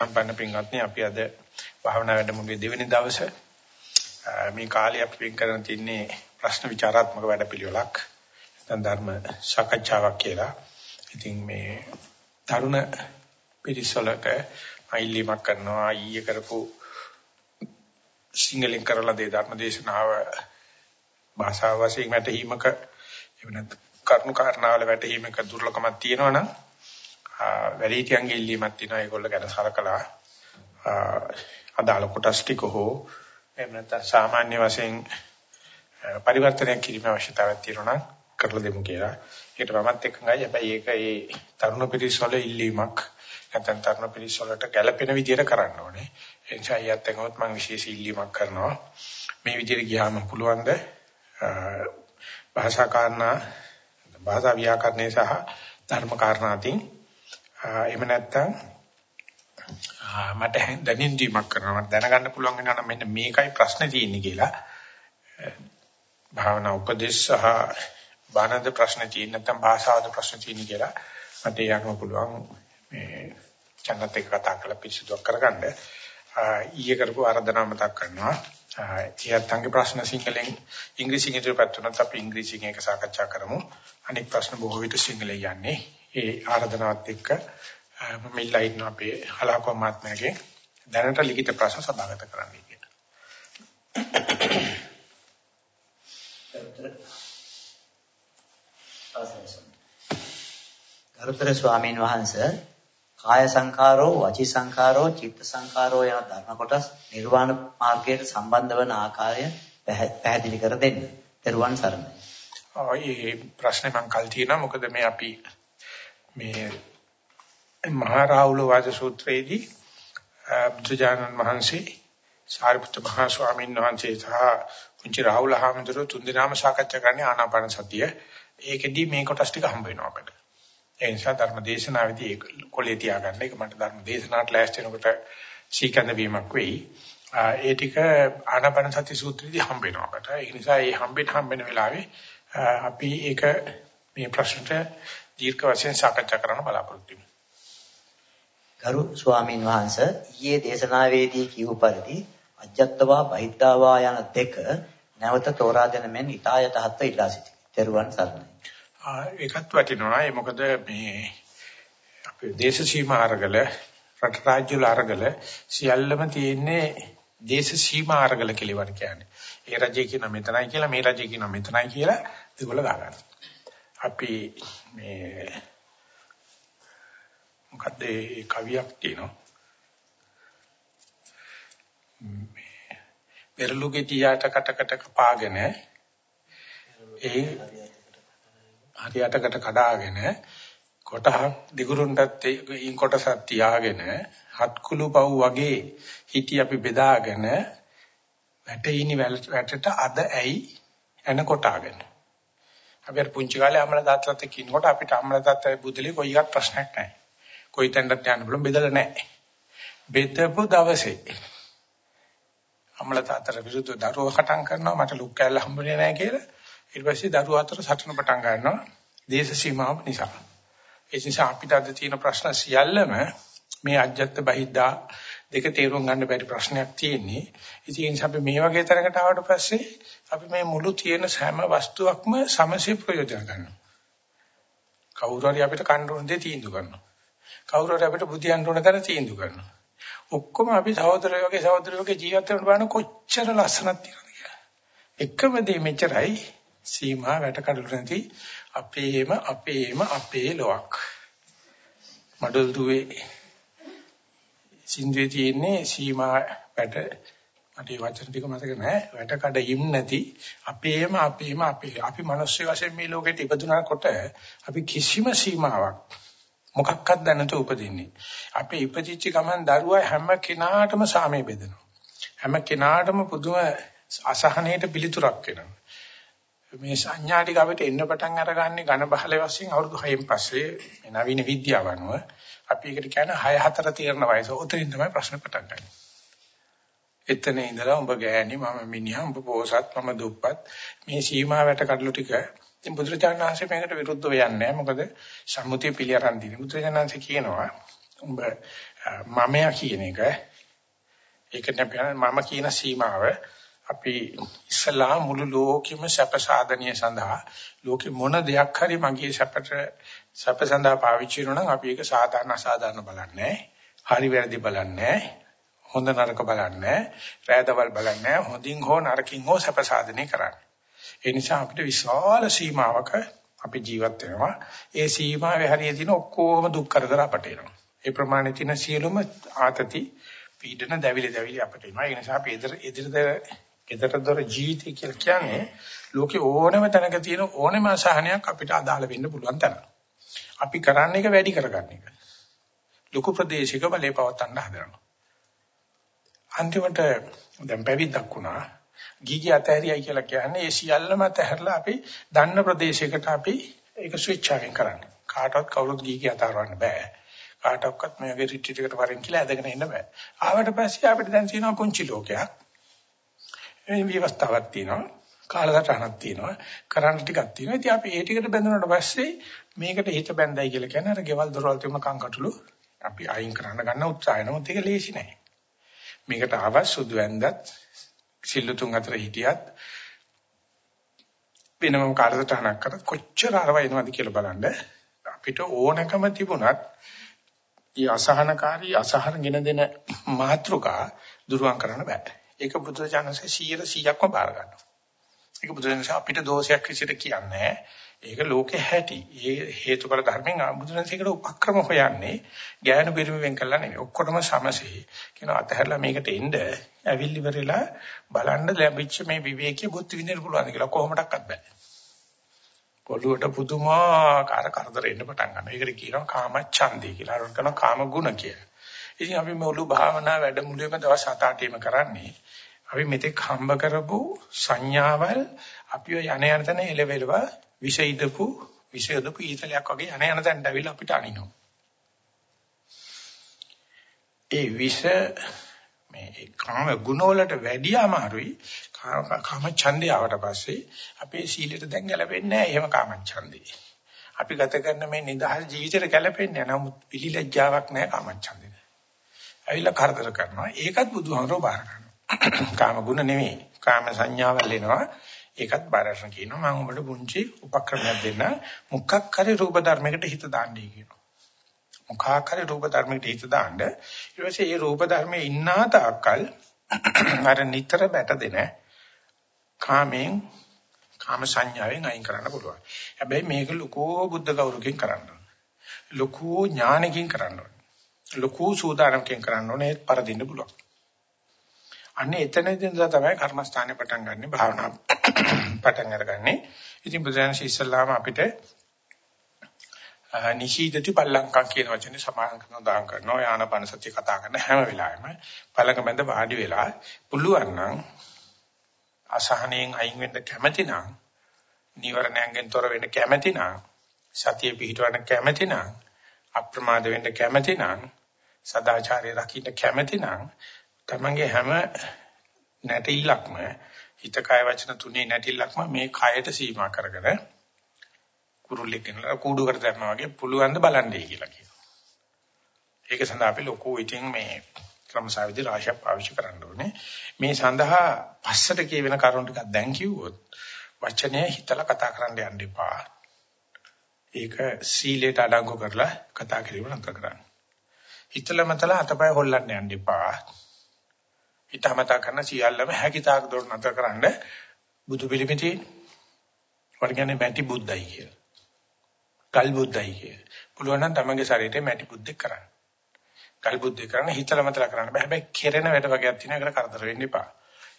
සම්පන්න පින්වත්නි අපි අද භාවනා වැඩමුළුවේ දෙවෙනි දවසේ මේ කාලේ අපි වෙන් කරන තින්නේ ප්‍රශ්න විචාරාත්මක වැඩපිළිවෙලක් නැත්නම් ධර්ම සාකච්ඡාවක් කියලා. ඉතින් මේ තරුණ පිරිසලක අයිලිමක් කරනවා ඊයේ කරපු සිංහලෙන් කරලා දේ ධර්ම දේශනාව භාෂාව වශයෙන් වැටහීමක එහෙම නැත්නම් කරුණු කාරණාවල වැටහීමක දුර්ලභමක් තියෙනවනම් වැඩිහිටියන්ගේ ඉල්ලීමක් තියෙනවා ඒගොල්ලෝ ගැන සලකලා අදාළ කොටස් ටික හෝ එහෙම නැත්නම් සාමාන්‍ය වශයෙන් පරිවර්තනයක් කිරීමේ අවශ්‍යතාවයක් තියෙනවා නම් කරලා දෙමු කියලා. ඒකට මමත් එක්කයි. හැබැයි ඒක ඒ තරුණ පිරිස් වල ඉල්ලීමක් නැත්නම් තරුණ පිරිස් වලට ගැළපෙන විදිහට කරන්න ඕනේ. ඒ නිසා ඊයත් එක්කවත් මම විශේෂ ඉල්ලීමක් කරනවා. මේ විදිහට ගියාම පුළුවන් ද භාෂා කාරණා භාෂා ව්‍යාකරණය සහ ධර්ම කාරණා අතින් එහෙම නැත්නම් මට දැනින් දීමක් කරනවා. මට දැනගන්න පුළුවන් වෙනවා නම් මෙන්න මේකයි ප්‍රශ්නේ තියෙන්නේ කියලා. භාවනා උපදේශ සහ බානද ප්‍රශ්න තියෙන නැත්නම් භාෂාවද ප්‍රශ්න තියෙන කියලා මට යන්න පුළුවන් මේ චන්නත් එක්ක කතා කරලා පිළිසුදුක් කරගන්න. ඊයේ කරපු ආරාධනාව මතක් කරනවා. ඊයත්ගේ ප්‍රශ්න සිංහලෙන් ඉංග්‍රීසියෙන් ඉදිරිපත් වුණත් අපි ඉංග්‍රීසියෙන් ඒක සාකච්ඡා කරමු. අනෙක් ප්‍රශ්න බොහෝ විට සිංහලෙන් යන්නේ. ඒ ආරාධනාවත් එක්ක මම ඉල්ලා ඉන්න අපේ හලාකෝ මාත්මයාගේ දැනට ලිඛිත ප්‍රශ්න සභාගත කරන්න කියලා. ගරුතර ස්වාමීන් වහන්සේ කාය සංකාරෝ වචී සංකාරෝ චිත්ත සංකාරෝ යන ධර්ම කොටස් නිර්වාණ මාර්ගයට සම්බන්ධ වන ආකාරය පැහැදිලි කර දෙන්න. දරුවන් සරණයි. ආ මේ ප්‍රශ්නේ මම කල් තියෙනවා මොකද මේ අපි මේ මහා රාහුල වාද සූත්‍රයේදී බුදුජානන් වහන්සේ සාරිපුත්‍ර මහා ස්වාමීන් වහන්සේ සහ පුංචි රාහුල හාමුදුරුවෝ තුන්දෙනාම සාකච්ඡා කරන්නේ ආනාපාන සතිය. ඒකෙදී මේ කොටස් ටික හම්බ වෙනවා අපිට. ඒ නිසා ධර්ම දේශනාවේදී ඒක කොලේ තියාගන්න. ඒක මට ධර්ම දේශනාවට ලෑස්ති වෙනකොට සීකඳ වීමක් වෙයි. ඒ ටික ආනාපාන සති සූත්‍රයේදී හම්බ වෙනවා අපට. ඒ නිසා මේ හම්බෙට හම්බෙන වෙලාවේ අපි ඒක මේ ප්‍රශ්නට දීර්ඝ වශයෙන් සාකච්ඡා කරන්න බලාපොරොත්තු වෙමු. ගරු ස්වාමීන් වහන්සේ ඊයේ දේශනාවේදී කියු පරිදි අජත්තවා බහිද්ධාවා යන දෙක නැවත තෝරාගෙන මෙන් ඊතා යටහත්ව ඉල්ලා සිටියි. ත්වන් සරණයි. ආ ඒකත් වටිනවා. ඒ මොකද මේ අපේ දේශ සීමා අරගල රට රාජ්‍ය වල අරගල සියල්ලම තියෙන්නේ දේශ සීමා අරගල කියලා කියන්නේ. ඒ රජය කියන මෙතනයි කියලා මේ රජය කියන මෙතනයි කියලා ඒගොල්ලෝ ගන්නවා. අපි මේ මොකද්ද ඒ කවියක් තියෙනවා? පෙරළුගේ තියාට කටකට කපාගෙන ඒ හරියටකට කඩාගෙන කොටහක් දිගුරුන්ටත් ඊන් කොටසක් තියාගෙන හත්කුළු පව් වගේ හිටි අපි බෙදාගෙන වැටෙයිනි වැටට අද ඇයි එන කොටාගෙන. අපි අර පුංචි කාලේ අම්මලා තාත්තලාත් එක්ක ඉන්නකොට අපිට අම්මලා තාත්තලා බුදුලි කොයි එකක් ප්‍රශ්නයක් නැහැ. කොයි තැනකට යන්න බලමු බෙදලා නැහැ. බෙදපු දවසේ අම්මලා තාත්තලා විරුද්ධව දරුවෝ කටන් කරනවා මට ලුක් කැල්ල හම්බුනේ නැහැ කියලා. ඊට පස්සේ දරුවෝ අතර සටන පටන් ගන්නවා දේශ සීමාව නිසා. ඒ නිසා අපිට අද තියෙන ප්‍රශ්න සියල්ලම මේ අජ්ජත් බහිද්දා දෙක තේරුම් ගන්න බැරි ප්‍රශ්නයක් තියෙන්නේ. ඉතින් අපි මේ වගේ තරකට ආවට පස්සේ අපි මේ මුළු තියෙන හැම වස්තුවක්ම සමසේ ප්‍රයෝජන ගන්නවා. කවුරු හරි අපිට කන්න ඕන දේ තීන්දුව කරනවා. කවුරු හරි අපිට බුදියන්න ඕන තැන තීන්දුව කරනවා. ඔක්කොම අපි සහෝදරයෝ වගේ සහෝදරයෝ වගේ ජීවත් වෙන බලන කොච්චර ලස්සනක් තියෙනවද කියලා. එකම දේ මෙච්චරයි සීමා වැට කඩලු නැති අපේම අපේම අපේ ලොක්. මඩල් දුවේ සින්දුවේ තියෙන්නේ සීමා වැට මට ඒ වචන ටික මතක නැහැ. වැට කඩ හිම් නැති අපේම අපේම අපේ අපි මිනිස්සු වශයෙන් මේ ලෝකෙට ඉපදුනාකොට අපි කිසිම සීමාවක් මොකක්වත් දැනතු උපදින්නේ. අපේ ඉපදිච්ච ගමන් දරුවා හැම කෙනාටම සාමය බෙදෙනවා. හැම කෙනාටම පුදුම අසහනයට පිළිතුරක් වෙනවා. මේ සංඥා ටික අපිට එන්න පටන් අරගන්නේ ඝන බහල වශයෙන් අවුරුදු 6න් පස්සේ මේ නවීන විද්‍යාව අනුව අපි ඒකට කියන්නේ 6 4 තීරණ වයස. උතරින් තමයි ප්‍රශ්න පටන් ගන්නේ. එතන ඉඳලා උඹ ගෑණි මම මිනිහා උඹ පෝසත් මම දුප්පත්. මේ සීමාවට කඩලු ටික ඉතින් බුදුරජාණන් වහන්සේ මේකට විරුද්ධව යන්නේ මොකද සම්මුතිය පිළිඅරන් දිනේ බුදුරජාණන් වහන්සේ කියනවා උඹ මමයා කියන එක ඒක මම කියන සීමාව අපි ඉස්ලාම් මුළු ලෝකෙම සැප සාධනීය සඳහා ලෝකෙ මොන දෙයක් හරි මගේ සැපට සැප සඳහා පාවිච්චි කරනවා නම් අපි ඒක සාධාරණ අසාධාරණ බලන්නේ හරි වැරදි බලන්නේ හොඳ නරක බලන්නේ රෑදවල් බලන්නේ හොඳින් හෝ නරකින් හෝ සැප සාධනය කරන්නේ ඒ නිසා අපිට විශාල සීමාවක අපි ජීවත් වෙනවා ඒ සීමාවේ හරිය තියෙන ඔක්කොම දුක් කරදර අපට එනවා ඒ ප්‍රමාණය තියෙන සියලුම ආතති පීඩන දැවිලි දැවිලි අපට එනවා ඒ නිසා අපි ඉදිරියට ඊතරතර ජීවිතය කියලා කියන්නේ ලෝකේ ඕනම තැනක තියෙන ඕනම අසහනයක් අපිට අදාළ වෙන්න පුළුවන් තැන. අපි කරන්නේ එක වැඩි කරගන්න එක. ලොකු ප්‍රදේශයක බලේ පවත්තන්න හදනවා. අන්තිමට දැන් පැවිද්දක් වුණා. ගීගී අතහැරියයි කියලා කියන්නේ ඒ සියල්ලම අතහැරලා අපි දන්න ප්‍රදේශයකට අපි ඒක ස්විච් ආවෙන් කරන්නේ. කාටවත් කවුරුත් ගීගී අතහරවන්න බෑ. කාටවත් මේ වගේ රිට්‍රීට් එකට වරින් කියලා ඇදගෙන ඉන්න බෑ. ආවට පස්සේ අපිට දැන් තියෙනවා පුංචි ලෝකයක්. මේ විවස්ථාවක් තියෙනවා. කාලසටහනක් තියෙනවා. කරන්න ටිකක් තියෙනවා. ඉතින් අපි ඒ ටිකට බැඳුනට පස්සේ මේකට හිත බැඳයි කියලා කියන්නේ අර ගෙවල් දොරවල් තිබුණ කංකටොළු අපි අයින් කරන්න ගන්න උත්සාහය නමුත් ඒක ලේසි නෑ. මේකට ආවස් සුදු ඇඳත් සිල්ලුතුන් අතර හිටියත් වෙනම කාලසටහනක් කරත් කොච්චර අරව එනවද කියලා බලන්න අපිට ඕනකම තිබුණත් ඊ අසහනකාරී අසහන ගෙන දෙන මාත්‍රිකා දුරුවන් කරන්න බෑ. ඒක බුදුරජාණන්සේ 100%ක්ම බාර ගන්නවා. ඒක බුදුරජාණන්සේ අපිට දෝෂයක් විදිහට කියන්නේ ඒක ලෝකේ හැටි. ඒ හේතුඵල ධර්මෙන් බුදුරජාණන්සේකට උපක්‍රම හොයන්නේ ඥාන පරිම වෙන් කළා නෙවෙයි. ඔක්කොටම සමසේ. කියන අතහැරලා මේකට එන්න ඇවිල්ලි වෙරලා බලන්න ලැබිච්ච මේ විවේකී බුද්ධ විඳින්න පුළුවන් කියලා කොහොමඩක්වත් බෑ. පොළුවට පුදුමාකාර කරදර එන්න පටන් ගන්නවා. ඒකට කියනවා කාම ඡන්දය කියලා. අරන් කරනවා කාම ගුණ කියලා. ඉතින් අපි මුළු භාවනා වැඩමුළුවේම දවස් 7-8ෙම කරන්නේ අපි මෙතෙක් හම්බ කරපු සංඥාවල් අපිව යන යන තැන එලෙවෙලව විෂයිදපු විෂයදපු ඊතලයක් වගේ යන යන තැනට අවිල අපිට අනිනවා. ඒ විෂ මේ කාම ගුණ වලට වැඩි අමාරුයි කාම ඡන්දය ආවට පස්සේ අපේ සීලෙට දැන් ගැලපෙන්නේ නැහැ එහෙම කාම ඡන්දේ. අපි ගත කරන මේ නිදහස් ජීවිතේට ගැලපෙන්නේ නැහැ. නමුත් පිළිලැජ්ජාවක් නැහැ කාම ඡන්දේ. ඇවිල්ලා කරදර කරනවා. ඒකත් බුදුහාමරෝ බාර ගන්නවා. කාම ගුණ නෙමෙයි. කාම සංඥාවල් එනවා. ඒකත් බාරගෙන කියනවා මම ඔබට පුංචි උපක්‍රමයක් දෙන්න. මුඛක් කරේ රූප ධර්මයකට හිත දාන්නයි කියනවා. මුඛක් කරේ රූප ධර්මයකට හිත දාන්න. ඊට පස්සේ මේ රූප ධර්මයේ ඉන්නා තාක්කල් අර නිතර බැට දෙන කාමෙන් කාම සංඥාවෙන් අයින් කරන්න පුළුවන්. හැබැයි මේක ලකෝ බුද්ධ ගෞරවකින් කරන්න ඕන. ලකෝ ඥානකින් කරන්න ඕන. ලකෝ සූදානම්කින් කරන්න ඕනේ පරදින්න පුළුවන්. අන්නේ එතනදී ඉඳලා තමයි කර්මස්ථානේ පටන් ගන්නෙ භාවනා පටන් අරගන්නේ. ඉතින් බුදුන්සේ ඉස්සල්ලාම අපිට නිශීදති පල්ලංකම් කියන වචනේ සමාන කරන දාන කරනවා යානපන සත්‍ය කතා කරන හැම වෙලාවෙම පළඟ මැද වාඩි වෙලා පුළුවන් නම් අසහනෙන් අයින් වෙන්න කැමති නම් නිවරණයෙන් තොර වෙන්න කැමති නම් සතිය පිහිටවන්න කැමති නම් අප්‍රමාද වෙන්න කැමති නම් සදාචාරය රකින්න කැමති නම් තමන්ගේ හැම නැටිල්ලක්ම හිත කය වචන තුනේ නැටිල්ලක්ම මේ කයට සීමා කරගෙන කුරුල්ලෙක් ගෙනලා කූඩුවකට දැම්මා වගේ පුළුවන් ද බලන්නේ කියලා කියනවා. ඒක සඳහා අපි ලොකු ඉතින් මේ ක්‍රමසාවිදි රාශියක් පාවිච්චි කරන්න ඕනේ. මේ සඳහා පස්සට කියවෙන කරුණු ටිකක් දැන් කිව්වොත් වචනේ හිතලා කතා කරන්න යන්න එපා. ඒක සීලයට අඩංගු කරලා කතා කිරීම නතර කරන්න. හිතලා මතලා අතපය හොල්ලන්න යන්න එපා. හිතමතා කරන සියල්ලම හැකිතාක් දොර නතර කරන්න බුදු පිළිමිති වර්ගයන්ේ මැටි බුද්දයි කියලා. ගල් බුද්දයි කිය. පුළුවන් නම් තමන්ගේ ශරීරේ මැටි බුද්දෙක් කරන්න. ගල් බුද්දෙක් කරන්න හිතලා මතලා කරන්න බෑ. හැබැයි කෙරෙන වැඩ වගේක් තියෙනවා ඒකට කරදර වෙන්න එපා.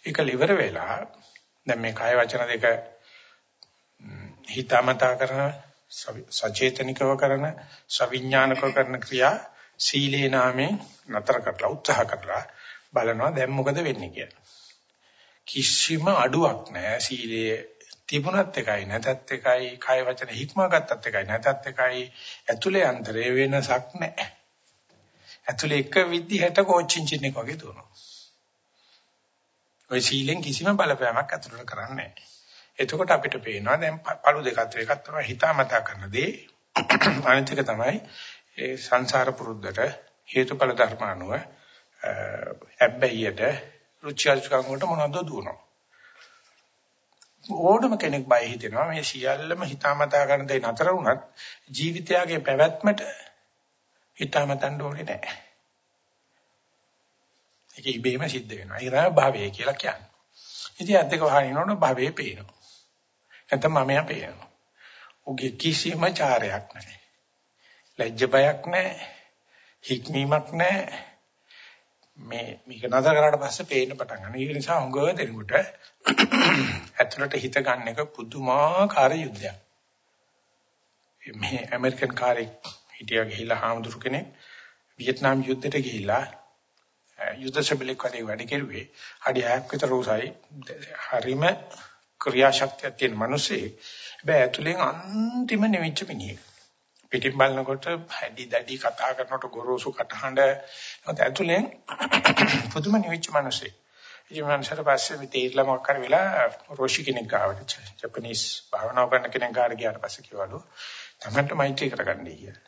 ඒක liver වෙලා දැන් මේ කාය වචන දෙක හිතමතා කරන සචේතනිකව කරන සවිඥානිකව කරන ක්‍රියා සීලේ නාමයෙන් නතර කරලා උත්සාහ කරලා බලනවා දැන් මොකද වෙන්නේ කියලා. කිසිම අඩුවක් නැහැ සීලයේ තිබුණත් එකයි නැතත් එකයි කය වචන හික්මා ගත්තත් එකයි නැතත් එකයි ඇතුලේ අන්තරේ වෙනසක් නැහැ. ඇතුලේ එක විදිහට කෝචින්චින් එක වගේ දුවනවා. ඔය සීලෙන් කිසිම බලපෑමක් ඇතුලට කරන්නේ නැහැ. එතකොට අපිට පේනවා දැන් පළු දෙක අතර එකක් තමයි හිතාමතා කරන දේ. අනිත් එක තමයි ඒ සංසාර පුරුද්දට හේතුඵල ධර්ම අනුව ඇබ්බැහියට රුචිජකම් වලට මොනවද දුවනවා. ඕනම කෙනෙක් බය හිතෙනවා මේ සියල්ලම හිතාමතා කරන දේ නතර වුණත් ජීවිතයගේ පැවැත්මට හිතාමතන්න ඕනේ නැහැ. ඒක ඉබේම සිද්ධ වෙනවා. ඒ තමයි භවය කියලා කියන්නේ. ඉතින් අද්දක වහිනවන භවයේ පේනවා. නැත්නම් මමයා පේනවා. උගේ කිසිම චාරයක් නැහැ. ලැජ්ජ බයක් නැහැ. හික්මීමක් නැහැ. මේ මේක නතර කරාට පස්සේ පේන්න පටන් ගන්නවා. ඒ නිසා හොඟ දෙනකොට ඇතුළට හිත ගන්න එක පුදුමාකාර යුද්ධයක්. මේ ඇමරිකන් කාරෙක් හිටියා ගිහිල්ලා හාමුදුරු කෙනෙක් වියට්නාම් යුද්ධයට ගිහිල්ලා යුද්ධ සැබලෙක් වගේ වැඩ කෙරුවේ. අඩි 6ක් විතර උසයි. හරිම ක්‍රියාශක්තියක් තියෙන මිනිස්සේ. හැබැයි ඇතුලෙන් අන්තිම නිවිච්ච මිනිහෙක්. පිටින් බලනකොට හැඩි දැඩි කතා කරනකොට ගොරෝසු කටහඬ නැත්නම් ඇතුලෙන් පුදුම නිවිච්ච මිනිස්සේ. ඉතින් මනසට පස්සේ මේ තේරිලා මොකක් කර වෙලා රෝෂි කෙනෙක් ගාවට ජපනීස් භාවනා කරන කෙනෙක් ගාවට ගියාට පස්සේ කිව්වලු තමන්ට මෛත්‍රී කරගන්නයි කියලා.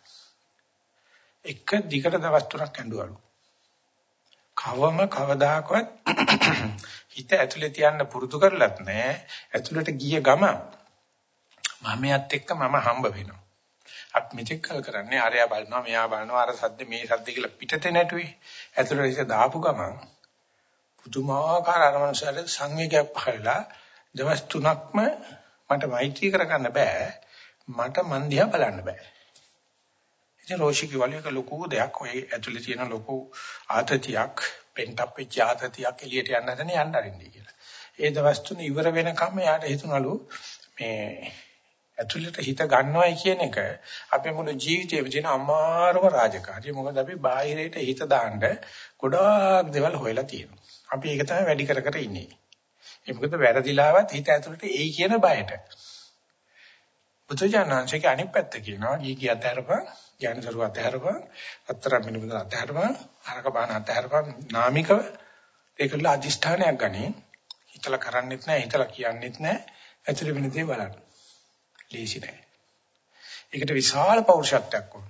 එක දිගට දවස් තුනක් ඇඬුවලු. කවම කවදාකවත් හිත ඇතුලේ තියන්න පුරුදු කරලත් නැහැ. ඇතුලට ගිය ගම මමයට එක්ක මම හම්බ වෙනවා. අපි මෙතෙක් කල් කරන්නේ අරයා බලනවා මෙයා බලනවා අර සද්ද මේ සද්ද කියලා පිටතේ නැටුවේ. ඇතුලට ඉත දාපු ගමන් පුදුමාකාර අරමනසට සංවේගයක් පහළලා දවස් තුනක්ම මට මෛත්‍රී කරගන්න බෑ. මට මන් දිහා බලන්න බෑ. ඉතින් රෝෂික වලියක ලොකු දෙයක් ඔය ඇතුලේ තියෙන ලොකු ආතතියක් පෙන්ටප් වෙච්ච ආතතියක් එළියට යන්න හදන යන්න අරින්නේ කියලා. ඒ දවස් තුන ඉවර වෙනකම් යාට හිතුණලු මේ ඇතුළට හිත ගන්නවයි කියන එක අපේ මුළු ජීවිතේම තියෙන අමාරුම රාජකාරිය. මොකද අපි බාහිරයට හිත දාන්න ගොඩාක් දේවල් හොයලා තියෙනවා. අපි ඒක තමයි වැඩි කර කර ඉන්නේ. ඒ මොකද වැරදිලාවත් හිත ඇතුළට එයි කියන බයට. බුදුජානනාංශයේ අනිත් පැත්ත කියනවා ගී කිය අතරපන් ඥානසරුව අතහැරපන් අතර මිනුබුද අතහැරපන් අරක බාන අතහැරපන් නාමිකව ඒකල අදිෂ්ඨානයක් ගනි හිතලා කරන්නෙත් නැහැ හිතලා කියන්නෙත් නැහැ ඇතුළේ වෙන දේ බලන්න ලේසි නැහැ ඒකට විශාල පෞරුෂත්වයක් ඕන.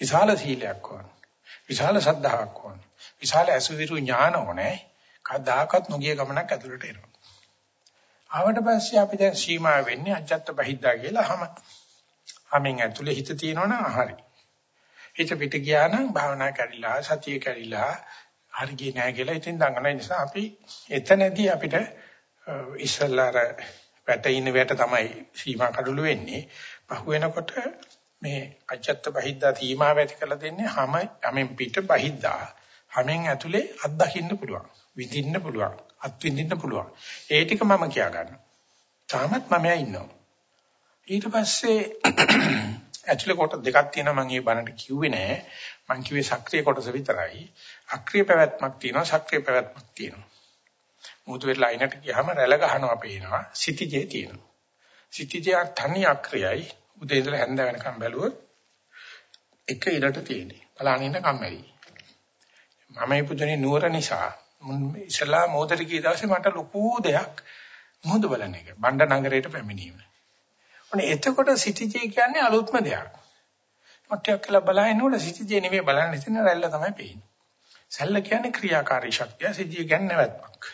විශාල සීලයක් ඕන. විශාල සද්ධාාවක් ඕන. විශාල අසුවිරු ඥාන ඕනේ. කවදාකවත් නොගිය ගමනක් ඇතුළට එනවා. ආවට පස්සේ අපි දැන් සීමා වෙන්නේ අජත්ත බහිද්දා කියලා හැම හැමෙන් ඇතුලේ හිත තියෙනවනම් හරි. හිත පිට ගියා නම් භාවනා කැඩිලා සතිය කැඩිලා හරි ගියේ නැහැ කියලා ඉතින් දඟන නිසා අපි එතනදී අපිට ඉස්සල්ලාර වැටෙන වැට තමයි සීමා කඩළු වෙන්නේ. පහු වෙනකොට මේ අජත්ත බහිද්දා සීමා වැටි කරලා දෙන්නේ හැම හැමෙන් පිට බහිද්දා හැමෙන් ඇතුලේ අත්දකින්න පුළුවන්. විඳින්න පුළුවන්. අත් විඳින්න පුළුවන්. ඒ ටික මම කියා ගන්නවා. තාමත් මම ඉන්නවා. ඊට පස්සේ ඇක්චුලි කොට දෙකක් තියෙනවා මම මේ බණට කිව්වේ නෑ. මම කිව්වේ සක්‍රීය කොටස විතරයි. අක්‍රීය පැවැත්මක් තියෙනවා, සක්‍රීය පැවැත්මක් තියෙනවා. මුතු වෙලා ඉනට ගියාම රැළ ගහනවා පේනවා. සිටිජේ තියෙනවා. සිටිජේ තනි අක්‍රියයි. උදේ ඉඳලා හැන්ද වෙනකම් බැලුවොත් එක ඉරට තියෙන්නේ. බලන්න ඉන්න කම්මැලි. මම ඉපදුනේ නුවර නිසා ඉස්ලාම මොහොතට ගිය දවසේ මට ලොකු දෙයක් මොහොත බලන එක. බණ්ඩ නගරයට පැමිණීම. ඔනේ එතකොට සිටිජේ කියන්නේ අලුත්ම දෙයක්. මොට්ටියක් කියලා බලනකොට සිටිජේ නෙමෙයි බලන්නේ ඉතින් රැල්ල තමයි පේන්නේ. සැල්ල කියන්නේ ක්‍රියාකාරී ශක්තිය, සිටිජේ කියන්නේ නැවැත්මක්.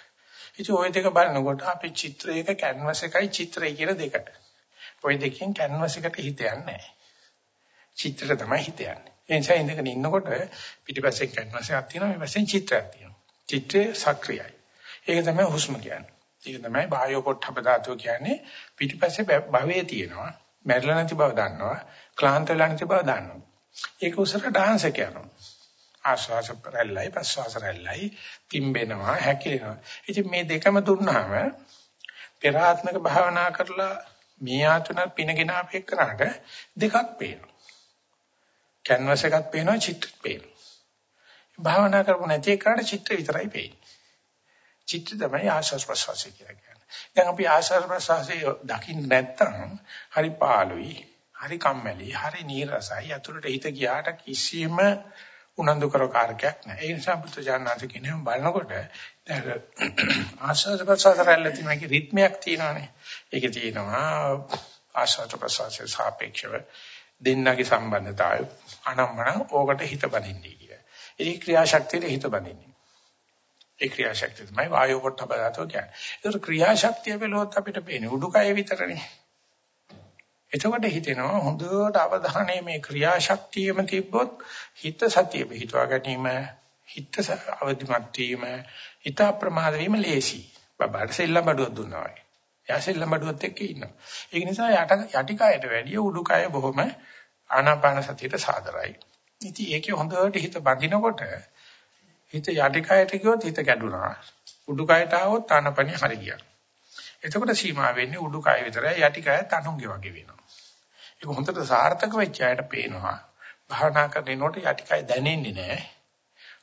ඉතින් ওই දෙක බලනකොට අපි චිත්‍රයක කැන්වස් එකයි චිත්‍රය කියන දෙකට. ওই දෙකෙන් කැන්වස් එකට හිත යන්නේ නැහැ. චිත්‍රය තමයි හිත යන්නේ. ඒ නිසා ඉඳගෙන ඉන්නකොට පිටිපස්සෙන් කැන්වස් එකක් තියෙනවා, මේ පස්සෙන් චිත්‍රයක් තියෙනවා. චිත්‍රය සක්‍රියයි. ඒක තමයි හුස්ම කියන්නේ. ඒක තමයි බායෝ පොට්ටබ ධාතුව කියන්නේ පිටිපස්සේ භවයේ තියෙනවා. මැරිලා නැති බව දන්නවා. ක්ලාන්ත වෙලා නැති බව දන්නවා. ඒක උසර ඩාන්ස් එක යනවා. ආශ්වාස රැල්ලයි ප්‍රශ්වාස රැල්ලයි පිම්බෙනවා හැකිලෙනවා. ඉතින් මේ දෙකම දුන්නාම පෙරාත්මක භාවනා කරලා මේ ආතුන පිනගෙන අපේ කරාට දෙකක් පේනවා. කැන්වස් එකක් පේනවා චිත්‍රෙත් පේනවා. භාවනා කරපො නැති එකට චිත්‍ර විතරයි පේන්නේ. චිත්‍ර තමයි ආශස් ප්‍රසවාසය කියලා කියන්නේ. දැන් අපි ආශස් ප්‍රසවාසය දකින්න නැත්තම් හරි පාළුයි, හරි කම්මැලි, හරි නීරසයි. අතුරට හිත ගියාට කිසිම උනන්දු කර කාර්යයක් නැහැ. ඒ නිසා බුදුජානනාථ කියනවා බලනකොට ආශස් ප්‍රසවාස රැල්ල තියෙන එකේ රිද්මයක් තියෙනවානේ. ඒකේ තියෙනවා ආශස් ප්‍රසවාසයේ සාපේක්ෂව දෙන්නගේ සම්බන්ධතාවය අනම්මන ඕකට හිත බඳින්නේ කියලා. ඒ ක්‍රියාශක්තියට හිත බඳින්නේ. ඒ ක්‍රියාශක්තිය තමයි වායෝ පොට්ටබ ධාතුව කියන්නේ. ඒක ක්‍රියාශක්තිය වෙලොත් අපිට පේන්නේ උඩුකය විතරනේ. එතකොට හිතෙනවා හොඳට අවධානය මේ ක්‍රියාශක්තියම තිබ්බොත් හිත සතිය පිහිටවා ගැනීම හිත අවදිමත් වීම හිත අප්‍රමාද වීම ලේසි. බබාට සෙල්ලම් බඩුවක් දුන්නා වගේ. එයා සෙල්ලම් බඩුවත් එක්ක ඉන්නවා. ඒක නිසා යට යටි කයට වැඩිය උඩු කය බොහොම ආනාපාන සතියට සාදරයි. ඉතින් ඒකේ හොඳට හිත බඳිනකොට හිත යටි කයට ගියොත් හිත කැඩුනා. උඩු කයට ආවොත් ආනාපානිය හරි ගියා. එතකොට සීමා වෙන්නේ උඩු කය විතරයි යටි කය තනුන්ගේ වගේ වෙනවා. ඒක හොඳට සාර්ථක වෙච්ච අයට පේනවා. භාවනා කරනකොට යටිකය දැනෙන්නේ නැහැ.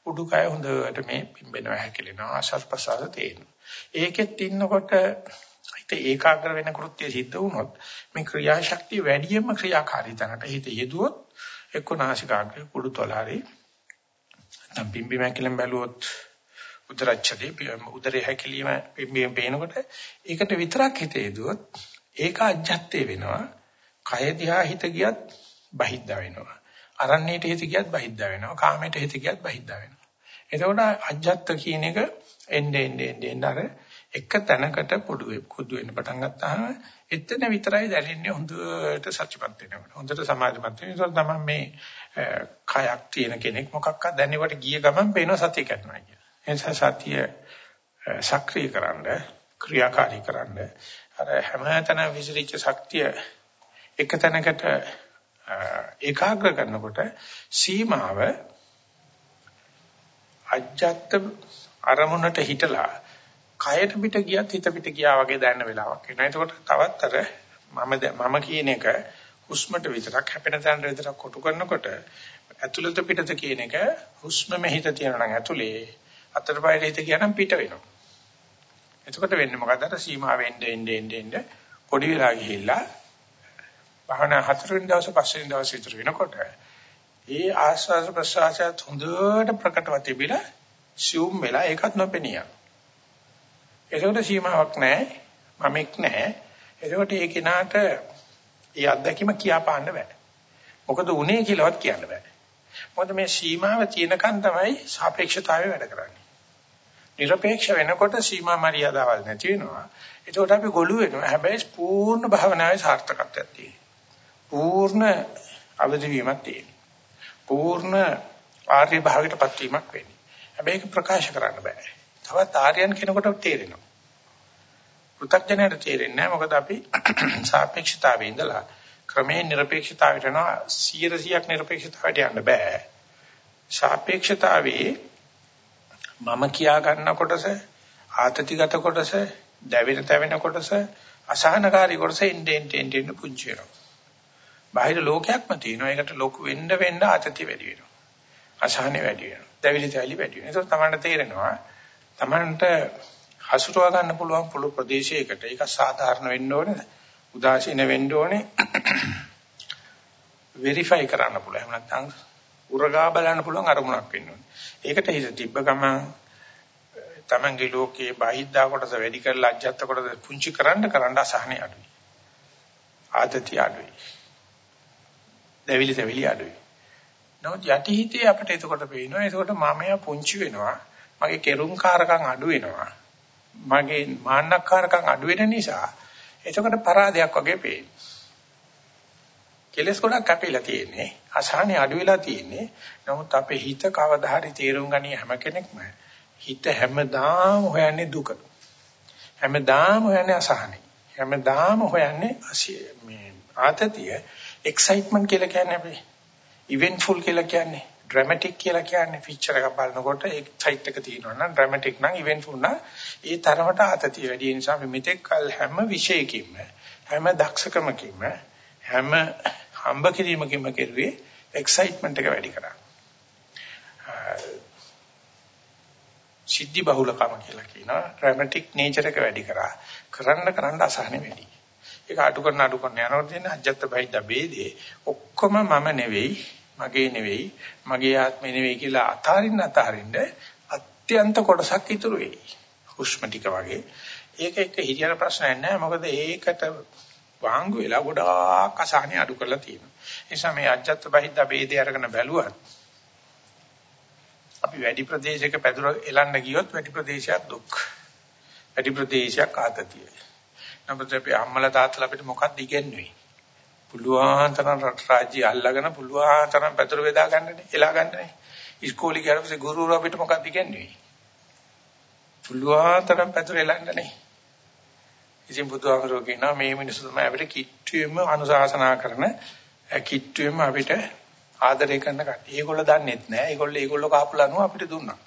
උඩුකය හොඳට මේ පිම්බෙනවා හැකිලෙනවා ආශස් ප්‍රසාර තේරෙනවා. ඒකෙත් ඉන්නකොට හිත ඒකාග්‍ර වෙන කෘත්‍ය සිද්ධ වුණොත් මේ ක්‍රියාශක්තිය වැඩියෙන්ම ක්‍රියාකාරී තැනට හිත යෙදුවොත් එක්ක නාසිකාග්‍රේ කුඩු තොලාරේ නැත්නම් පිම්බි මැකිලෙන් බැලුවොත් උදරච්ඡදේ උදරේ හැකිලිම පිම්බියෙන් පේනකොට ඒකට විතරක් හිත යෙදුවොත් ඒක අජ්ජත්තේ වෙනවා කය දිහා හිත ගියත් බහිද්දා වෙනවා. අරණ්‍යයට හිත ගියත් බහිද්දා වෙනවා. කාමයට හිත ගියත් බහිද්දා වෙනවා. එතකොට අජ්ජත් කියන එක එන්නේ එන්නේ එන්නේ අර එක තැනකට පොඩු කුදු වෙන්න පටන් ගත්තාම එතන විතරයි දැනෙන්නේ හොඳට සත්‍යපත් වෙනකොට. හොඳට සමාධිපත් වෙනකොට තමයි මේ කයක් තියෙන කෙනෙක් මොකක්ද දැනෙවට ගිය ගමන් පේන සතිය කරනවා කියන. එනිසා සතිය සක්‍රිය කරන්න ක්‍රියාකාරී කරන්න අර හැමතැන විසිරිච්ච ශක්තිය එක තැනකට ඒකාග්‍ර කරනකොට සීමාව අජ්ජත් අරමුණට හිටලා කයට පිට ගියත් හිත පිට ගියා වගේ දැනන වෙලාවක් එනවා. එතකොට තවත් අර මම මම කියන එක හුස්මට විතරක් හැපෙන තැනට විතරක් කොටු කරනකොට ඇතුළත පිටත කියන එක හුස්මෙම හිත තියනවා නම් ඇතුලේ අතරපයට හිත කියනම් පිට වෙනවා. එතකොට වෙන්නේ මොකද? අර සීමාව එන්නේ එන්නේ එන්නේ පොඩි වෙලා ගිහිල්ලා භාවනා හතරවෙනි දවසේ පස්වෙනි දවසේ විතර වෙනකොට ඒ ආස්වාද ප්‍රසආසයත් හොඳට ප්‍රකටව තිබිලා සිුම් වෙලා ඒකත් නොපෙනිය. ඒකට සීමාවක් නැහැ. මමෙක් නැහැ. ඒකට ඒ කෙනාට ඒ අත්දැකීම කියා පාන්න බෑ. මොකද උනේ කියලාවත් කියන්න බෑ. මොකද මේ සීමාව තියෙනකන් තමයි සාපේක්ෂතාවය වැඩ කරන්නේ. নিরপেক্ষ වෙනකොට සීමා මරියාදාවල් නැති වෙනවා. ඒකට අපි ගොළු වෙනවා. හැබැයි පූර්ණ භාවනාවේ සාර්ථකත්වයක් තියෙනවා. පූර්ණ අවදි වීමක් තියෙනවා. පූර්ණ ආර්ය භාවයටපත් වීමක් වෙන්නේ. හැබැයි ඒක ප්‍රකාශ කරන්න බෑ. තවත් ආර්යයන් කෙනෙකුට තේරෙනවා. පෘථග්ජනයට තේරෙන්නේ මොකද අපි සාපේක්ෂතාවේ ඉඳලා ක්‍රමයෙන් নিরপেক্ষතාවයට යනවා 100%ක් নিরপেক্ষතාවයට යන්න බෑ. සාපේක්ෂතාවේ මම කියා ගන්න කොටස ආතතිගත කොටස දැවෙන තැවෙන කොටස අසහනකාරී කොටස ඉන්දෙන් ටෙන් ටෙන් පුංචි වෙනවා. බාහිර ලෝකයක්ම තියෙනවා. ඒකට ලොකු වෙන්න වෙන්න ආතතිය වැඩි වෙනවා. අසහනෙ වැඩි වෙනවා. දැවිලි තැවිලි වැඩි වෙනවා. ඒක තමයි තේරෙනවා. තමන්ට හසුරවා ගන්න පුළුවන් පුළු ප්‍රදේශයකට ඒක සාධාරණ වෙන්න ඕනේ. උදාසීන වෙන්න ඕනේ. වෙරිෆයි කරන්න පුළුවන්. එහෙම නැත්නම් උරගා බලන්න පුළුවන් අරමුණක් වෙන්න ඕනේ. ඒකට හිත තිබ්බ ගමන් තමන්ගේ ලෝකයේ බාහිද්දා කොටස වැඩි කරලා අජත්ත කොටස පුංචි කරන්න කරන්න අසහනෙ අඩුයි. ආතතිය අඩුයි. දැවිලි දැවිලි අඩුයි. නමුත් යටිහිතේ අපිට එතකොට පේනවා. එතකොට මමයා පුංචි වෙනවා. මගේ කෙරුම්කාරකම් අඩු වෙනවා. මගේ මාන්නක්කාරකම් අඩු වෙන නිසා එතකොට පරාදයක් වගේ පේනවා. කෙලස් ගොඩක් කැපිලා තියෙන්නේ. අසහනෙ අඩු වෙලා තියෙන්නේ. නමුත් අපේ හිත කවදා හරි තේරුම් ගනී හැම කෙනෙක්ම හිත හැමදාම හොයන්නේ දුක. හැමදාම හොයන්නේ අසහනෙ. හැමදාම හොයන්නේ මේ ආතතිය එක්සයිට්මන්ට් කියලා කියන්නේ අපි ඉවෙන්ට්ෆුල් කියලා කියන්නේ ඩ්‍රැමැටික් කියලා කියන්නේ ෆීචර් එකක් බලනකොට එක්සයිට් එක තියෙනවා නම් ඩ්‍රැමැටික් නම් ඉවෙන්ට්ෆුල් නම් ඒ තරමට ආතතිය වැඩි නිසා අපි මෙතෙක් කල හැම විශේෂයකින්ම හැම දක්ෂකමකින්ම හැම හම්බ කිරීමකින්ම කෙරුවේ එක්සයිට්මන්ට් එක වැඩි කරා. සිද්ධි බහුලකම කියලා කියනවා ඩ්‍රැමැටික් නේචර් එක වැඩි කරා. කරන්න කරන්න අසහනෙ වැඩි. ඒක අඩු කරන අඩු කරන යනකොට තියෙන අජත්ත බහිද්ද ભેදේ ඔක්කොම මම නෙවෙයි මගේ නෙවෙයි මගේ ආත්මේ නෙවෙයි කියලා අතාරින්න අතාරින්න අත්‍යන්ත කොටසක් ඉතුරු වෙයි. හුස්ම ටික වගේ. ඒක එක්ක හිරියන ප්‍රශ්නයක් නැහැ මොකද ඒකට වාංගු වෙලා ගොඩාක් අසහනෙ අඩු කරලා තියෙනවා. ඒ නිසා මේ අජත්ත බහිද්ද ભેදේ අරගෙන බැලුවත් අපි වැඩි ප්‍රදේශයක පැදුර එලන්න ගියොත් වැඩි ප්‍රදේශයක් දුක්. වැඩි ප්‍රදේශයක් ආතතිය. නමුත් අපි අම්මලා තාත්තලා අපිට මොකක්ද ඉගෙනුවේ? පුළුවන් තරම් රට රාජ්‍ය අල්ලගෙන පුළුවන් තරම් පැදුර වේදා ගන්නනේ, එලා ගන්නනේ. ඉස්කෝලේ ගියාට පස්සේ ගුරුවරු අපිට මොකක්ද ඉගෙනුවේ? පුළුවන් තරම් පැදුර එලන්නනේ. ඉතින් බුදුහාමරෝ කියනවා මේ මිනිස්සු තමයි අපිට කිට්ටුවෙම අනුශාසනා කරන කිට්ටුවෙම අපිට ආදරය කරන කට්ටිය. ඒගොල්ලෝ දන්නේත් නෑ. ඒගොල්ලෝ ඒගොල්ලෝ කාපුලනුව අපිට දුන්නා.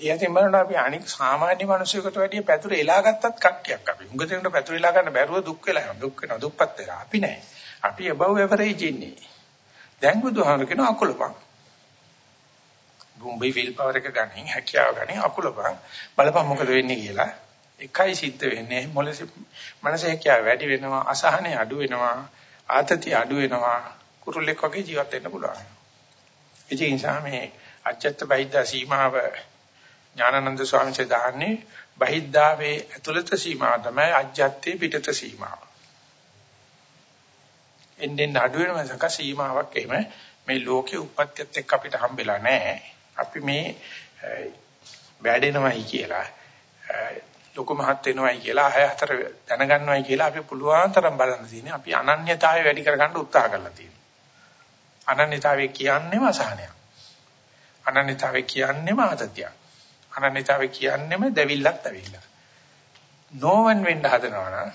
ඒ අතින් බලනවා අපි අනික් සාමාන්‍ය මිනිසෙකුට වැඩිය පැතුර එලා ගත්තත් කට්ටියක් අපි. උඟ දෙනකොට පැතුර එලා ගන්න බැරුව දුක් වෙලා යනවා. දුක් වෙනවා. දුක්පත් වෙලා. අපි නෑ. අපි above average ඉන්නේ. දැන් බුදුහාමර කියන අකුලපන්. බුම්බේ ෆීල් පවර් එක ගනින් හැකියාව ගනින් අකුලපන්. බලපන් මොකද වෙන්නේ කියලා. එකයි සිද්ධ වෙන්නේ මොලේ මනසේ හැකියාව වැඩි වෙනවා අසහනෙ අඩු වෙනවා ආතතිය අඩු වෙනවා කුරුල්ලෙක් වගේ ජීවත් වෙන්න පුළුවන්. ඒ නිසා මේ අජත්ත බහිද්දා සීමාව ඥානানন্দ ස්වාමීන් වහන්සේ දාන්නේ බහිද්ධාවේ ඇතුළත සීමාව තමයි අජ්ජත්තේ පිටත සීමාව. එන්නේ නඩු වෙනමසක සීමාවක් එහෙම මේ ලෝකේ උප්පත්තියත් එක්ක අපිට හම්බෙලා නැහැ. අපි මේ වැඩෙනවයි කියලා ලොකු මහත් වෙනවයි කියලා හය හතර දැනගන්නවයි කියලා අපි පුළුවන් තරම් බලන්න තියෙන්නේ. අපි අනන්‍යතාවය වැඩි කරගන්න උත්සාහ කරලා තියෙනවා. අනන්‍යතාවය කියන්නේම අසහනයක්. අනන්‍යතාවය කියන්නේම ආතතියක්. අනන්‍යතාවය කියන්නේම දෙවිල්ලක් දෙවිල්ලක්. නොවන් වෙන්න හදනවනම්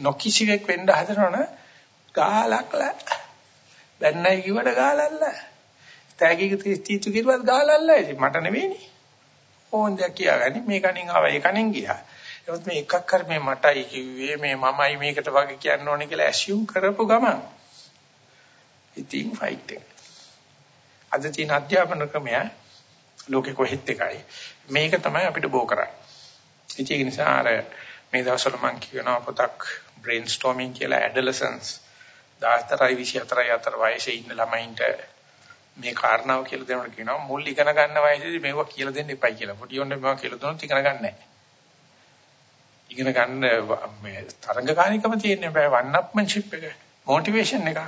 නොකිසිවෙක් වෙන්න හදනවනම් ගාලක්ල දැන්නයි කිව්වට ගාලල්ල. තෑගික තීතු කිව්වත් ගාලල්ල. මට නෙවෙයිනේ. ඕන් දෙයක් කියාගනි මේ කණින් ආවා ඒ කණින් ගියා. ඒවත් මේ එකක් කර මේ මටයි කිව්වේ මේ මමයි මේකට වගේ කියන්න ඕනේ කියලා ඇසියුම් කරපු ගමන් ඉතින් ෆයිට් එක. අද තියෙන අධ්‍යාපන ක්‍රමය ලෝකෙ කොහෙත් එකයි. මේක තමයි අපිට බෝ කරන්නේ. ඉතින් ඒ නිසා අර මේ දවස්වල මම කියනවා පොතක් brainstorming කියලා adolescence 14යි 24යි අතර වයසේ ඉන්න ළමයින්ට මේ කාරණාව කියලා දෙනකොට කියනවා මුල් ඉගෙන ගන්න වයසේදී මේවා කියලා දෙන්න එපයි කියලා. පොඩි උන්ට මේවා කියලා දුන්නොත් ඉගෙන ගන්න නැහැ. ඉගෙන ගන්න මේ තරංගකාරීකම තියෙන බෑ වන් අප්මන්ෂිප් එක, මොටිවේෂන් එක.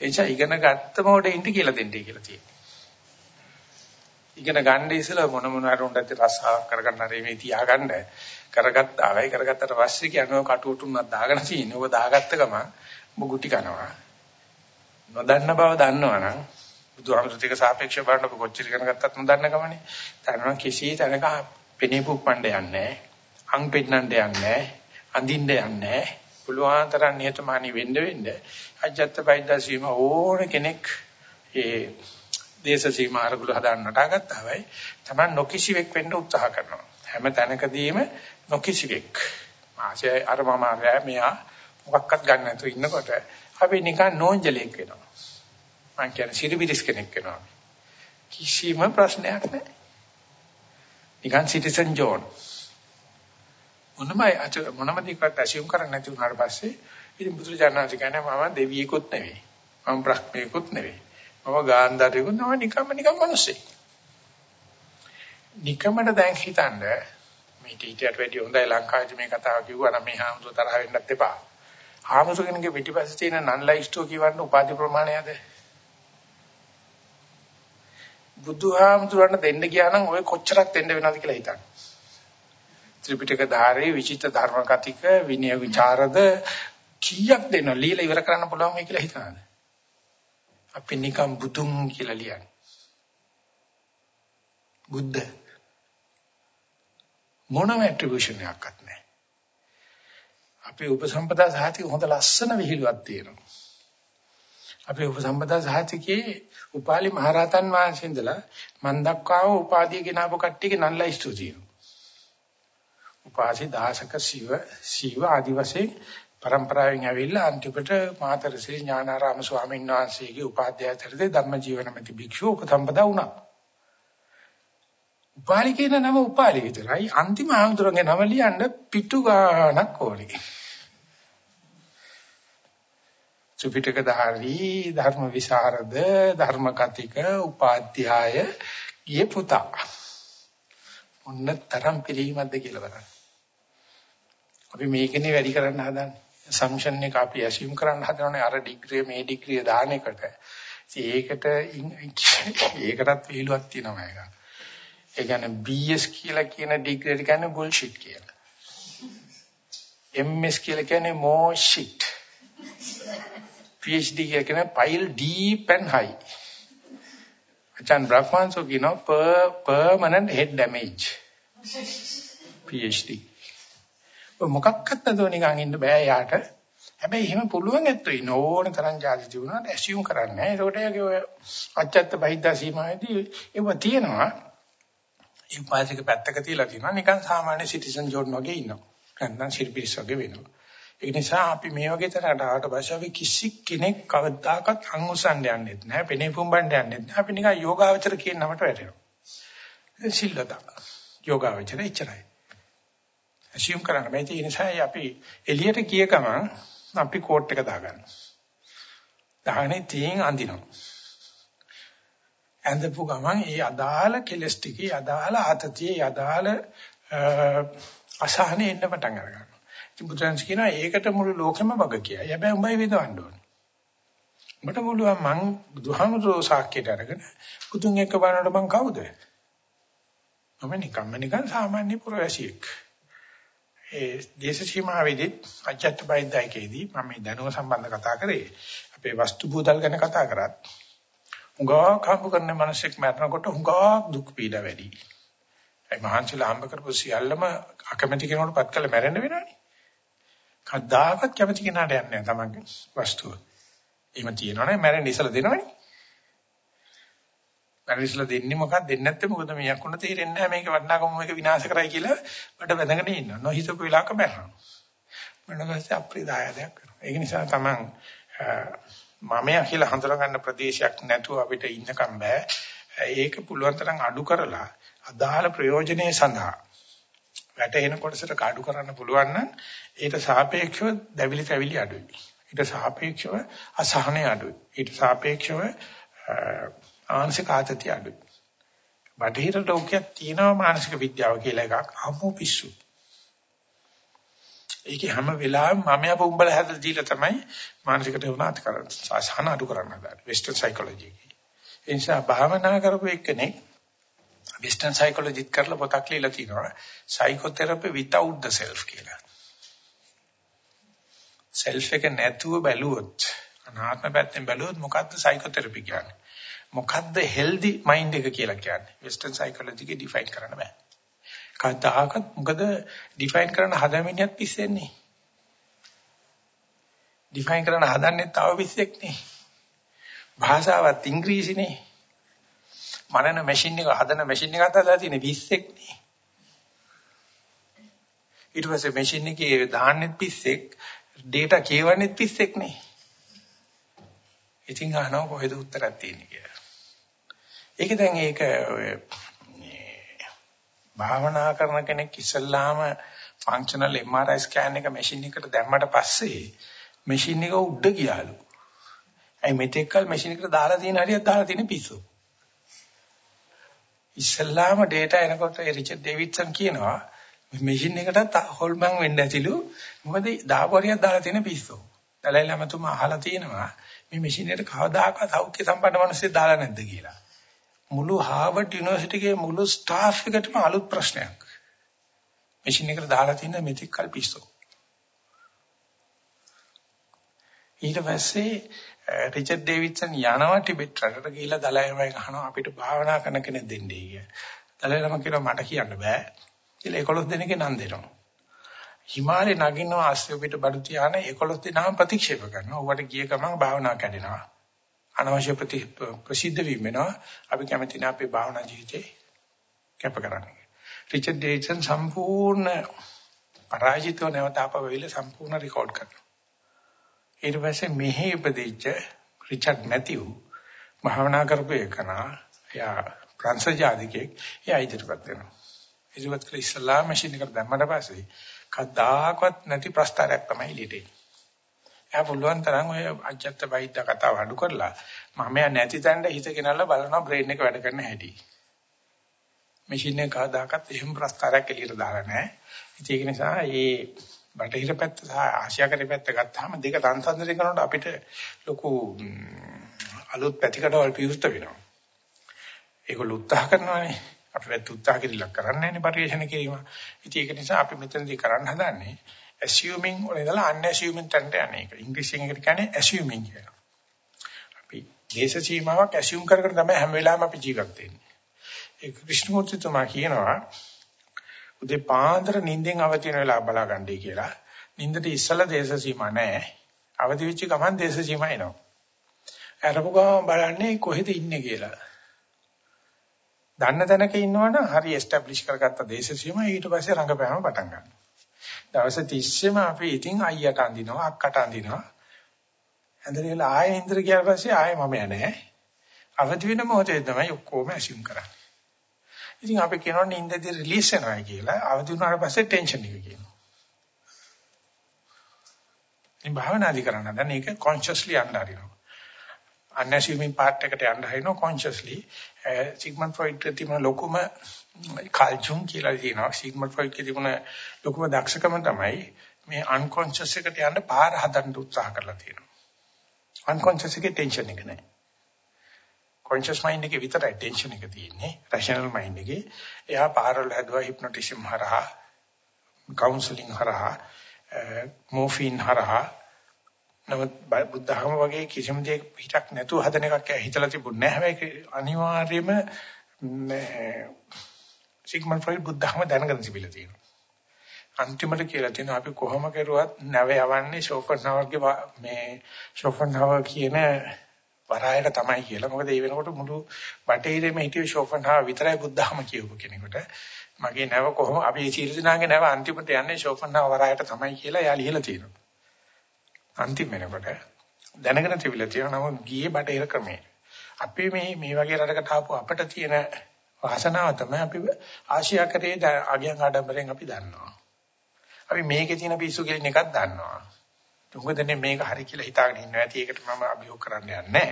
ඒ නිසා ඉගෙන ගත්ත මොඩේ ඉන්න කියලා දෙන්නයි කියලා තියෙනවා. ඉගෙන ගන්න ඉස්සෙල්ලා මොන මොන හරි උන්ට රසාවක් කරගන්න හරි මේ තියාගන්න කරගත්තා. වෙයි කරගත්තට පස්සේ කියනවා කටුවටුන්නක් දාගෙන තියෙන. ඔබ දාගත්ත ගම මුගුටි කනවා. නොදන්න බව දන්නවනම් බුදුහාමුදුරුත් එක්ක සාපේක්ෂව බලනකොට කොච්චර ඉගෙන ගත්තත් නොදන්න ගමනේ. තනම කිසි තැනක පෙනේ පුප්පණ්ඩ යන්නේ අං පෙන්නන්න යන්නේ අඳින්න යන්නේ පුළුවන් තරම් නිහතමානී වෙන්න වෙන්න අජත්ත බයිද්දා සීම ඕන කෙනෙක් ඒ දේශ සීමා අරගල හදාන්න නටාගත්තා වෙයි තමයි නොකිසිවෙක් වෙන්න උත්සාහ කරනවා හැම තැනකදීම නොකිසිවෙක් ආශය අර මම මෙයා මොකක්වත් ගන්න නැතුව ඉන්නකොට අපි නිකන් නෝන්ජලෙක් වෙනවා මම කියන්නේ සිරිබිරිස් කෙනෙක් වෙනවා. කිසිම ප්‍රශ්නයක් නැහැ. නිකන් සිටිසන් ජෝන්. මොනම මොනම දෙයක්වත් ඇසියුම් කරන්නේ නැති වුණාට පස්සේ ඉතින් බුදුරජාණන් කියන්නේ මම දෙවියෙකුත් නෙවෙයි. මම බ්‍රහ්මයෙකුත් නෙවෙයි. මම ගාන්ධාරයෙකුත් නෙවෙයි නිකම්ම නිකම් මිනිස්සෙක්. නිකමට දැන් හිතන්න මේ ටීචර්ට වැඩි හොඳයි ලංකාවේ මේ කතාව කිව්වා නම් මේ හාමුදුර තරහ වෙන්නත් එපා. හාමුදුරගෙනගේ පිටිපස්සේ තියෙන නන් ලයිස්ටෝ කියවන්න උපාධි ප්‍රමාණයද? බුදුහාමුදුරන්ට දෙන්න ගියා නම් ඔය කොච්චරක් දෙන්න වෙනවද කියලා හිතන්න. ත්‍රිපිටක ධාරේ විචිත ධර්ම කතික විනය විචාරද කීයක් දෙනව ලීලා ඉවර කරන්න පුළුවන් මේ කියලා හිතනද? අපි නිකම් බුදුන් කියලා ලියන්නේ. බුද්ධ මොනම ඇට්‍රිබියුෂන් එකක්වත් නැහැ. අපේ උපසම්පදා සාහිත්‍ය හොඳ ලස්සන විහිළුවක් තියෙනවා. අපේ උපසම්පදා සාහිත්‍යයේ උපාලි මහරහතන් වහන්සේ ඉඳලා මන් දක්වාව උපාධිය ගෙනාවු කට්ටියගේ නන්ලා ස්තුතියි. උපාසි දාසක සිව සිව ආදි වශයෙන් પરම්පරාවෙන් ඇවිල්ලා අන්තිමට මාතර ශ්‍රී ඥානාරාම ස්වාමීන් වහන්සේගේ උපාධ්‍යායතරදී ධම්ම ජීවනමති භික්ෂුව උපසම්පදා වුණා. උපාලි කියන නම උපාලි විතරයි අන්තිම ආමතුරුගේ නම ලියන්න පිටු ගාණක් ඕනේ. ත්‍රිපිටක ධාරී ධර්ම විශාරද ධර්ම කතික උපාධ්‍යාය ඊයේ පුතා මොන්න තරම් පිළිහිමක්ද කියලා බලන්න. අපි මේකනේ වැඩි කරන්න හදන්නේ. Assumption එක අපි assume කරන්න හදනනේ අර ඩිග්‍රී මේ ඩිග්‍රී දාන එකට. ඒකට ඒකටත් වේලුවක් තියෙනවා ඒක. ඒ කියන්නේ BS කියලා කියන ඩිග්‍රී එක කියන්නේ බුල්ෂිට් කියලා. MS කියලා කියන්නේ more shit. PhD කියලා කියන්නේ pile deep and high. Ajahn බ්‍රහ්මන්සෝ කියනවා permanent head damage. PhD. ඔය මොකක්වත් නැතුව නිකන් ඉන්න බෑ යාට. හැබැයි එහෙම පුළුවන් ඇත්තෝ ඉන්න ඕන තරම් ජාති තිබුණාට ඇසියුම් කරන්නේ නැහැ. ඒකට ඒකේ ඔය අච්චත්ත බහිද්දා සීමාවේදී ඒව තියෙනවා. ඒ උපාසික පැත්තක තියලා තියෙනවා. නිකන් සාමාන්‍ය සිටිසන් ජෝන් වගේ ඉන්නවා. නැත්නම් සිල්පිරිස් වගේ වෙනවා. ඒ නිසා අපි මේ වගේ තරකට ආවට පස්සේ අපි කිසි කෙනෙක් කවදාකවත් අංගුසන් යන්නෙත් නැහැ. පෙනේ පුම්බන්න යන්නෙත් නැහැ. අපි නිකන් යෝගාවචර කියන නමට වැටෙනවා. සිල්ලතා. යෝගාවචර ඉච්චරයි. Assume කරන්න බෑ. ඒ නිසා අපි එළියට ගිය ගමන් අපි කෝට් එක දාගන්නවා. දාහනේ තියෙන් අඳිනවා. ඇඳපු ගමන් ඒ අදාළ කෙලස් ටිකේ අදාළ ආතතියේ අදාළ අසහනේ එන්න පටන් අරගන්නවා. ඉතින් බුදුන්ස් කියනවා ඒකට මුළු ලෝකෙම වග කියයි. හැබැයි උඹයි විඳවන්න ඕනේ. උඹට මුළුවන් මං බුදුහාමුදුරෝ සාක්කයට අරගෙන බුදුන් එක්ක බලනකොට මං කවුද? මම නිකම්ම නිකන් සාමාන්‍ය පුරවැසියෙක්. ඒ දේශ සීමාවේදී අජත්ත බයින්දයිකේදී මම මේ දැනුම සම්බන්ධ කතා කරේ. අපේ වස්තු භූතල් ගැන කතා කරත් හුඟා කම්ප කරන මිනිස්සෙක් මරනකොට හුඟා දුක් පීඩා වැඩි. ඒ මහන්සිලා හම්බ කරපු සියල්ලම අකමැති කෙනෙකුට පත් කළ මැරෙන්න වෙනවනේ. කද්දාකත් කැමති කෙනාට යන්නේ නැහැ තමන්ගේ වස්තුව. එහෙම තියෙනවනේ මැරෙන්න ඉසලා දෙනවනේ. මැරෙන්න ඉසලා දෙන්නේ මොකක්ද දෙන්නේ නැත්නම් මොකද මේ යකුණ තේරෙන්නේ නැහැ මේක වටිනාකම මේක විනාශ කරයි කියලා බඩ වැදගෙන ඉන්නවා. නොහිතපු වෙලාවක මැරෙනවා. මොනවාසේ අප්‍රදායයක් කරනවා. ඒක නිසා තමන් මමයා කියලා හඳුනගන්න ප්‍රදේශයක් නැතුව අපිට ඉන්නකම් බෑ. ඒක පුළුවන් තරම් අඩු කරලා අදාළ ප්‍රයෝජනයේ සඳහා වැටෙන කොටසට කාඩු කරන්න පුළුවන් නම් ඊට සාපේක්ෂව දැවිලි තැවිලි අඩුයි. ඊට සාපේක්ෂව අසහනය අඩුයි. ඊට සාපේක්ෂව ආංශික ආතතිය අඩුයි. බටහිර ලෝකයක් තියෙනවා මානසික විද්‍යාව කියලා එකක් අමු පිස්සු. ඒකේ හැම වෙලාවෙම මම යප උඹලා හැදලා දීලා තමයි මානසිකට උනාත් කරන්නේ. අසහන අඩු කරන්න හදන්නේ. වෙස්ටර්න් සයිකොලොජි එකේ. ඒ නිසා භාවනා කරපු එක්කෙනෙක් වෙස්ටර්න් සයිකොලොජිත් කරලා පොතක් ලියලා තිනවා. සයිකෝതെරපි without the self කියලා. self එක නැතුව බැලුවොත් අනාත්ම පැත්තෙන් බැලුවොත් මොකද්ද සයිකෝതെරපි කියන්නේ? මොකද්ද healthy mind එක කියලා කියන්නේ? වෙස්ටර්න් සයිකොලොජි එකේ ඩිෆයින් කරන්න බෑ. කවදාකවත් මොකද ඩිෆයින් කරන්න හදමිනියත් පිස්සෙන්නේ. ඩිෆයින් කරන්න හදන්නේ තව පිස්සෙක් නේ. භාෂාවත් ඉංග්‍රීසිනේ. මනන මැෂින් එක හදන මැෂින් එක හදලා තියෙන පිස්සෙක් නේ. ඊට පස්සේ මැෂින් එකේ දාන්නෙත් පිස්සෙක්, data කියවන්නෙත් පිස්සෙක් නේ. ඉතින් අහනවා කොහෙද උත්තරයක් තියෙන්නේ කියලා. ඒක දැන් ඒක භාවනා කරන කෙනෙක් ඉස්සල්ලාම ෆන්ක්ෂනල් MRI ස්කෑන් එක මැෂින් එකට දැම්මට පස්සේ මැෂින් එක උඩ ගියාලු. අයි මෙතෙක්කල් මැෂින් එකට දාලා තියෙන හරියක් දාලා තියෙන පිස්සු. ඉස්සල්ලාම data එනකොට රිචඩ් ඩේවිඩ්සන් කියනවා මැෂින් එකටත් හොල්මන් වෙන්න ඇතිලු. මොකද දාපු හරියක් දාලා තියෙන පිස්සු. දලයි ළමතුමා අහලා තියෙනවා මේ මැෂින් එකට කවදාකවත් සෞඛ්‍ය සම්පන්න මිනිස්සු දාලා නැද්ද කියලා. මුළු හාවර්ඩ් යුනිවර්සිටි එකේ මුළු ස්ටාෆ් එකටම අලුත් ප්‍රශ්නයක්. මැෂින් එකට දාලා තියෙන මෙතික් කල් පිස්සෝ. ඊට පස්සේ රිචඩ් ඩේවිඩ්සන් යනවා ටිබෙට් රටට ගිහිල්ලා දලයිමයි අහනවා අපිට භාවනා කරන කෙනෙක් දෙන්නේ කියලා. දලයිම කියනවා මට කියන්න බෑ. කියලා 11 දෙනෙක්ගේ නම් දෙනවා. හිමාලේ නගිනවා ආශ්‍රය පිට බඩු තියාන 11 දෙනාම ප්‍රතික්ෂේප කරනවා. ඌට ගිය ගමන් භාවනා කැඩෙනවා. අනවශ්‍ය ප්‍රසිද්ධ වීම වෙනවා. අපි කැමති නැහැ අපේ භාවනා ජීවිතේ කැප කරන්න. රිචඩ් ඩේවිඩ්සන් සම්පූර්ණ පරාජිතව නැවත ආපවෙල සම්පූර්ණ රෙකෝඩ් කරනවා. ඊට පස්සේ මෙහි ඉපදිච්ච රිචඩ් මැතිව් භාවනා කරපු එකනා එයා ප්‍රංශ ජාතිකෙක් එයා ඉදිරිපත් වෙනවා. ඉදිරිපත් කළ ඉස්ලාම මැෂින් එකට දැම්මට පස්සේ කවදාකවත් නැති ප්‍රස්තාරයක් තමයි එළියට එන්නේ. එයා පුළුවන් තරම් ඔය අජත්ත වෛද්‍ය කතාව අඩු කරලා මම නැති තැනට හිත ගෙනල්ලා බලනවා බ්‍රේන් එක වැඩ කරන හැටි. මැෂින් එක කවදාකවත් එහෙම ප්‍රස්තාරයක් එළියට දාලා නැහැ. ඒක නිසා මේ බටහිර පැත්ත සහ ආසියාකරේ පැත්ත ගත්තාම දෙක සංසන්දනය කරනකොට අපිට ලොකු අලුත් පැතිකඩවල් පියුස්ත වෙනවා. ඒගොල්ලෝ උත්සාහ කරනවානේ. අපි වැත් උත්සාහ කිරීලා කරන්නේ නැහැ පරිශ්‍රණ කිරීම. ඉතින් ඒක නිසා අපි මෙතනදී කරන්න හදන්නේ assuming වල ඉඳලා unassuming තැනට යන්නේ. ඉංග්‍රීසියෙන් එකට කියන්නේ assuming කියලා. අපි දේශ සීමාවක් assume කර කර තමයි හැම වෙලාවෙම අපි ජීවත් වෙන්නේ. ඒ ක්‍රිෂ්ණමූර්තිතුමා කියනවා උදේ පාන්දර නිින්දෙන් අවදි වෙන වෙලාව බලා ගන්නයි කියලා. නිින්දට ඉස්සලා දේශ සීමා නැහැ. අවදි වෙච්ච ගමන් දේශ සීමා එනවා. අරපු ගමන් බලන්නේ කොහෙද ඉන්නේ කියලා. දන්න තැනක ඉන්නවනම් හරි එස්ටැබ්ලිෂ් කරගත්ත දේශ සීමා ඊට පස්සේ රංගපෑම පටන් ගන්නවා. දවස් 30ෙම අපි ඉතින් අයියට අඳිනවා අක්කට අඳිනවා. ඇඳලා ආයෙ ඉන්ද්‍ර ගියාට පස්සේ ආයෙ මම යන්නේ. අවදි වෙන මොහොතේ තමයි ඔක්කොම ඇසියුම් කරන්නේ. ඉතින් අපි කියනවා නින්දදී රිලීස් වෙනවා කියලා. අවදි වුණාට පස්සේ ටෙන්ෂන් එක කියනවා. මේ භාවනාදි කරන්න දැන් ඒක කොන්ෂස්ලි යන්න හරිනවා. unassuming part එකට යන්න හරිනවා කොන්ෂස්ලි. සිග්මන්ඩ් ෆ්‍රොයිඩ් තිබුණ ලොකුම කාල් ජුන් කියලා කියනවා. සිග්මන්ඩ් ෆ්‍රොයිඩ් තිබුණ ලොකුම දක්ෂකම තමයි මේ අන්කොන්ෂස් එකට යන්න පාර හදන්න උත්සාහ කරලා තියෙනවා. අන්කොන්ෂස් එකේ ටෙන්ෂන් එක නැහැ. කොන්ෂස් මයින්ඩ් එකේ විතරයි ටෙන්ෂන් එක තියෙන්නේ. රෂනල් මයින්ඩ් එකේ. එයා පාරවල් හැදුවා හිප්නොටිසම් හරහා, කවුන්සලින් හරහා, මෝෆින් හරහා. නමුත් බුද්ධහම වගේ කිසිම දෙයක පිටක් නැතුව හදන එකක් හිතලා තිබුණේ නැහැ. හැබැයි අනිවාර්යයෙන්ම සිග්මන්ඩ් ෆ්‍රොයිඩ් බුද්ධහම දැනගෙන තිබිලා තියෙනවා. අන්තිමට කියලා තියෙනවා අපි කොහොම කරුවත් නැව යවන්නේ ෂෝපන්හවර්ගේ මේ ෂෝපන්හවර් කියන වරායට තමයි කියලා. මොකද ඒ වෙනකොට මුළු බටහිරෙම හිටිය ෂෝපන්හාවර් විතරයි බුද්ධහම කියවපු කෙනෙකුට. මගේ නැව කොහොම අපි මේ චීරදිනාගේ නැව අන්තිමට යන්නේ ෂෝපන්හාවර් වරායට තමයි කියලා එයා ලියලා තියෙනවා. අන්තිම වෙනකොට දැනගෙන තිබිලා තියෙනවා නමුත් ගියේ බටහිර ක්‍රමයේ. අපි මේ මේ වගේ රටකට ආපු අපිට තියෙන වාසනාව තමයි අපි ආසියාකරේ අගයන් ආඩම්බරෙන් අපි දන්නවා. අපි මේකේ තියෙන පිස්සු කෙලින් එකක් දන්නවා. මොකදනේ මේක හරි කියලා හිතාගෙන ඉන්නවා ඇති ඒකට මම අභියෝග කරන්න යන්නේ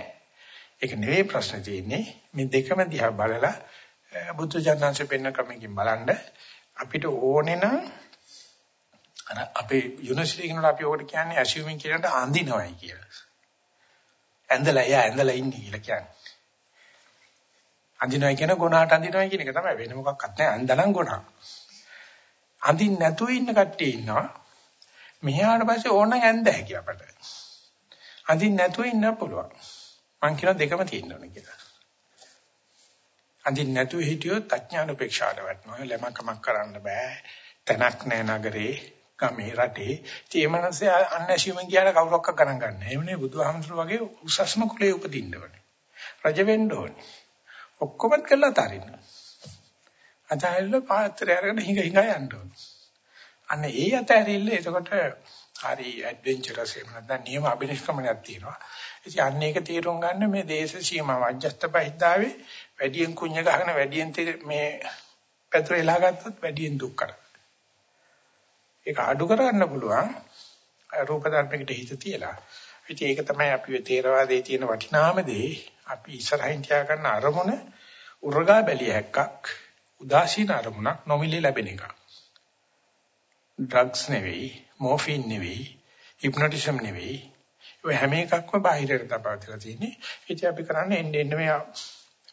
ඒක නෙවෙයි ප්‍රශ්නේ තියෙන්නේ මේ දෙකම දිහා බලලා බුද්ධ ජානංශ පෙන්න ක්‍රමකින් බලන්න අපිට ඕනේ නම් අර අපේ යුනිවර්සිටි එකනට අපි ඔකට කියන්නේ ඇසියුමින් කියනට අඳිනවයි කියලා. ඇඳලා එයා ඇඳලා ඉන්නේ කියලා කියන්නේ. අඳිනවයි කියන ගුණාට අඳිනවයි කියන එක තමයි වෙන මොකක්වත් නැහැ අඳනන් ගුණා. අඳින්න නැතුව ඉන්න කට්ටිය ඉන්නවා. මෙහාට පස්සේ ඕනනම් ඇඳ හැකි අපට. අඳින්න නැතුව ඉන්න පුළුවන්. මං කියන දෙකම තියෙන්න ඕනේ කියලා. අඳින්න නැතුව හිටියොත් අඥාන උපේක්ෂාට වැටෙනවා. ළමකමක් කරන්න බෑ. තැනක් නෑ නගරේ, ගමේ රටේ. ඒ මනසේ අන්නැසියුමෙන් කියන කවුරක්ක ගණන් ගන්න. එහෙමනේ බුදුහාමුදුරු වගේ උසස්ම කුලයේ උපදින්න ඕනේ. රජ වෙන්න ඕනේ. ඔක්කොමත් කළා තරින්න. අතහැරලා පාත්‍රය අරගෙන හිඟ හිඟ යන්න ඕනේ. අන්න ඒ අතහැරිල්ල එතකොට හරි ඇඩ්වෙන්චරස් එහෙම නැත්නම් නියම අභිනිෂ්ක්‍මණයක් තියෙනවා. ඉතින් අන්න ඒක තීරුම් ගන්න මේ දේශ සීමාව අජ්ජස්ත බහිද්දාවේ වැඩියෙන් කුඤ්ඤ ගහන වැඩියෙන් මේ පැතුර එලා ගත්තොත් වැඩියෙන් දුක් කරා. ඒක අඩු කරන්න පුළුවන් රූප ධර්මයකට හිත තියලා. ඉතින් ඒක තමයි අපි තේරවාදයේ තියෙන වටිනාම දේ. අපි ඉස්සරහින් තියා ගන්න අරමුණ උරගා බැලිය හැක්කක් උදාසීන අරමුණක් නොමිලේ ලැබෙන එකක්. ඩ්‍රග්ස් නෙවෙයි, මෝෆින් නෙවෙයි, හිප්නොටිසම් නෙවෙයි. ඔය හැම එකක්ම බාහිරට තබාවලා තියෙන්නේ. ඉතින් අපි කරන්නේ එන්න එන්න මේ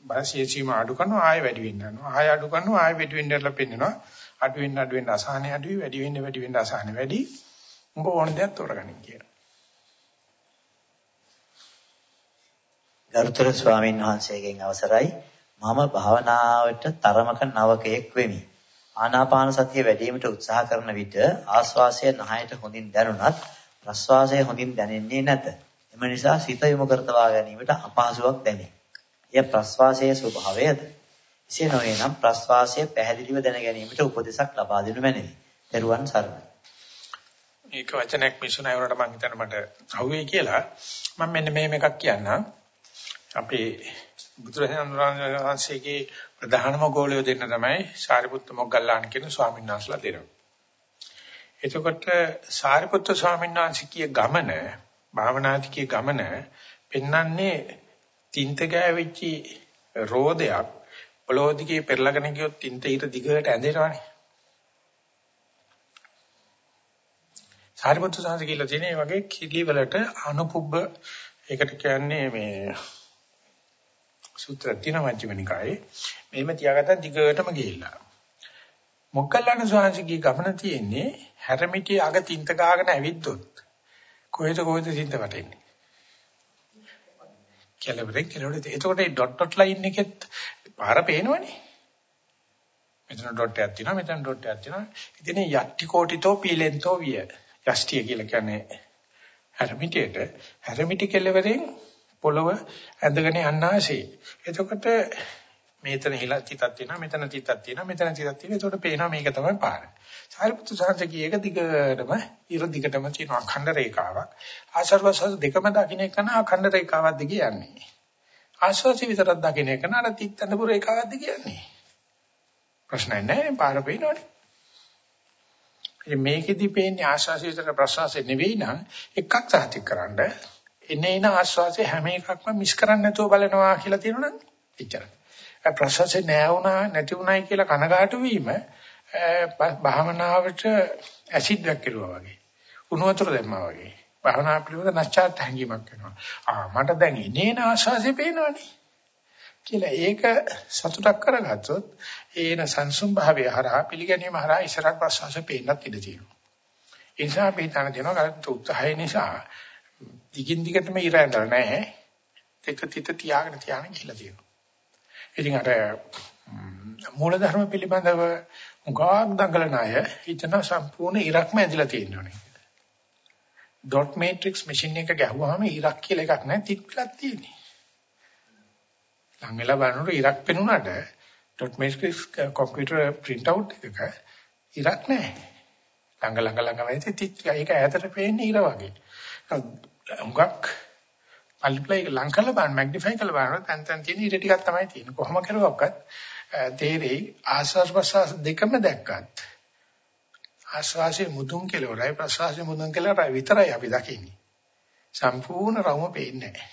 බාසිය සීමා අඩු කරනවා ආයෙ වැඩි වෙන්න යනවා. ආයෙ අඩු කරනවා ආයෙ වැඩි වෙන්න ඉරලා පෙන්නනවා. අඩු වෙන්න අඩු වෙන්න අසහනෙ අඩුයි, වැඩි වෙන්න වැඩි වෙන්න අසහනෙ වැඩි. උඹ ඕන දෙයක් තෝරගන්න කියලා. ගරුතර ස්වාමීන් වහන්සේගෙන් අවසරයි මම භාවනාවට තරමක නවකයෙක් වෙමි. ආනාපාන සතිය වැඩිවීමට උත්සාහ කරන විට ආශ්වාසය නහයට හොඳින් දැනුණත් ප්‍රශ්වාසය හොඳින් දැනෙන්නේ නැත. එම නිසා සිත යොමු කරතවා ගැනීමට අපහසුාවක් දැනේ. එය ප්‍රශ්වාසයේ ස්වභාවයද? එසේ නොවේ නම් ප්‍රශ්වාසය පැහැදිලිව දැන ගැනීමට උපදෙසක් ලබා දෙනු මැනවි. දරුවන් සරණයි. ඒක වචනයක් මිසුණා වුණාට මම හිතන්නේ මට අහුවේ කියලා. මම මෙන්න මේ එකක් කියන්නම්. අපේ බුදුරජාණන් වහන්සේගේ ප්‍රධානම ගෝලය දෙන්න තමයි සාරිපුත්ත මොග්ගල්ලාන කියන ස්වාමීන් වහන්සේලා දෙනවා. එතකොට සාරිපුත්ත ස්වාමීන් වහන්සේ කිය ගමන භාවනාතිකයේ ගමන පෙන්වන්නේ තින්ත ගෑවිච්ච රෝදයක් පොළොදිගේ පෙරලගෙන ගියොත් තින්ත ඊට දිගට ඇඳෙනවනේ. සාරිපුත්‍ර සාංශ කියලා තියෙන මේ වගේ කිලි වලට අනුපුබ්බ ඒකට කියන්නේ මේ සූත්‍ර තියෙන මජ්ක්‍ධිමනිකායේ මෙහෙම තියාගත්තා දිගටම ගිහිල්ලා. මොග්ගල්ලාන ස්වාමීන්ගේ ගමන තියෙන්නේ හැරමිටි අග තින්ත ගාගෙන ඇවිද්දොත් කොහෙද කොහෙද තින්ත වටෙන්නේ. කෙලවරේ කෙලවරේ එතකොට මේ ඩොට් ඩොට් ලයින් එකෙත් පාර පේනවනේ. මෙතන ඩොට් එකක් තියෙනවා මෙතන ඩොට් එකක් තියෙනවා. ඉතින් යට්ටි කෝටිතෝ පීලෙන්තෝ විය. යෂ්ටිය කියලා කියන්නේ හැරමිටියට හැරමිටි කෙලවරෙන් පොළව ඇඳගෙන යන්න ආසේ. එතකොට මේතන හිලා තිතක් තියෙනවා මෙතන තිතක් තියෙනවා මෙතන තිතක් තියෙනවා එතකොට පේනවා මේක තමයි පාර. සාරිපුත්තු සාංශකී එක දිගටම ඉර දිගටම තියෙන අඛණ්ඩ රේඛාවක්. ආශ්‍රවසස් දෙකම දකින්න එක නා අඛණ්ඩ රේඛාවක් දිගේ යන්නේ. ආශ්වාසි විතරක් දකින්න එක නා අර තිත්තනපු රේඛාවක් දිගේ යන්නේ. ප්‍රශ්නයක් නැහැ පාර පේනවනේ. ඉතින් මේකෙදි පේන්නේ ආශ්වාසය විතර ප්‍රශ්වාසය නෙවෙයි නම් එකක් සාතික කරන්න එනේන ආශ්වාසය හැම එකක්ම මිස් කරන්නේ නැතුව බලනවා කියලා තියෙනවනම් එච්චරයි. ප්‍රශ්වාසය නෑ වුණා නැති වුණායි කියලා කනගාටු වීම භාවනාවට ඇසිඩ් එකක් කෙරුවා වගේ. උණු වතුර දැම්මා වගේ. භාවනා පිළිවෙල නැස්චාත් හැංගීමක් වෙනවා. ආ මට දැන් එනේන ආශ්වාසය පේනවනේ. කියලා ඒක සතුටක් කරගත්තොත් ඒන සංසුම් භාවය හරහා පිළිගැනීම හරහා ඉස්සරහ ප්‍රසවාසය පේන්නත් ඉඩ තියෙනවා. ඒ නිසා අපි තන දෙනවා ගන්න උත්සාහය නිසා දිගින් දිගටම ඉර ඇඳලා නැහැ. ඒක තිත තියාගෙන තියාගෙන ගිහිල්ලා තියෙනවා. ඉතින් අර මූලධර්ම පිළිබඳව උගාක් දඟලන අය හිතන සම්පූර්ණ ඉරක්ම ඇදලා තියෙනවනේ. ඩොට් මේට්‍රික්ස් මැෂින් එක ගැහුවාම ඉරක් කියලා එකක් නැහැ තිත් පිටක් තියෙන්නේ. ලං වෙලා බලනකොට ඉරක් පෙනුනට dot matrix computer print out එකක ඉරක් නැහැ. ළඟ ළඟ ළඟ වෙයිද තිත් ඒක ඈතට පේන්නේ ඉර වගේ. හුඟක් මල්ටිප්ලයි එක ලං කරලා බලන්න මැග්නිෆයි කරලා බලනකොට තැන් තැන් තියෙන ඉර ටිකක් තමයි තියෙන්නේ. කොහොම කරුවක්වත් තේරෙයි ආස්වාස් ප්‍රසවාස දෙකම දැක්කත් ආස්වාසේ මුදුන් කෙලවරයි ප්‍රසවාසේ මුදුන් කෙලවරයි විතරයි අපි දකින්නේ. සම්පූර්ණ රවුම පේන්නේ නැහැ.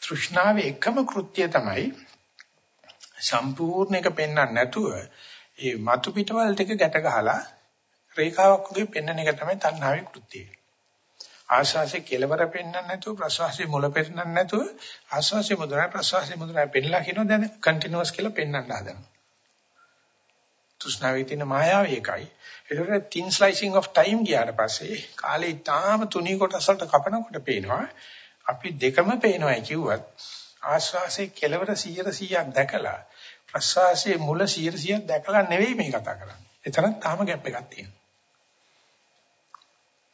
තෘෂ්ණාවේ එකම කෘත්‍යය තමයි සම්පූර්ණ එක පෙන්වන්න නැතුව ඒ මතු පිටවල ටික ගැට ගහලා රේඛාවක් වගේ පෙන්වන එක තමයි තණ්හාවේ කෘත්‍යය. ආශාසයේ කෙලවර පෙන්වන්න නැතුව ප්‍රසවාසයේ මුල පෙන්වන්න නැතුව ආශාසයේ මුදරයි ප්‍රසවාසයේ මුදරයි පෙන්ලා කියනවා දැන් කන්ටිනියස් කියලා පෙන්වන්න හදනවා. තෘෂ්ණාවේ තියෙන මායාව ඒකයි. ඒකට thin slicing of time ගියාට පස්සේ කාලේ ඊටාම තුනී කොටස් වලට කපනකොට පේනවා අපි දෙකම පේනවා කිව්වත් ආශ්වාසයේ කෙලවර 100%ක් දැකලා ප්‍රශ්වාසයේ මුල 100%ක් දැකලා නෙවෙයි මේ කතා කරන්නේ. එතන තාම ગેප් එකක් තියෙනවා.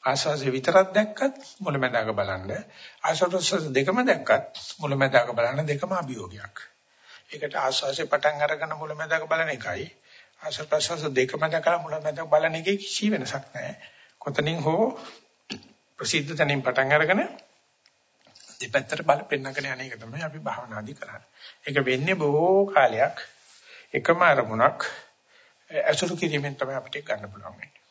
ආශ්වාසයේ විතරක් දැක්කත් මුලැමැදාක බලන්න ආශ්වාස දෙකම දැක්කත් මුලැමැදාක බලන්න දෙකම අභියෝගයක්. ඒකට ආශ්වාසයේ පටන් අරගෙන මුලැමැදාක බලන එකයි ආශ්වාස ප්‍රශ්වාස දෙකම දැකලා මුලැමැදාක බලන එකේ කිසි වෙනසක් නැහැ. කොතනින් හෝ ප්‍රසිද්ධ තැනින් පටන් අරගෙන දෙපැත්තට බල පෙන්නගෙන යන එක තමයි අපි භාවනාදි කරන්නේ. ඒක වෙන්නේ බොහෝ කාලයක් එකම අරමුණක් අසුරු කිරීමෙන් තමයි අපිට ගන්න පුළුවන් වෙන්නේ.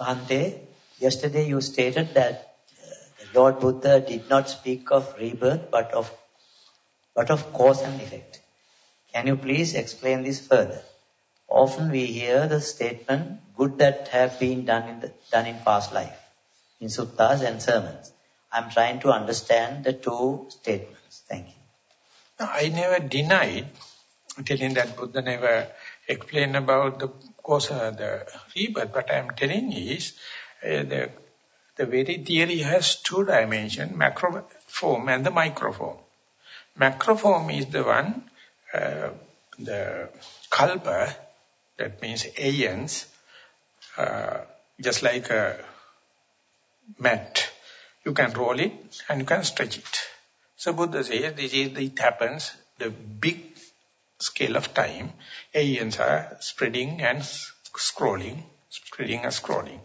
Bhante, yesterday you stated that uh, the Lord Buddha did not speak of rebirth but of but of cause and effect. Can you please explain this further? Often we hear the statement, good that have been done in, the, done in past life in suttas and sermons. I'm trying to understand the two statements. Thank you. No, I never denied, telling that Buddha never explained about the cause of the rebirth. But I'm telling is, uh, the, the very theory has two dimensions, macro form and the micro form. Macro form is the one, uh, the kalpa, that means aeons, uh, just like a mat. You can roll it and you can stretch it. So Buddha says this is it happens, the big scale of time, aeons are spreading and scrolling, spreading and scrolling.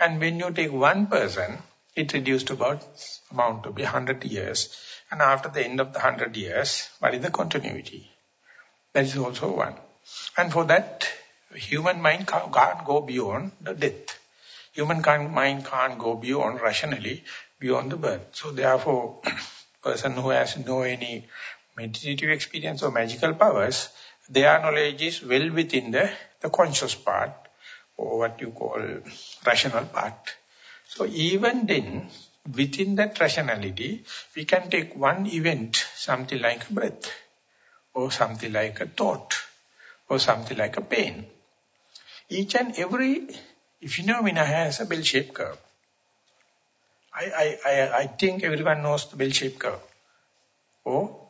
And when you take one person, it reduced to about amount to be 100 years. And after the end of the 100 years, what is the continuity? That is also one. And for that, human mind can't go beyond the death. Human mind can't go beyond rationally, beyond the birth. So therefore, person who has no any meditative experience or magical powers, their knowledge is well within the, the conscious part. or what you call rational part. So even then, within that rationality, we can take one event, something like a breath, or something like a thought, or something like a pain. Each and every phenomena has a bell-shaped curve. I, I, I, I think everyone knows the bell-shaped curve. Oh,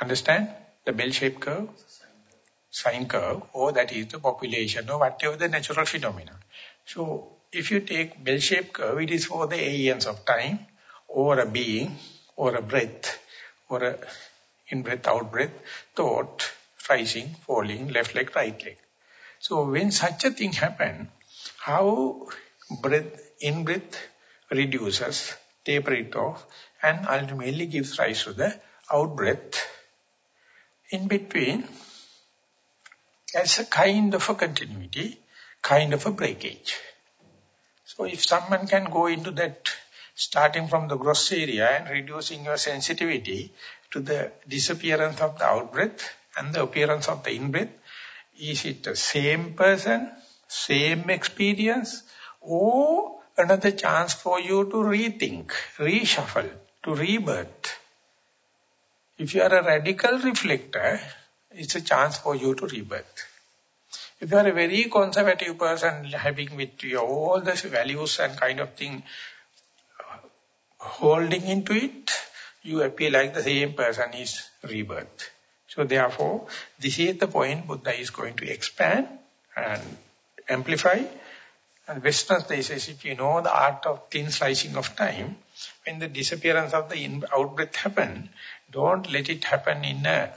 understand the bell-shaped curve? Sine curve, or that is the population, or whatever the natural phenomena. So, if you take bell-shaped curve, it is for the aeons of time, or a being, or a breath, or a in-breath, out-breath, thought, rising, falling, left leg, right leg. So when such a thing happen, how breath, in-breath reduces, taper it off, and ultimately gives rise to the out-breath. In between, as a kind of a continuity, kind of a breakage. So if someone can go into that, starting from the gross area and reducing your sensitivity to the disappearance of the out-breath and the appearance of the in-breath, is it the same person, same experience, or another chance for you to rethink, reshuffle, to rebirth? If you are a radical reflector, it's a chance for you to rebirth. If you are a very conservative person having with you all the values and kind of thing uh, holding into it, you appear like the same person is rebirth. So therefore, this is the point Buddha is going to expand and amplify. And Westerners, they say, if you know the art of thin slicing of time, when the disappearance of the out-breath happen, don't let it happen in a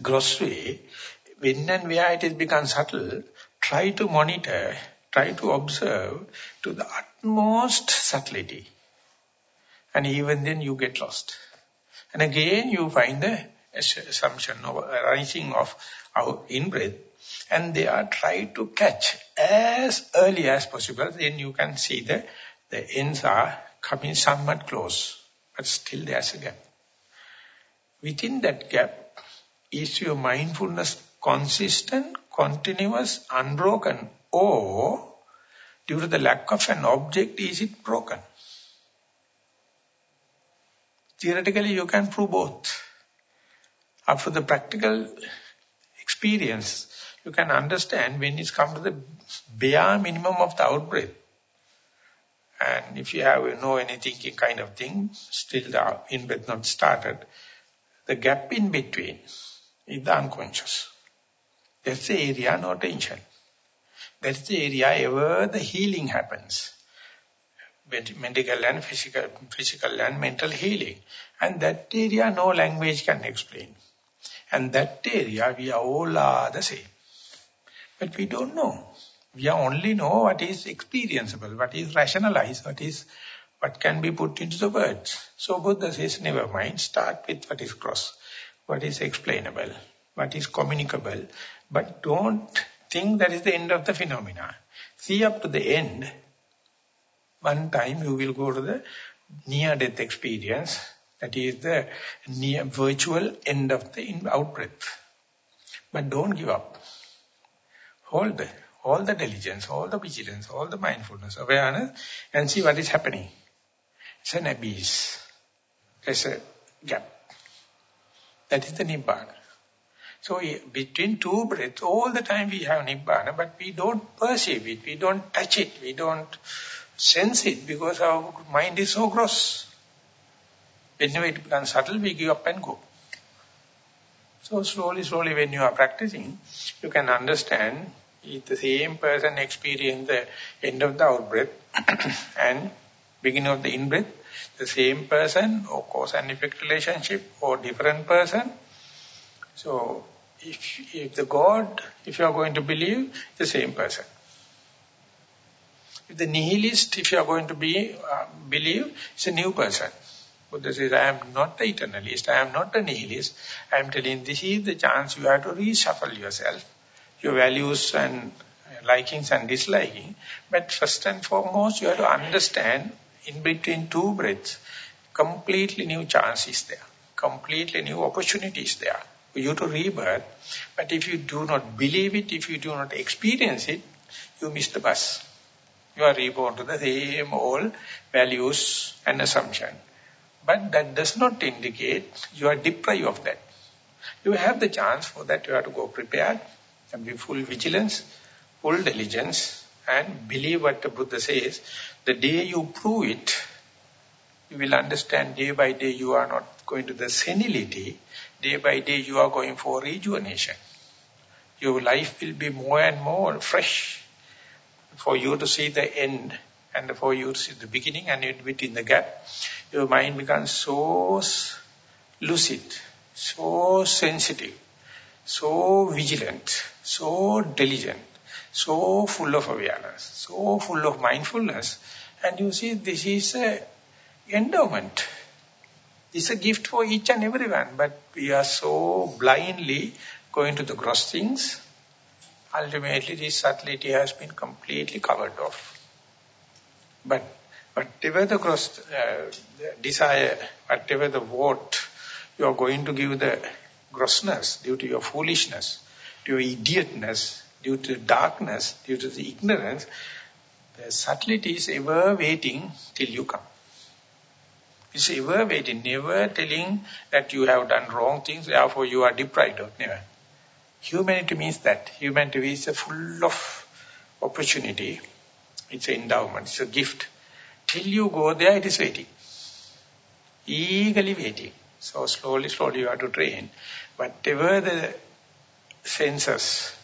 gross way when and where it has become subtle, try to monitor, try to observe to the utmost subtlety. And even then you get lost. And again you find the assumption of arising of our in-breath. And they are trying to catch as early as possible. Then you can see the, the ends are coming somewhat close. But still there's a gap. Within that gap, is your mindfulness consistent, continuous, unbroken, or due to the lack of an object, is it broken? Theoretically, you can prove both. After the practical experience, you can understand when it's come to the bare minimum of the outbreath. And if you have no any thinking kind of thing, still the in-breath not started, the gap in between is the unconscious. That's the area, no tension. That's the area ever the healing happens. Medical and physical, physical and mental healing. And that area no language can explain. And that area we are all are the same. But we don't know. We only know what is experienceable, what is rationalized, what is what can be put into the words. So Buddha says, never mind, start with what is cross, what is explainable, what is communicable, but don't think that is the end of the phenomena. See up to the end. One time you will go to the near-death experience. That is the near virtual end of the out-breath. But don't give up. Hold the, all the diligence, all the vigilance, all the mindfulness, awareness, and see what is happening. It's an abyss. There's a gap. That is the Nibbana. So between two breaths, all the time we have Nibbana, but we don't perceive it, we don't touch it, we don't sense it because our mind is so gross. Whenever it becomes subtle, we give up and go. So slowly, slowly when you are practicing, you can understand if the same person experience the end of the out-breath and beginning of the in-breath, the same person or cause and effect relationship or different person. So if, if the God, if you are going to believe, the same person. If the nihilist, if you are going to be uh, believe, it's a new person. Buddha says, I am not the eternalist, I am not the nihilist. I am telling this is the chance you have to reshuffle yourself, your values and likings and disliking. But first and foremost, you have to understand in between two breaths, completely new chance is there. Completely new opportunity is there for you to rebirth. But if you do not believe it, if you do not experience it, you miss the bus. You are reborn to the same old values and assumption. But that does not indicate you are deprived of that. You have the chance for that. You have to go prepared and be full vigilance, full diligence, and believe what the Buddha says. The day you prove it, you will understand day by day you are not going to the senility. Day by day you are going for rejuvenation. Your life will be more and more fresh for you to see the end and for you to see the beginning and in between the gap. Your mind becomes so lucid, so sensitive, so vigilant, so diligent, so full of awareness, so full of mindfulness. And you see this is a endowment. It's a gift for each and everyone, but we are so blindly going to the gross things. Ultimately, this subtlety has been completely covered off. But whatever the gross uh, desire, whatever the vote you are going to give the grossness due to your foolishness, to your idiotness, due to darkness, due to the ignorance, the subtlety is ever waiting till you come. It's ever waiting, never telling that you have done wrong things, therefore you are deprived of, never. Humanity means that. Humanity is full of opportunity. It's an endowment, it's a gift. Till you go there, it is waiting. Eagerly waiting. So slowly, slowly you have to train. Whatever the senses,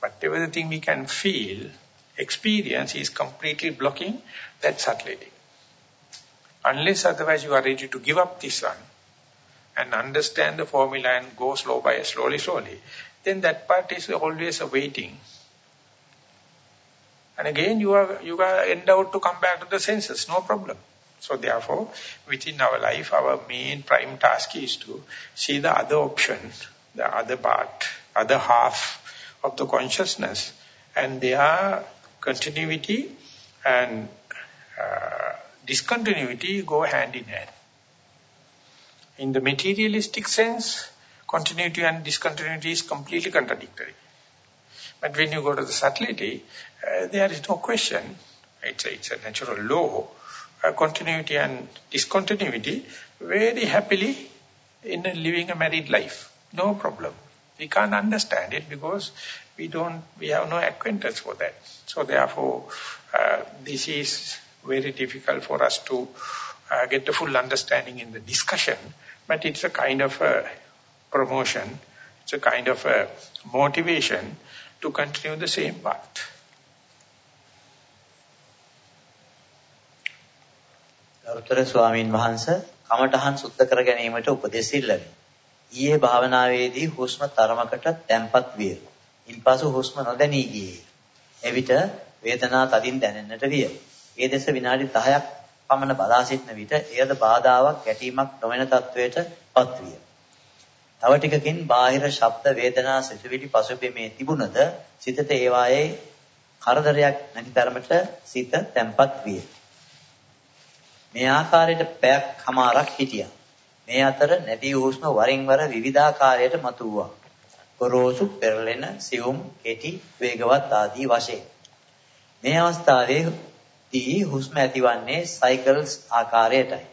whatever the thing we can feel, experience is completely blocking that subtlety. Unless otherwise you are ready to give up this one and understand the formula and go slow by slowly, slowly, then that part is always awaiting. And again, you are you are endowed to come back to the senses, no problem. So therefore, within our life, our main prime task is to see the other option, the other part, other half of the consciousness, and their continuity and uh, discontinuity go hand in hand. In the materialistic sense, continuity and discontinuity is completely contradictory. But when you go to the subtlety, uh, there is no question. It's a, it's a natural law. Uh, continuity and discontinuity very happily in a living a married life. No problem. We can't understand it because we don't, we have no acquaintance for that. So therefore, uh, this is very difficult for us to uh, get the full understanding in the discussion, but it's a kind of a promotion, it's a kind of a motivation to continue the same path. Gautama ස්වාමීන් වහන්සේ කමඨහන් සුද්ධ කර ගැනීමට උපදෙස් ඉල්ලමි. ඊයේ භාවනාවේදී හුස්ම තරමකට තැම්පත් විය. ඉන්පසු හුස්ම නොදැනී ගියේ. එවිට වේදනාව තදින් දැනෙන්නට විය. ඒ දෙස විනාඩි 10ක් පමණ බලා සිටන විට එයද බාධාවක් ගැටීමක් නොවන තත්වයට පත්විය. තව ටිකකින් බාහිර ශබ්ද වේදනා සිතුවිලි පසුබිමේ තිබුණද සිතට ඒවායේ කරදරයක් නැති තරමට සිත තැම්පත් විය. මේ ආකාරයට පැයක් හමාරක් හිටියා. මේ අතර නැති හුස්ම වරින් වර විවිධාකාරයට මතුවුවා. ගොරෝසු පෙරලෙන සියුම් කෙටි වේගවත් ආදී වශයෙන්. මේ අවස්ථාවේ දී හුස්ම ඇතිවන්නේ සයිකල්ස් ආකාරයටයි.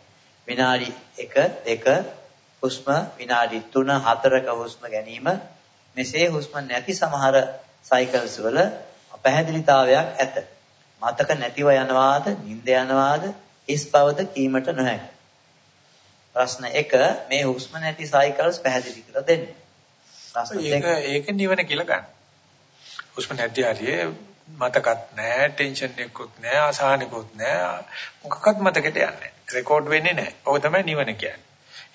විනාඩි 1 2 හුස්ම විනාඩි 3 4ක හුස්ම ගැනීම මෙසේ හුස්ම නැති සමහර සයිකල්ස් වල අපහැදිලිතාවයක් ඇත. මතක නැතිව යනවාද, නිින්ද යනවාද, හිස් බවද කීමට නොහැක. ප්‍රශ්න 1 මේ හුස්ම නැති සයිකල්ස් පැහැදිලි කර දෙන්න. ප්‍රශ්න 2 ඒක ඒක නිවන කියලා ගන්න. හුස්ම නැති හරිය මතකත් නැහැ, ටෙන්ෂන් එකකුත් නැහැ, අසහනෙකුත් නැහැ. මොකක්වත් මතකෙට යන්නේ නැහැ. රෙකෝඩ් වෙන්නේ නැහැ. ඔක තමයි නිවන කියන්නේ.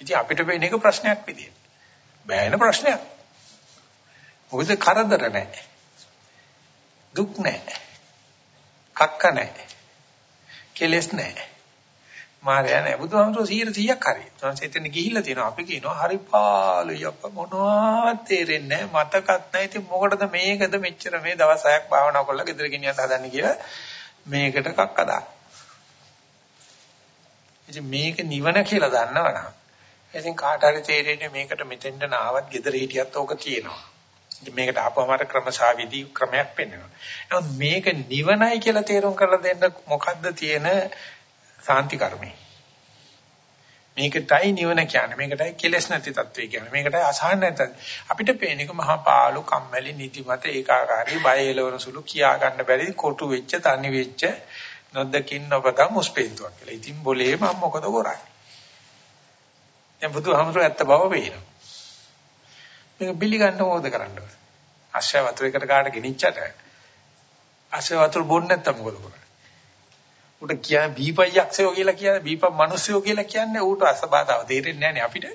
ඉතින් අපිට වෙන එක ප්‍රශ්නයක් විදියට. බෑන ප්‍රශ්නයක්. මොකද කරදර නැහැ. දුක් නැහැ. කක්ක නැහැ. කෙලස් නැහැ. මාර්යා නෑ බුදුහාමුදුරුවෝ 100ක් හරි. ඊට එතන ගිහිල්ලා තියෙනවා අපි කියනවා හරි පාළුයි අප්ප මොනවවත් තේරෙන්නේ නෑ මතකත් නෑ ඉතින් මොකටද මේකද මෙච්චර මේ දවස් 6ක් භාවනා කරලා ගෙදර ගෙනියන්න හදන්නේ කියලා මේකට කක්ක දාන්න. ඉතින් මේක නිවන කියලා දන්නවනම් ඉතින් කාට හරි තේරෙන්නේ මේකට මෙතෙන්ට නාවත් gedara හිටියත් ඕක තියෙනවා. ඉතින් මේකට ආපුවම අර ක්‍රමසාවිදි ක්‍රමයක් පෙන්වනවා. නමුත් මේක නිවනයි කියලා තේරුම් කරලා දෙන්න මොකද්ද තියෙන සාන්ති කර්මය? මේකටයි නිවන කියන්නේ. මේකටයි කෙලෙස් නැති තත්වය කියන්නේ. මේකටයි අසහන නැති. අපිට පේන එක මහා පාළු කම්මැලි නිදිමත ඒකාකාරී බය එලවන සුළු කියා ගන්න බැරි කොටු වෙච්ච තනි වෙච්ච නොදකින් නොපතා මුස්පෙන්තුවක් කියලා. ඉතින් બોලේ මම මොකද කරන්නේ? දැන් බුදුහාමුදුරුවෝ ඇත්ත බව පේනවා. මේක පිළිගන්න ඕද කරන්න ඕන. අශ්‍ය වතුර එකට කාට ගෙනිච්චට අශ්‍ය වතුර බොන්නේ නැත්තම් මොකද කරන්නේ? උට කියන්නේ බීපයක්ෂයෝ කියලා කියන්නේ බීප මිනිස්සයෝ කියලා කියන්නේ ඌට අසබාධාව තේරෙන්නේ නැහැ නේ අපිට.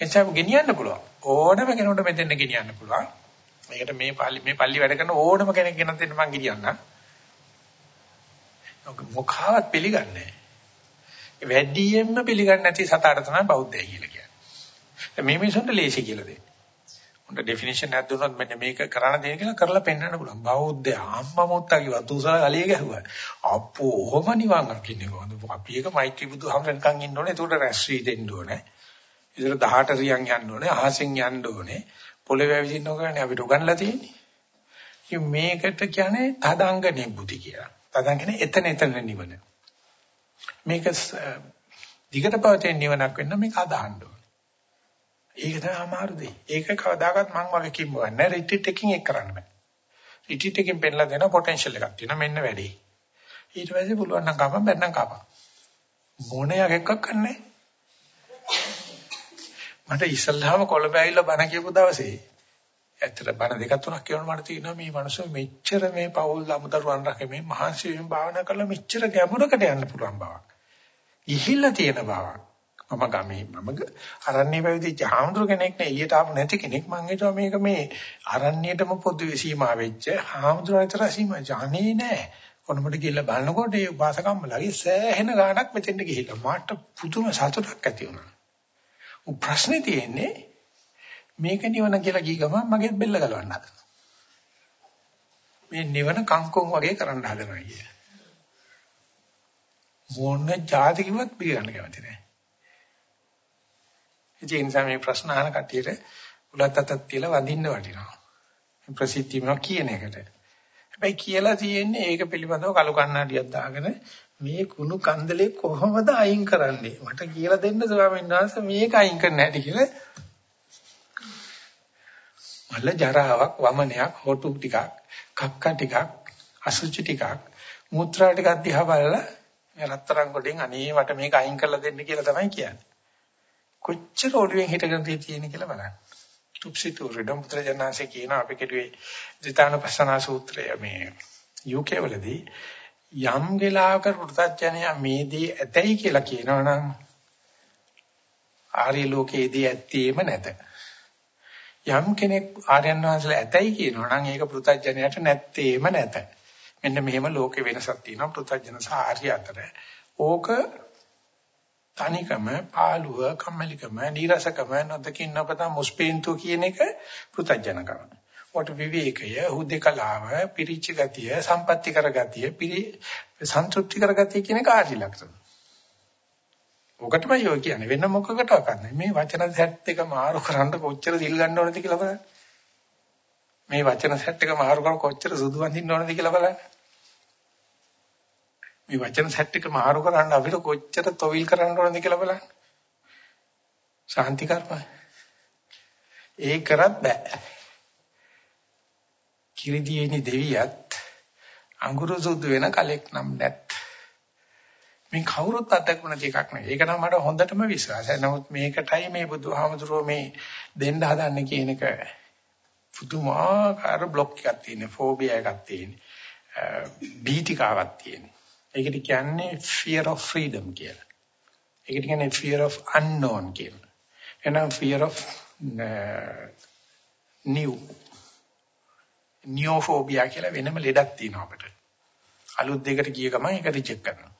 එනිසා ගෙනියන්න පුළුවන්. ඕනම කෙනෙකුට මෙතෙන් ගෙනියන්න පුළුවන්. මේකට මේ පල්ලි මේ පල්ලි වැඩ කරන ඕනම කෙනෙක් ගෙනත් දෙන්න මං ගෙනියන්නම්. මොකාවත් පිළිගන්නේ නැහැ. වැඩියෙන්ම පිළිගන්නේ නැති සතාට තමයි බෞද්ධය කියලා කියන්නේ. මේ මිනිසුන්ට ලේසි කියලා දෙන්නේ. උන්ට ඩෙෆිනිෂන් එකක් දුන්නොත් මෙන්න මේක කරන්න දෙන කියලා කරලා පෙන්වන්න පුළුවන්. බෞද්ධය අම්මා මුත්තා කිව්වා තුසල ගලිය ගැහුවා. අපෝ ඔහොම නිවන් අකින්නේ කොහොමද? අපි එක මෛත්‍රී බුදුහමරන්කන් ඉන්න ඕනේ. ඒකට රැස් වී දෙන්න ඕනේ. ඉතින් 18 රියන් යන්න ඕනේ. අහසෙන් යන්න ඕනේ. පොළවේ ඇවිදින්න ඕනේ අපිට උගන්ලා තියෙන්නේ. ඉතින් මේකට කියන්නේ තදංග නිබ්බුති කියලා. තදංගනේ එතන එතන නිවන. මේක දිගට පවතින නිවනක් වෙන්න මේක අදහන්න ඕනේ. ඒක තමයි අමාරු දෙය. ඒක කවදාකවත් මම වගේ කිව්වන්නේ නැහැ. රිට්‍රීට් එකකින් ඒක කරන්න බෑ. රිට්‍රීට් එකකින් පෙන්නලා දෙන පොටෙන්ෂල් එකක් තියෙනවා. මෙන්න වැඩි. ඊට පස්සේ පුළුවන් නම් කපන් බැන්නම් කපන්. මොණයක් එක්කක් කරන්නේ. මට ඉස්සල්ලාම කොළඹ ඇවිල්ලා බණ කියපු දවසේ ඇත්තට බණ දෙකක් තුනක් කියවන මට තියෙනවා මේ මනුස්සය මෙච්චර මේ පෞල් අමුදරුවන් රකේ මහන්සි වෙමින් භාවනා කරලා මෙච්චර ගැඹුරකට යන්න පුළුවන් බවක්. ඉහිල්ලා තියෙන බවක්. මම ගමේ මම අරණ්‍ය පැවිදිච්ච හාමුදුර කෙනෙක් නේ එළියට ආපු නැති කෙනෙක් මං හිතුවා මේක මේ අරණ්‍යයටම පොදු සීමා වෙච්ච හාමුදුරන් විතර සීමා ජානේ නෑ කොනමඩ ගිහිල්ලා බලනකොට ඒ උපාසකම්මලගේ සෑහෙන ගාණක් මෙතෙන්ට ගිහිල්ලා මාට පුදුම සතුටක් ඇති වුණා. උ ප්‍රශ්නේ තියෙන්නේ මේක නිවන කියලා කී ගමන් මගේ බෙල්ල ගලවන්න හදනවා. මේ නිවන කංකොන් වගේ කරන්න හදනවා කිය. මොන જાති කිව්වත් පිළිගන්න කැමති නෑ. ඒ නිසා මේ ප්‍රශ්න අහන කට්ටියට උලත් අතක් තියලා වඳින්න වටිනවා. ප්‍රසිද්ධියම කියන එකට. හැබැයි කියලා තියෙන්නේ ඒක පිළිබඳව කලු කන්නාඩියක් දාගෙන මේ කුණු කන්දලේ කොහොමද අයින් කරන්නේ? මට කියලා දෙන්න ස්වාමීන් වහන්සේ මේක අයින් කරන්න හැටි කියලා. මල ජරාවක් වමනයක් හොටු ටිකක් කක්ක ටිකක් අසුචි ටිකක් මුත්‍රා ටිකක් දිහා බලලා රත්තරන් ගොඩෙන් අනේ මට මේක අයින් කරලා දෙන්න කියලා තමයි කියන්නේ. කොච්චර ඔළුවෙන් හිටගෙන තියෙන කියලා බලන්න. තුප්සිතුරු ඩම්පුත්‍රජනාසේ කියන අපි කෙරුවේ ධිතානපස්සනා සූත්‍රය මේ UK වලදී යම් වෙලාවක පුරුතඥය මේදී ඇතයි කියලා කියනවනම් ආර්ය ලෝකයේදී ඇත්තේම නැත. යම් කෙනෙක් ආර්යයන් වහන්සේලා ඇතයි කියනවනම් ඒක පුරුතඥයට නැත්තේම නැත. මෙන්න මෙහෙම ලෝකේ වෙනසක් තියෙනවා පුරුතඥ සහ ආර්ය අතර. ඕක තනිකම, පාළුව, කම්මැලිකම, නීරසකම, නොදකින් නොපත මුස්පේන්තු කියන එක පෘතජනකම. වට විවේකය, හුදේකලාව, පිරිච්ච ගතිය, සම්පත්‍ති කරගතිය, පිරි සන්තුෂ්ටි කරගතිය කියන කාර්ය ලක්ෂණ. ඔකටම යෝ කියන්නේ වෙන මොකකටවත් නැහැ. මේ වචන සෙට් එක මාරු කරන්න කොච්චර දිල් ගන්න ඕනද කියලා බලන්න. මේ වචන සෙට් එක මාරු කරන කොච්චර සුදු වඳින්න ඕනද කියලා බලන්න. මේ වචන සෙට් එක මාරු කරන්න අපිට කොච්චර තොවිල් කරන්න ඕනද කියලා බලන්න. ශාන්ති කර්ම. ඒ කරත් බෑ. කිරිදීනි දෙවියත් අඟුරු සුදු වෙන කලෙක් නම් නැත්. මේ කවුරුත් අත්දැකුණ නැති එකක් නෙවෙයි. ඒක නම් මට හොඳටම විශ්වාසයි. නමුත් මේකටයි මේ බුදුහාමුදුරුවෝ මේ දෙන්න හදන්නේ කියන එක පුදුමාකාර બ્લોක් එකක් තියෙන, ෆෝබියා එකක් තියෙන, බීතිකාවක් තියෙන. ඒකට කියන්නේ fear of freedom කියලා. ඒකට කියන්නේ fear of unknown කියලා. එනම් fear of uh, new neophobia කියලා වෙනම ලෙඩක් තියෙනවා අපිට. අලුත් දෙයකට ගිය ගමන් ඒක රිජෙක්ට් කරනවා.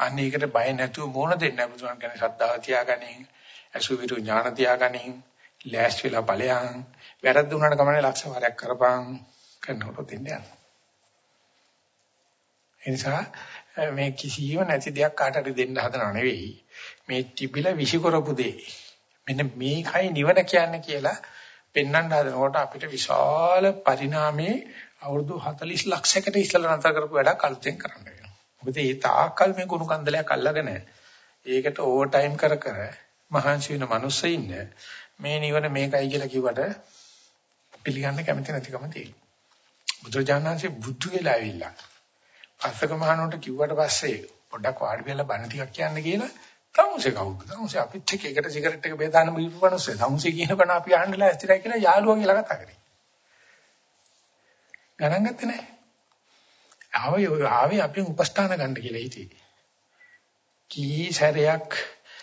අන්න ඒකට බය නැතුව මොන දෙන්න බුදුන් කියන්නේ ශ්‍රද්ධාව තියාගනින්, අසුවිරු ඥාන තියාගනින්, ලෑස්ති වෙලා ඵලයන් වැරද්ද උනාට කමන්නේ ලක්ෂ වාරයක් කරපන් කරනකොට දෙන්න යනවා. ඒ නිසා මේ කිසියම් නැති දෙයක් කාට හරි දෙන්න හදනව නෙවෙයි. මේ තිබිලා විසිකරපු දේ මෙන්න මේකයි නිවන කියන්නේ කියලා පෙන්වන්න හදනකොට අපිට විශාල පරිණාමයේ අවුරුදු 40 ලක්ෂයකට ඉස්සෙල්ලා නැතර කරපු වැඩක් අලුතෙන් කරන්න වෙනවා. මොකද ඒ තාක්කල් මේ ගුණ කන්දලයක් අල්ලගෙන ඒකට ඕවර් ටයිම් කර කර මහන්සි වෙන මිනිස්සෙින්න මේ නිවන මේකයි කියලා කිව්වට පිළිගන්න කැමති නැතිකම තියෙනවා. බුදුරජාණන්සේ බුදු වෙලා ඇවිල්ලා අස්සක මහණුන්ට කිව්වට පස්සේ පොඩ්ඩක් වාඩි වෙලා බණ ටිකක් කියන්න කියලා තමුසේ කවුද? තමුසේ අපිත් එක්ක එකට සිගරට් එක බෙදාන බීපු මිනිස්සේ. තමුසේ කියන බණ අපි අහන්නලා ඇස්තිරයි කියලා යාළුවා කියලා කතා කරේ. ගණන් ගත්තේ නැහැ. ආවේ ආවේ අපි උපස්ථාන ගන්න කියලා හිතේ. කී සැරයක්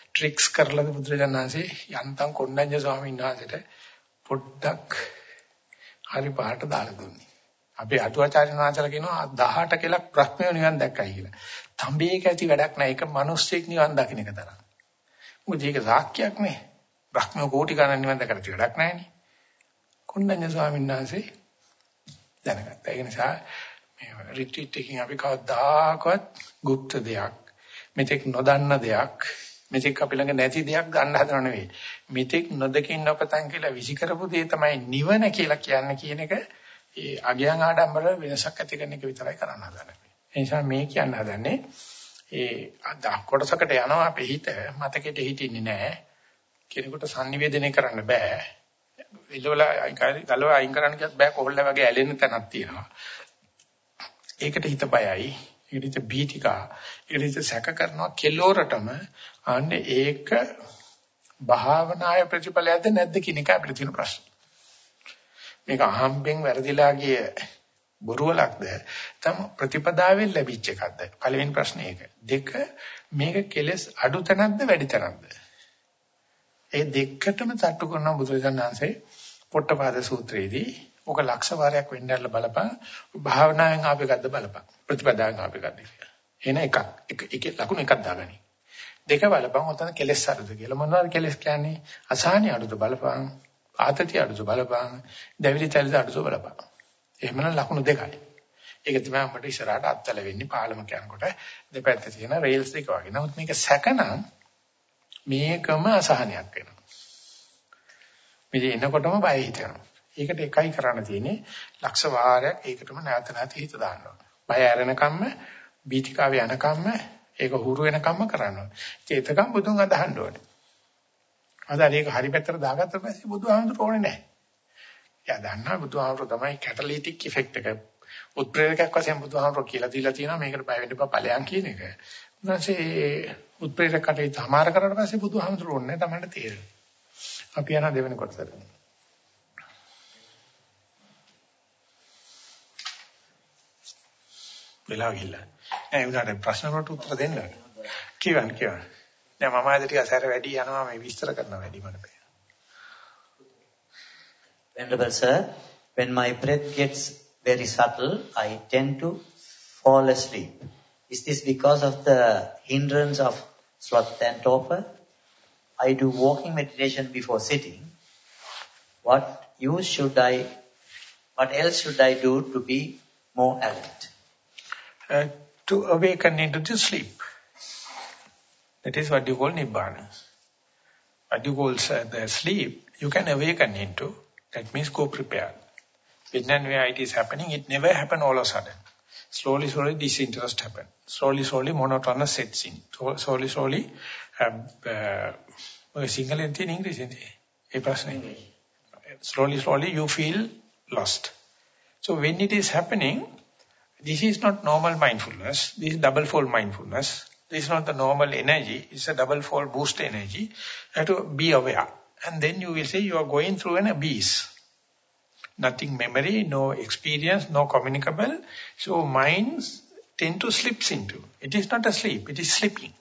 ට්‍රික්ස් කරලාද බුදුරජාණන්සේ යන්තම් කොණ්ඩඤ්ඤ ස්වාමීන් වහන්සේට පොඩ්ඩක් හරි පහට දාලා දුන්නේ. අපේ අටුවාචාර්ය වහන්සේලා කියනවා 18 කියලා ප්‍රඥාව නිවන් දැක්කයි කියලා. තඹේක ඇති වැඩක් නැහැ. ඒක මිනිස්සෙක් නිවන් දකින්න එක තරම්. මොකද ඒක සාක්කයක් නේ. ප්‍රඥාව කෝටි ගණන් නිවන් දැකලා තියෙ වැඩක් නැහැ නේ. කොණ්ඩඤ්ඤ ස්වාමීන් වහන්සේ දැනගත්තා. ඒ නිසා මේ රිට්‍රීට් එකකින් අපි කවදාකවත් গুপ্ত දෙයක් මෙතෙක් නොදන්න දෙයක් මෙතෙක් අපි ළඟ නැති දෙයක් ගන්න හදනව නෙවෙයි. මෙතෙක් නොදකින් නොපතන් කියලා විසිකරපු දේ තමයි නිවන කියලා කියන්නේ කියන එක ඒ අගයන් ආඩම්බර වෙනසක් ඇති කරන එක විතරයි කරන්න හදන්නේ. ඒ නිසා මේ කියන්න හදන්නේ ඒ කොටසකට යනවා අපේ හිත මතකෙට හිටින්නේ නැහැ. කෙනෙකුට sannivedanaya කරන්න බෑ. එළවල ගලව අයින් කරන්න කියත් බෑ කොහොල්ල වගේ ඇලෙන තැනක් තියෙනවා. ඒකට හිත බයයි. ඒකට හිත බීතිකා. ඒකට හිත සැක කරනවා කෙලෝරටම අන්නේ ඒක භාවනාය ප්‍රතිඵලයක්ද නැද්ද කියන එක අපිට තියෙන ප්‍රශ්න. මේක අහම්බෙන් වැරදිලා ගිය බොරුවලක්ද තම ප්‍රතිපදාවෙන් ලැබිච්ච එකක්ද පළවෙනි ප්‍රශ්නේ ඒක දෙක මේක කෙලස් අඩු තැනක්ද වැඩි තැනක්ද ඒ දෙකටම තට්ටු කරන බුදුරජාණන්සේ පොට්ටපාද සූත්‍රයේදී ඔක ලක්ෂ වාරයක් වෙන්නැල්ල බලපන් භාවනාවෙන් ආපෙකද්ද බලපන් ප්‍රතිපදාවෙන් ආපෙකද්ද කියලා එන එකක් එක එක ලකුණු එකක් දාගනි දෙක බලපන් ඔතන කෙලස් අඩුද කියලා මොනවද කෙලස් කියන්නේ අසහනිය අඩුද බලපන් ආතතිය අඩුද බලපං, දැවිලි තැලිද අඩුද බලපං. එහෙමනම් ලකුණු දෙකයි. ඒක තමයි අපිට ඉස්සරහට අත්තල වෙන්නේ පාලමක යනකොට දෙපැත්තේ තියෙන රේල්ස් දෙක වගේ. නමුත් මේක සැකනම් මේකම අසහනයක් වෙනවා. මෙතන එනකොටම බය හිතෙනවා. ඒකට එකයි කරන්න තියෙන්නේ ලක්ෂ වාරයක් ඒකටම නැවත නැවත හිත දාන්න ඕන. බය ඇරෙනකම්ම බීතිකාව යනකම්ම ඒක හුරු වෙනකම්ම කරන්න ඕන. ඒක එතකම් බුදුන් අදහන්න ඕනේ. අද ඒක හරි පැත්තට දාගත්ත පස්සේ බුදුහාමුදුර ඕනේ නැහැ. එයා දන්නා බුදුහාමුදුර තමයි කැටලිටික් ඉෆෙක්ට් එක උත්ප්‍රේරකයක් වශයෙන් බුදුහාමුදුර කියලා දීලා තියෙනවා මේකට බය වෙන්න එපා ඵලයන් කියන එක. ඊපස්සේ උත්ප්‍රේරකකට ඉතමාර කරලා පස්සේ බුදුහාමුදුර ඕනේ තමයි තේරෙන්නේ. අපි යන දෙවෙනි කොටසට. වෙලා ගිහලා. ඒ උනාට ප්‍රශ්න වලට උත්තර දෙන්න. කියවන්න කියවන්න. දැන් මම ආයෙත් ටික සැර වැඩි යනවා මේ විස්තර කරන වැඩි මට පේනවා. Venerable sir, when my breath gets very subtle, I tend to fall asleep. Is this because of the hindrance of sloth and torpor? I do walking meditation before sitting. What use should I, what else should I do to be more alert? Uh, to awaken into the sleep. That is what you call Nibbana. What you call uh, the sleep, you can awaken into. That means go prepared. When and where it is happening, it never happen all of a sudden. Slowly, slowly disinterest happen. Slowly, slowly monotonous sets in. Slowly, slowly, um, uh, single in English, a person. Slowly, slowly you feel lost. So when it is happening, this is not normal mindfulness. This is double fold mindfulness. This is not the normal energy. It's a double fold boost energy. You have to be aware. And then you will say you are going through an abyss. Nothing memory, no experience, no communicable. So minds tend to slip into. It is not a sleep, it is sleeping.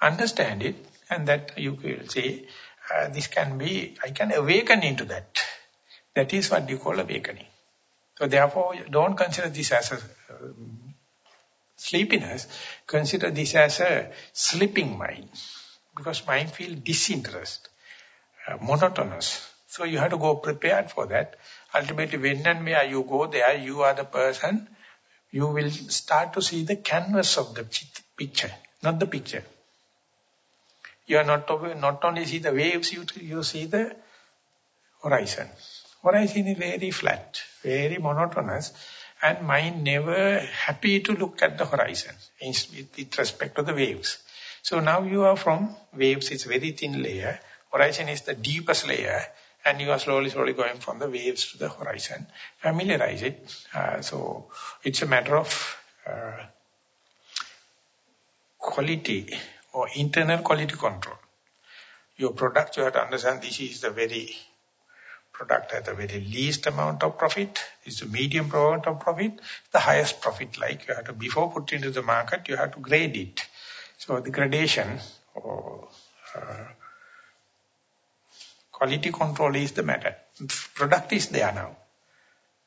Understand it and that you will say, uh, this can be, I can awaken into that. That is what you call awakening. So therefore, don't consider this as a uh, sleepiness, consider this as a sleeping mind. Because mind feels disinterest, uh, monotonous. So you have to go prepared for that. Ultimately, when and where you go there, you are the person, you will start to see the canvas of the picture, not the picture. you are not, not only see the waves, you, you see the horizon. Horizon is very flat, very monotonous, and mind never happy to look at the horizon with respect to the waves. So now you are from waves, it's very thin layer, horizon is the deepest layer, and you are slowly, slowly going from the waves to the horizon. Familiarize it. Uh, so it's a matter of uh, quality or internal quality control. Your product, you have to understand this is the very product at the very least amount of profit, is the medium amount of profit, the highest profit like you have to, before put into the market, you have to grade it. So the gradation or uh, quality control is the matter. Product is there now.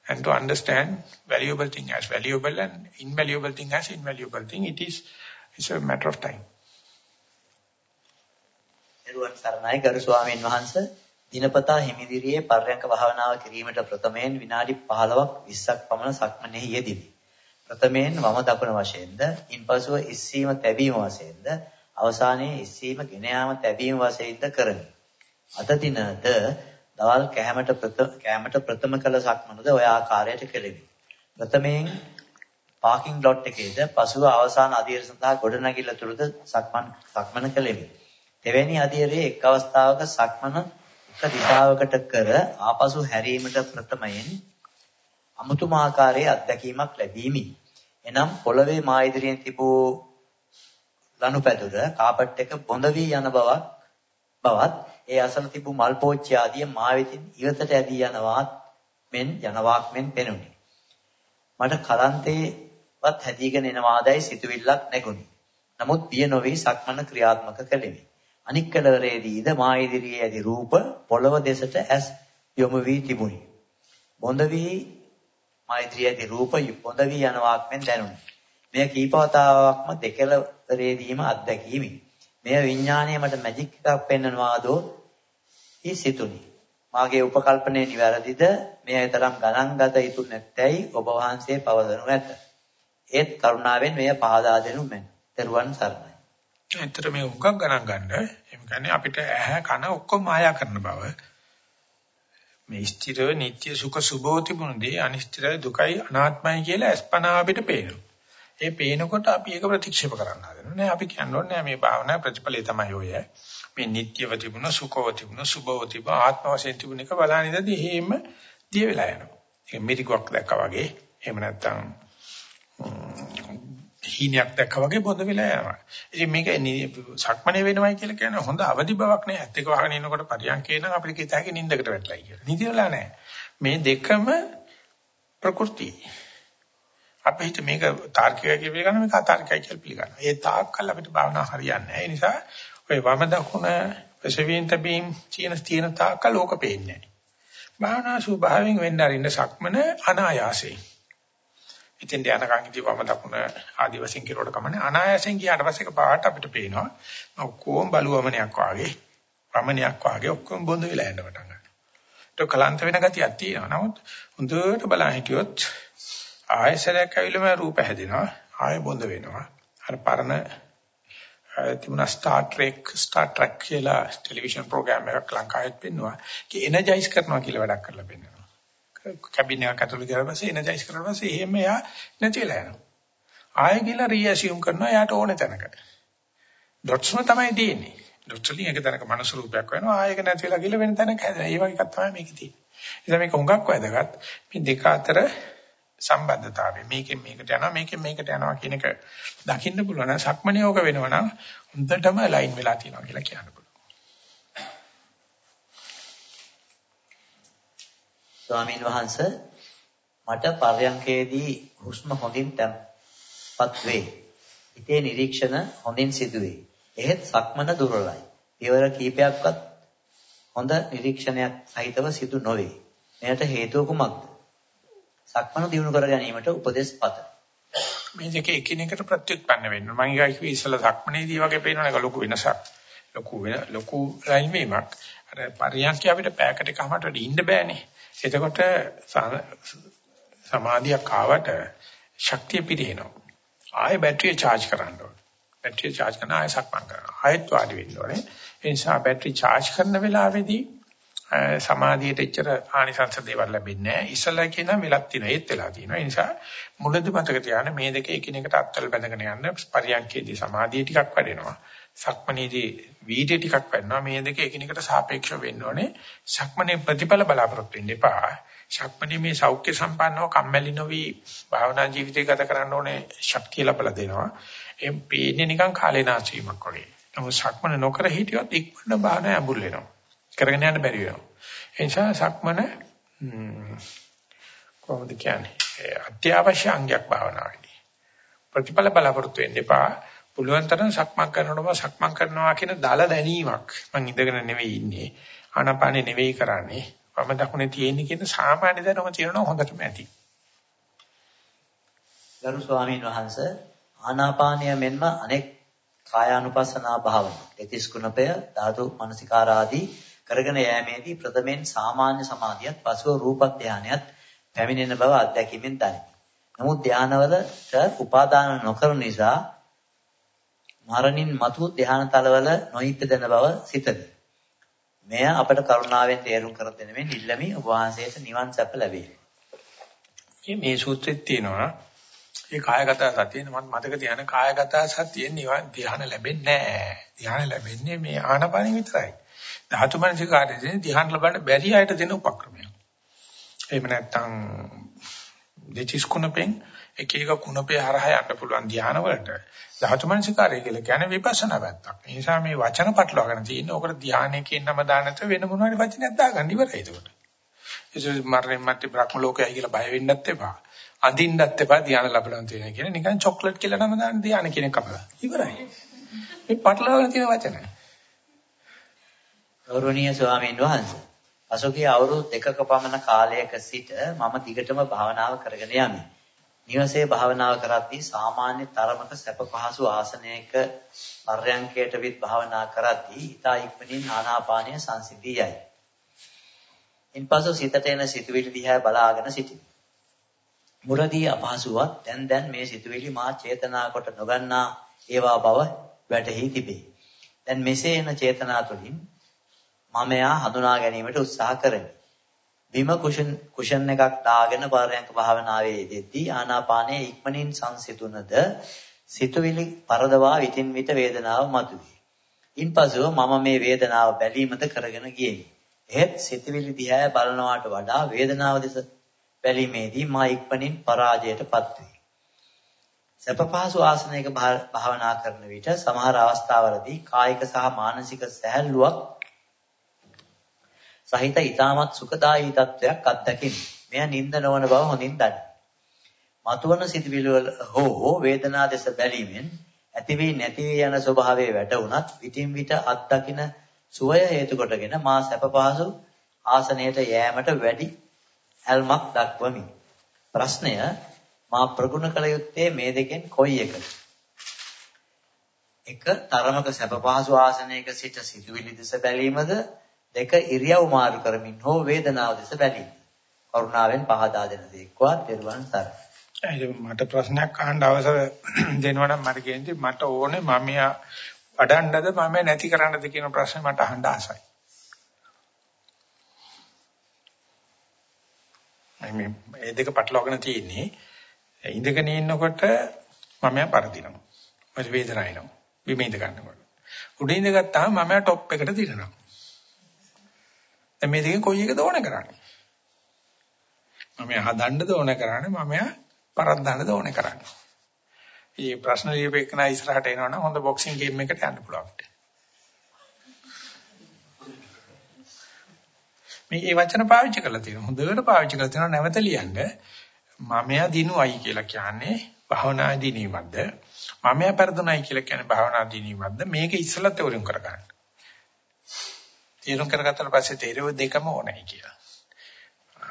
And to understand valuable thing as valuable and invaluable thing as invaluable thing, it is it's a matter of time. එරුවන් සරණයි ගරු ස්වාමීන් වහන්ස දිනපතා හිමිදිරියේ පර්යංක භාවනාව කිරීමට ප්‍රථමයෙන් විනාඩි 15ක් 20ක් පමණ සක්මනේහි යෙදිමි. ප්‍රථමයෙන් වම දකුණ වශයෙන්ද, ඉන්පසුව ඉස්සීම තැබීම වශයෙන්ද, අවසානයේ ඉස්සීම ගෙන යාම තැබීම වශයෙන්ද කරමි. අද දිනද දවල් කැමට කැමට ප්‍රථම කළ සක්මනද ඔය ආකාරයට කෙරෙමි. ප්‍රථමයෙන් පාකින් ලොට් එකේද පසුව අවසාන අධීර සඳහා ගොඩනැගිල්ල තුරද සක්මන් සක්මන කළෙමි. එවැනි අධීරයේ එක් අවස්ථාවක සක්මන එක දිශාවකට කර ආපසු හැරීමට ප්‍රථමයෙන් අමුතුම ආකාරයේ අත්දැකීමක් ලැබීමි. එනම් පොළවේ මා ඉදිරියෙන් තිබූ ලනුපැදුර කාපට් එක බොඳ වී යන බවක් බවත් ඒ අසල තිබූ මල් පෝච්චි ආදිය මා වෙතින් ඉවතට ඇදී යනවාත් මෙන් යනවාක් මෙන් පෙනුනි. මට කලන්තේවත් හැදීගෙන එනවාදයි සිතුවිල්ලක් නැගුණි. නමුත් පිය නොවේ සක්මන ක්‍රියාත්මක කළෙමි. අනික් කලවරේදීද මා ඉදිරියේ ඇති රූප පොළව දෙසට ඇස් යොමු වී තිබුණි. බොඳ වී මා ඉදිරියේ ඇති රූප බොඳ වී යනවාක් මෙන් දැනුනි. මෙය කීපවතාවක්ම දෙකලවරේදීම අත්දැකීමි. මෙය විඥාණය මට මැජික් එකක් පෙන්වනවාදෝ ඊ සිතුනි. මාගේ උපකල්පනයේ නිවැරදිද? මෙය තරම් ගණන් ගත යුතු නැත්තේයි ඔබ වහන්සේ පවසනු ඇත. ඒත් කරුණාවෙන් මෙය පහදා දෙනු මැන. දරුවන් සරණයි. ඇත්තට මේ උගක් ගණන් ගන්න එම් කියන්නේ අපිට ඇහැ කන ඔක්කොම මායා කරන බව. මේ ස්ථිර නිට්ටය සුඛ සුභෝති බුණදී අනිශ්චිතයි දුකයි අනාත්මයි කියලා අස්පනා අපිට පේනවා. ඒ පේනකොට අපි ඒක ප්‍රතික්ෂේප කරන්න හදනවා. නෑ අපි කියන්නේ මේ භාවනා ප්‍රතිඵලය තමයි ඔය. මේ නිට්ටයව තිබුණ සුඛව තිබුණ සුභව තිබුණ ආත්ම වශයෙන් තිබුණ එක බලන ඉඳදී හේම දිය වෙලා යනවා. ඒක මිරිගක් දැක්කා වගේ. එහෙම නැත්නම් හීනයක් දැක්කා වගේ බොඳ වෙලා යනවා. ඉතින් මේක සක්මනේ වෙනවයි කියලා කියන්නේ හොඳ අවදි බවක් නෑ. ඇත්ත එක වහගෙන ඉන්නකොට පරියන්කේ නම් අපිට කිතාගේ නිින්දකට වැටලයි කියලා. නිදිලා නෑ. මේ දෙකම ප්‍රകൃතියි. අපි හිත මේක තාර්කිකයි කියලා පිළිගන්න මේක අතාර්කිකයි කියලා පිළිගන්න. ඒ තාක්කල් අපිට භාවනා හරියන්නේ නැහැ. ඒ නිසා ඔය වම දකුණ ප්‍රසවීන් තබීම් කියන තියෙන තාක්කල් ඕක පේන්නේ නැහැ. භාවනා ස්වභාවයෙන් වෙන්න අරින්න සක්මන අනායාසයෙන්. ඉතින් ධානකම් ඉති වම දකුණ ආදි වශයෙන් කිරුවට කමන්නේ. අනායාසයෙන් ගියාට පස්සේ පාට අපිට පේනවා. ඔක්කොම බලුවමනයක් වාගේ වමනයක් වාගේ ඔක්කොම බොඳ වෙලා යන්න පටන් ගන්නවා. ඒක කලන්ත වෙන ගතියක් තියෙනවා. නමුත් හොඳට බලන් හිටියොත් ආයසරයක් ඇවිල්ලා රූප හැදෙනවා. ආය බොඳ වෙනවා. අර පරණ තිබුණා ස්ටාර් ට්‍රෙක් ස්ටාර් ට්‍රැක් කියලා ටෙලිවිෂන් ප්‍රෝග්‍රෑම් එකක් ලංකාවෙත් පෙන්නවා කි එනර්ජයිස් කරනවා කියලා වැඩක් කරලා පෙන්නනවා කැබින් එකක් ඇතුළේ ගියාම පස්සේ එනර්ජයිස් කරනවා පස්සේ එහෙම එයා නැතිලා යනවා. ආය ගිහලා රීඇසියුම් කරනවා එයාට ඕනේ තැනක. ඩොට්ස්ම තමයි තියෙන්නේ. ඩොට්ස් වලින් එක තැනක මනස රූපයක් වෙනවා ආයෙක නැතිලා ගිහලා වෙන තැනක හැදෙනවා. ඒ වගේ එකක් තමයි මේකේ තියෙන්නේ. ඉතින් මේක හුඟක් වැදගත්. මේ දෙක අතර සම්බන්ධතාවය. මේකෙන් මේකට යනවා මේකෙන් මේකට යනවා කියන එක දකින්න පුළුවන්. නම් සක්මණේ ඕක වෙනවා නම් හොඳටම ලයින් වෙලා තියෙනවා කියලා කියන්න පුළුවන්. ස්වාමීන් වහන්සේ මට පර්යංකයේදී හුස්ම හොඳින් තැම්පත් වේ. හිතේ නිරීක්ෂණ හොඳින් සිදුවේ. එහෙත් සක්මන දුර්වලයි. පියවර කීපයක්වත් හොඳ නිරීක්ෂණයක් සහිතව සිදු නොවේ. මෙයට හේතුව කුමක්ද? සක්මන දිනු කර ගැනීමට උපදෙස් පත. මේ දෙක එකිනෙකට ප්‍රත්‍යুৎපන්න වෙන්න. මම ඊගා කිව්වේ ඉස්සලා සක්මනේදී වගේ පේනවා නේද ලොකු වෙනසක්. ලොකු වෙන ලොකු ලයින් වීමක්. අර පරියන්ක අපිට පැයකට කමකට වැඩි ඉන්න බෑනේ. එතකොට සමාධියක් ආවට ශක්තිය පිරෙනවා. ආයෙ බැටරිය charge කරන්න ඕනේ. බැටරිය charge කරන ආයෙ සක්මන් කරනවා. ආයෙත් වාඩි වෙන්න ඕනේ. ඒ නිසා බැටරි charge කරන වෙලාවේදී සමාධියට එච්චර ආනිසංස දේවල් ලැබෙන්නේ නැහැ. ඉස්සලා කියන මෙලක් තියෙනවා. ඒත් වෙලා තියෙනවා. ඒ නිසා මුලදි මතක තියාගන්න මේ දෙක එකිනෙකට අත්වල බැඳගෙන යන්න පරියන්කේදී සමාධිය ටිකක් වැඩෙනවා. සක්මනේදී වීර්ය ටිකක් වැඩෙනවා. මේ දෙක එකිනෙකට සාපේක්ෂව වෙන්න ඕනේ. සක්මනේ ප්‍රතිඵල බලාපොරොත්තු වෙන්න එපා. සක්මනේ මේ සෞඛ්‍ය සම්පන්නව කම්මැලි නොවි භාවනා ජීවිතය ගත කරන්න ඕනේ ශක්තිය ලැබලා දෙනවා. ඒ පේන්නේ නිකන් කාලේ නාස්වීමක් වගේ. නමුත් සක්මන නොකර හිටියොත් ඉක්මන භාවනා අඹුල් වෙනවා. කරගෙන යන්න බැරි වෙනවා. ඒ නිසා සක්මන කොහොමද කියන්නේ අත්‍යවශ්‍ය අංගයක් භාවනාවේදී. ප්‍රතිඵල බලාපොරොත්තු වෙන්න එපා. පුළුවන් තරම් සක්මන් කරනකොට සක්මන් කරනවා කියන දල දැනීමක් මම ඉඳගෙන නෙවෙයි ඉන්නේ. ආනාපානෙ නෙවෙයි කරන්නේ. වම දකුණේ තියෙන්නේ කියන සාමාන්‍ය දැනුම තියෙනවා හොඳටම ඇති. ගරු ස්වාමීන් වහන්සේ ආනාපානය මෙන්ම අනෙක් කායානුපස්සනා භාවනා දෙතිස් කුණපය ධාතු මනසිකාර ආදී කරගෙන යෑමේදී ප්‍රථමයෙන් සාමාන්‍ය සමාධියත් පසුව රූප ධානයත් පැමිණෙන බව අත්දැකීමෙන් දනිමි. නමුත් ධානවලට උපාදාන නොකරන නිසා මරණින් මතු ධාන තලවල නොහිපදෙන බව සිතමි. මෙය අපට කරුණාවෙන් තේරුම් කර දෙනෙමින් ඉල්ලමි ඔබ වහන්සේට නිවන් සැප ලැබේ. මේ සූත්‍රෙත් තියෙනවා ඒ කායගත සතියේ මම මතක තියාගන්න කායගත සතියෙන් නිවන් ධ්‍යාන ලැබෙන්නේ නැහැ. ධ්‍යාන ලැබෙන්නේ මේ ආනපන විතරයි. ධාතු මනසිකාරයෙන් ධ්‍යාන ලබන්න බැරි අයට දෙන උපක්‍රමයක්. එහෙම නැත්නම් දෙචිස් කුණපෙන් එක එක කුණපේ හරහා යන්න පුළුවන් ධ්‍යාන වලට ධාතු මනසිකාරය කියලා කියන්නේ විපස්සනා පැත්තක්. ඒ නිසා මේ වචන පටලවාගෙන තියෙන්නේ ඔකට ධ්‍යානයේ කියන නම දාන්නත් වෙන මොනවාරි වචනයක් දාගන්න ඉවරයි ඒකට. ඒ මරණය මැටි බ්‍රහ්ම ලෝකයයි කියලා බය වෙන්නත් එපා. අඳින්නත් එපා ධ්‍යාන ලැබලා තියෙන කියන නිකන් චොක්ලට් කියලා නම දාන්න ධ්‍යාන කියන එක අපල. ඉවරයි. මේ පටලවාගෙන තියෙන වචන. ගෞරවනීය ස්වාමීන් වහන්සේ අසෝකේ අවුරුදු දෙකක පමණ කාලයක සිට මම දිගටම භාවනාව කරගෙන යමි. නිවසේ භාවනාව කරද්දී සාමාන්‍ය තරමක සැප පහසු ආසනයක පර්යංකයට විත් භාවනා කරද්දී ඊතා ඉක්මනින් ආනාපානය සංසිද්ධිය යයි. ඉන්පසු සිතට එන සිතුවිලි දිහා බලාගෙන සිටිමි. මුරදී අපහසුවත් දැන් දැන් මේ සිතුවිලි මා චේතනා කොට නොගන්නා ඒවා බව වැටහි තිබේ. දැන් මෙසේ එන චේතනා තුළින් මමයා හඳුනා ගැනීමට උත්සාහ කරමි. බිම කුෂන් කුෂන් එකක් දාගෙන පරයන්ක භාවනාවේ යෙදෙද්දී ආනාපානයේ ඉක්මනින් සංසිතුනද සිතුවිලි පරදවා විතින් විත වේදනාව මතුවේ. ඉන්පසුව මම මේ වේදනාව බැලීමද කරගෙන ගියෙමි. එහෙත් සිතුවිලි දිහා බලනවාට වඩා වේදනාව දෙස බැලීමේදී මා ඉක්මනින් පරාජයටපත් වේ. සැප පහසු ආසනයක භාවනා කරන විට සමහර අවස්ථාවලදී කායික සහ මානසික සැහැල්ලුවක් සහිත ඊටමත් සුඛදායී තත්වයක් අත්දකින්න. මෙය නිින්ද නොවන බව හොඳින් දනි. මතුවන සිතවිලි හෝ වේදනා දෙස බැලීමෙන් ඇති වී නැති වී යන ස්වභාවයේ වැටුණත් විтин විට අත්දකින සුවය හේතු කොටගෙන මා සැප පහසු ආසනයට යෑමට වැඩි ඇල්මක් දක්වමි. ප්‍රශ්නය මා ප්‍රගුණ කළ යුත්තේ මේ දෙකෙන් කොයි එකද? එක තරමක සැප පහසු ආසනයක සිට සිටවිලි දෙස බැලීමද දෙක ඉරියව් මාරු කරමින් හෝ වේදනාව දෙස බැලීම. කරුණාවෙන් පහදා දෙන දේක්වා තෙරුවන් සරණයි. මට ප්‍රශ්නයක් අහන්න අවසර දෙනවා නම් මට කියන්නේ මට ඕනේ මම යා වඩන්නද මම නැති කරන්නද කියන ප්‍රශ්නේ මට අහන්න ආසයි. මේ මේ දෙක පටලවාගෙන තියෙන්නේ ඉඳගෙන ඉන්නකොට මම යා පරදිනවා. මට වේදනාවක් එනවා. බිම ඉඳ ගන්නකොට. උඩ ඉඳ ගත්තාම මම යා টොප් එකට දිනනවා. දැන් මේ දෙකෙන් කොයි එකද ඕන කරන්නේ? මම හදන්නද ඕන කරන්නේ මම පරද්දන්නද ඕන කරන්නේ. මේ ප්‍රශ්න ලියපෙකන ඉස්සරහට එනවනම් හොඳ බොක්සින් ගේම් එකකට යන්න පුළුවන්. මේ ඒ වචන පාවිච්චි කරලා තියෙනවා. හොඳට පාවිච්චි කරලා තියෙනවා නැවත ලියන්න. මමයා දිනුවයි කියලා කියන්නේ භවනා දිනීමක්ද? මමයා පෙරදුනයි කියලා කියන්නේ භවනා දිනීමක්ද? මේක ඉස්සලත් තේරුම් කරගන්න. තීරුම් කරගත්තට පස්සේ තේරෙව දෙකම ඕනේ කියලා.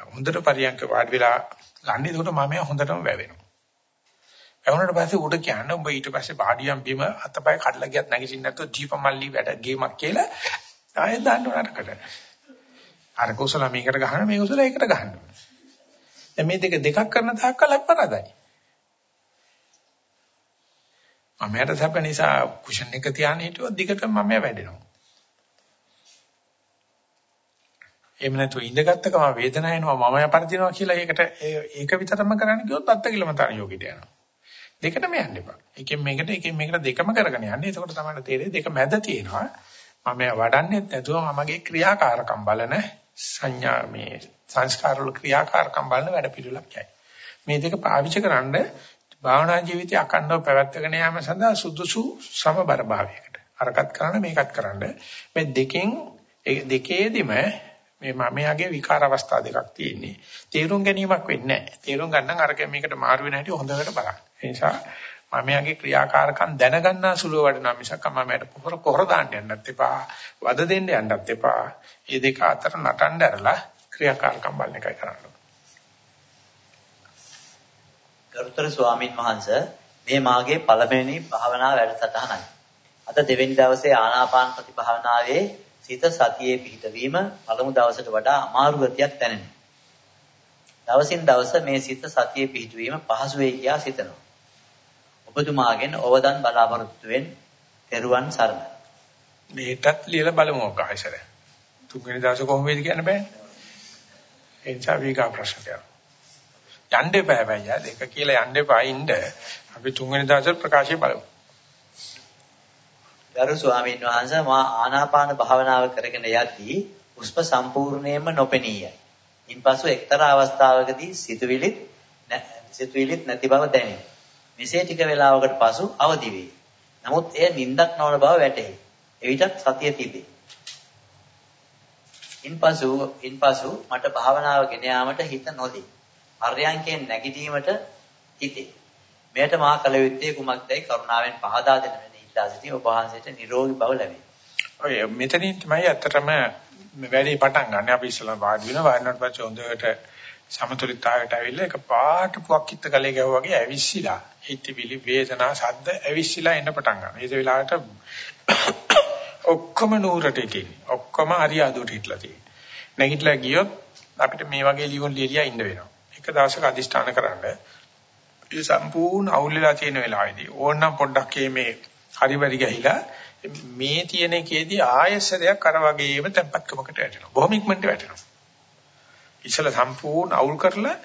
හොඳට පරියන්ක වාඩි වෙලා ගන්න. එතකොට මම හොඳටම වැවෙනවා. වැවුනට පස්සේ උඩ කියන්න උඹ ඊට පස්සේ බාඩියම් බිම අතපය කඩලා ගියත් නැගිටින්න නැතුව දීපමල්ලි වැඩ ගේමක් කියලා ආයෙත් දාන්න නරකට. අර කුසල මේකට ගහන මේ කුසල ඒකට ගහන්න. දැන් මේ දෙක දෙකක් කරන තාක්කල් අපරාදයි. මමයට සැප නිසා කුෂන් එක තියාගෙන හිටියොත් දිගටම මම වැඩෙනවා. එහෙම නැතු ඉඳගත්ත ගම වේදනාව එනවා මම යපරදිනවා කියලා ඒකට ඒක විතරම කරන්න ගියොත් අත්තකිලම තන යෝගිට යනවා. දෙකටම යන්න එපා. එකෙන් මේකට එකෙන් මේකට දෙකම කරගෙන යන්න. එතකොට තමයි තේරෙන්නේ දෙක මැද තියෙනවා. මම වඩන්නේ නැතුව මමගේ ක්‍රියාකාරකම් බලන සංඥා මේ සංස්කාර වල ක්‍රියාකාරකම් බලන වැඩ පිළිලක් යයි. මේ දෙක පාවිච්චි කරන්න භාවනා ජීවිතය අකණ්ඩව පැවැත්වගෙන යාම සඳහා සුදුසු සමබර භාවයකට. අරකට කරන්න මේකත් කරන්න. මේ දෙකෙන් දෙකේදිම මේ මමයාගේ විකාර අවස්ථා දෙකක් තියෙන්නේ. තේරුම් ගැනීමක් වෙන්නේ නැහැ. තේරුම් ගන්න අරක මේකට මාරු වෙන හැටි හොඳට බලන්න. ඒ නිසා මමයාගේ ක්‍රියාකාරකම් දැනගන්නා සුළුව වඩනවා මිසක් මමයට පොහොර පොහොර දාන්න යන්නත් එපා. වද දෙන්න යන්නත් එපා. මේ දෙක අතර නටන්න ඇරලා ක්‍රියාකාරකම් බලන එකයි කරන්න ගරුතර ස්වාමින් වහන්සේ මේ මාගේ පළවෙනි භාවනා වැඩසටහනයි. අද දෙවෙනි දවසේ ආනාපාන සති භාවනාවේ සිත සතියේ පිහිටවීම පළමු දවසට වඩා අමාරු ගතියක් දැනෙනවා. දවසින් දවස මේ සිත සතියේ පිහිටවීම පහසු වෙයි කියා සිතනවා. ඔබතුමාගෙන් අවදන් බලාපොරොත්තු වෙන තෙරුවන් සරණයි. මේකත් ලියලා බලමු ඔක ආයසර. තුන්වෙනි දවසේ කොහොම වේද කියන්න බෑ. ඒ නිසා වීගා ප්‍රශ්නයක්. යන්න එපා හැබැයි දෙක කියලා යන්න එපා ඉන්න. අපි තුන්වෙනි දවසේ ප්‍රකාශය බලමු. ගරු ස්වාමීන් වහන්සේ මා ආනාපාන භාවනාව කරගෙන යද්දී උස්ප සම්පූර්ණයෙන්ම නොපෙනීයයි. ඉන්පසු එක්තරා අවස්ථාවකදී සිතුවිලිත් සිතුවිලිත් නැති බව දැනේ. මෙසේ ටික වේලාවකට පසු අවදි වේ. නමුත් එය නිින්දක් නොවන බව වැටහි. එවිටත් සතිය තිබේ. ඉන්පසු ඉන්පසු මට භාවනාව ගෙන යාමට හිත නොදී. අර්යයන්කෙන් නැගිටීමට හිතේ. මෙයට මා කල යුත්තේ කුමක්දයි කරුණාවෙන් පහදා දෙන සිතා සිටින ඔබ වහන්සේට නිරෝගී බව ලැබේ. ඔය මෙතනින් තමයි ඇත්තටම වැඩේ පටන් ගන්න. අපි ඉස්සලා වාඩි වෙනවා. වාඩිනට පස්සේ හොඳට සමතුලිතතාවයට ඇවිල්ලා එක පාට පුවක් ඉත්ත ගලේ ගැහුවා වගේ ඇවිස්සিলা. හිතවිලි, වේදනා, ශබ්ද ඇවිස්සিলা එන්න පටන් ගන්නවා. ඒ වෙලාවට ඔක්කොම නూరుට ඉතින්. ඔක්කොම අරියාදුට හිටලා තියෙනවා. නැගිටලා ගියොත් අපිට මේ වගේ ලියුම් ලියලා ඉන්න වෙනවා. එක දවසක අදිෂ්ඨාන කරන්නේ ඒ සම්පූර්ණ අවුල් වෙලා තියෙන වෙලාවේදී ඕනනම් පොඩ්ඩක් මේ හරි වැඩි ගහිලා මේ තියෙන එකේදී ආයසරයක් අර වගේම tempatකමකට වැටෙනවා. බොහොම ඉක්මනට වැටෙනවා. ඉස්සල සම්පූර්ණ අවුල් කරලා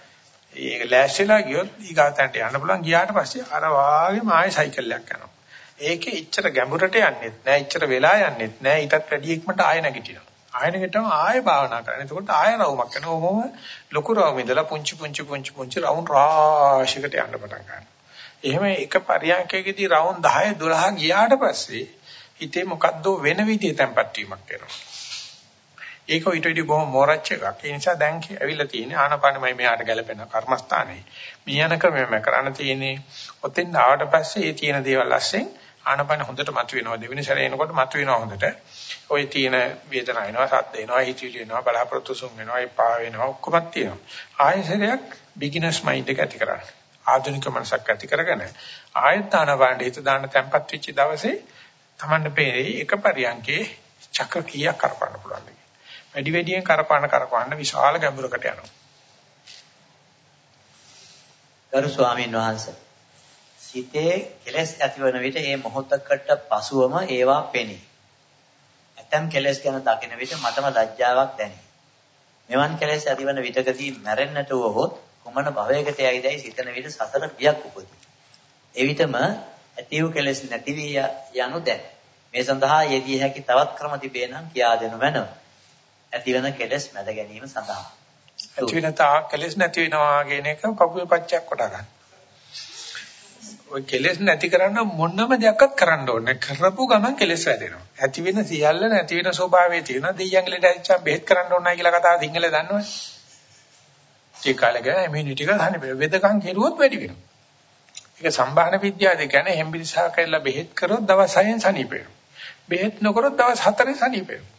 ඒක ලෑස්තිලා ගියොත් ඊගාතන්ට යන්න පුළුවන් ගියාට පස්සේ අර වාගේම ආයෙ සයිකල් එකක් යනවා. ඒකේ ඉච්චර ගැඹුරට යන්නෙත් නෑ ඉච්චර වෙලා යන්නෙත් නෑ ඊටත් වැඩි ඉක්මනට ආයෙ නැගිටිනවා. ආයෙ නැගිටම ආයෙ භාවනා කරනවා. එතකොට ආයෙ රවුමක් කරනවා. ඔහොම ලොකු රවුම ඉඳලා පුංචි පුංචි පුංචි පුංචි රවුම් රාශියකට යන්න පටන් ගන්නවා. එහෙම එක පරියන්කයකදී රවුම් 10 12 ගියාට පස්සේ හිතේ මොකද්ද වෙන විදිහේ තැම්පත් වීමක් වෙනවා. ඒක ඊට වඩා බොහොම මෝරච්ච එකක්. ඒ නිසා දැන් ඇවිල්ලා තියෙන්නේ ආනපානමයි මෙහාට ගැලපෙන කර්මස්ථානේ. මේ යන ක්‍රමෙම කරන්න තියෙන්නේ ඔතෙන් ආවට පස්සේ ඒ තියෙන දේවල් අස්සෙන් ආනපාන හොඳට මතුවෙනවා. දෙවෙනි සැරේ එනකොට මතුවෙනවා හොඳට. ওই තියෙන වේදනාව එනවා, සද්ද එනවා, හිතවිලි එනවා, බලාපොරොත්තු සුන් වෙනවා, එපා වෙනවා, ඔක්කොමත් තියෙනවා. ආයෙසරයක් බිග්ිනර්ස් මයින්ඩ් එක ඇති කරන්න. ආධුනික මනසක් ඇති කරගෙන ආයත ආනපාන හිත දාන්න තැම්පත් වෙච්ච දවසේ Tamanne පේන්නේ එක පරියන්කේ චක්‍ර කීයක් කරපන්න පුළුවන්ද වැඩි වැඩියෙන් කරපාන කරපාන විශාල ගැඹුරකට යනවා. ගරු ස්වාමීන් වහන්සේ සිතේ කෙලෙස් ඇතිවන විට ඒ මොහොතකට පසුවම ඒවා පෙනේ. ඇතම් කෙලෙස් ගැන දකින විට මටම ලැජ්ජාවක් දැනේ. මෙවන් කෙලෙස් ඇතිවන විටකදී මැරෙන්නට වුවහොත් කුමන භවයකට යයිදයි සිතන විට සතර බියක් උපදී. එවිටම ඇති වූ කෙලෙස් නැති වී යනු දැන. මේ සඳහා යෙදිය හැකි තවත් ක්‍රම තිබේ නම් කියා දෙනු මැනව. ඇතිවන කෙලෙස් මැද ගැනීම සඳහා. ඇති වෙන තා කෙලෙස් නැති වෙනවා කියන එක පපුවේ පච්චයක් කොට ගන්න. ඔය කෙලෙස් නැති කරන්න මොනම දෙයක්වත් කරන්න ඕනේ. කරපු ගමන් කෙලෙස් වැඩෙනවා. ඇති වෙන සියල්ල නැති වෙන ස්වභාවය තියෙනවා. දෙයියන් ලෙඩ ඇච්චා බෙහෙත් කරන්න ඕනයි කියලා කතාව සිංහලේ දන්නවනේ. ඒ කාලේ ගෑ ඉමුනිටි එක හරි වෙදකම් කෙරුවොත් වැඩි වෙනවා. ඒක සම්භාහන විද්‍යාවේ කියන්නේ හෙම්බිරිසා කරලා බෙහෙත් කරොත් දවස් 6ෙන් සනීප වෙනවා. බෙහෙත් නොකරොත් දවස් 4ෙන් සනීප වෙනවා.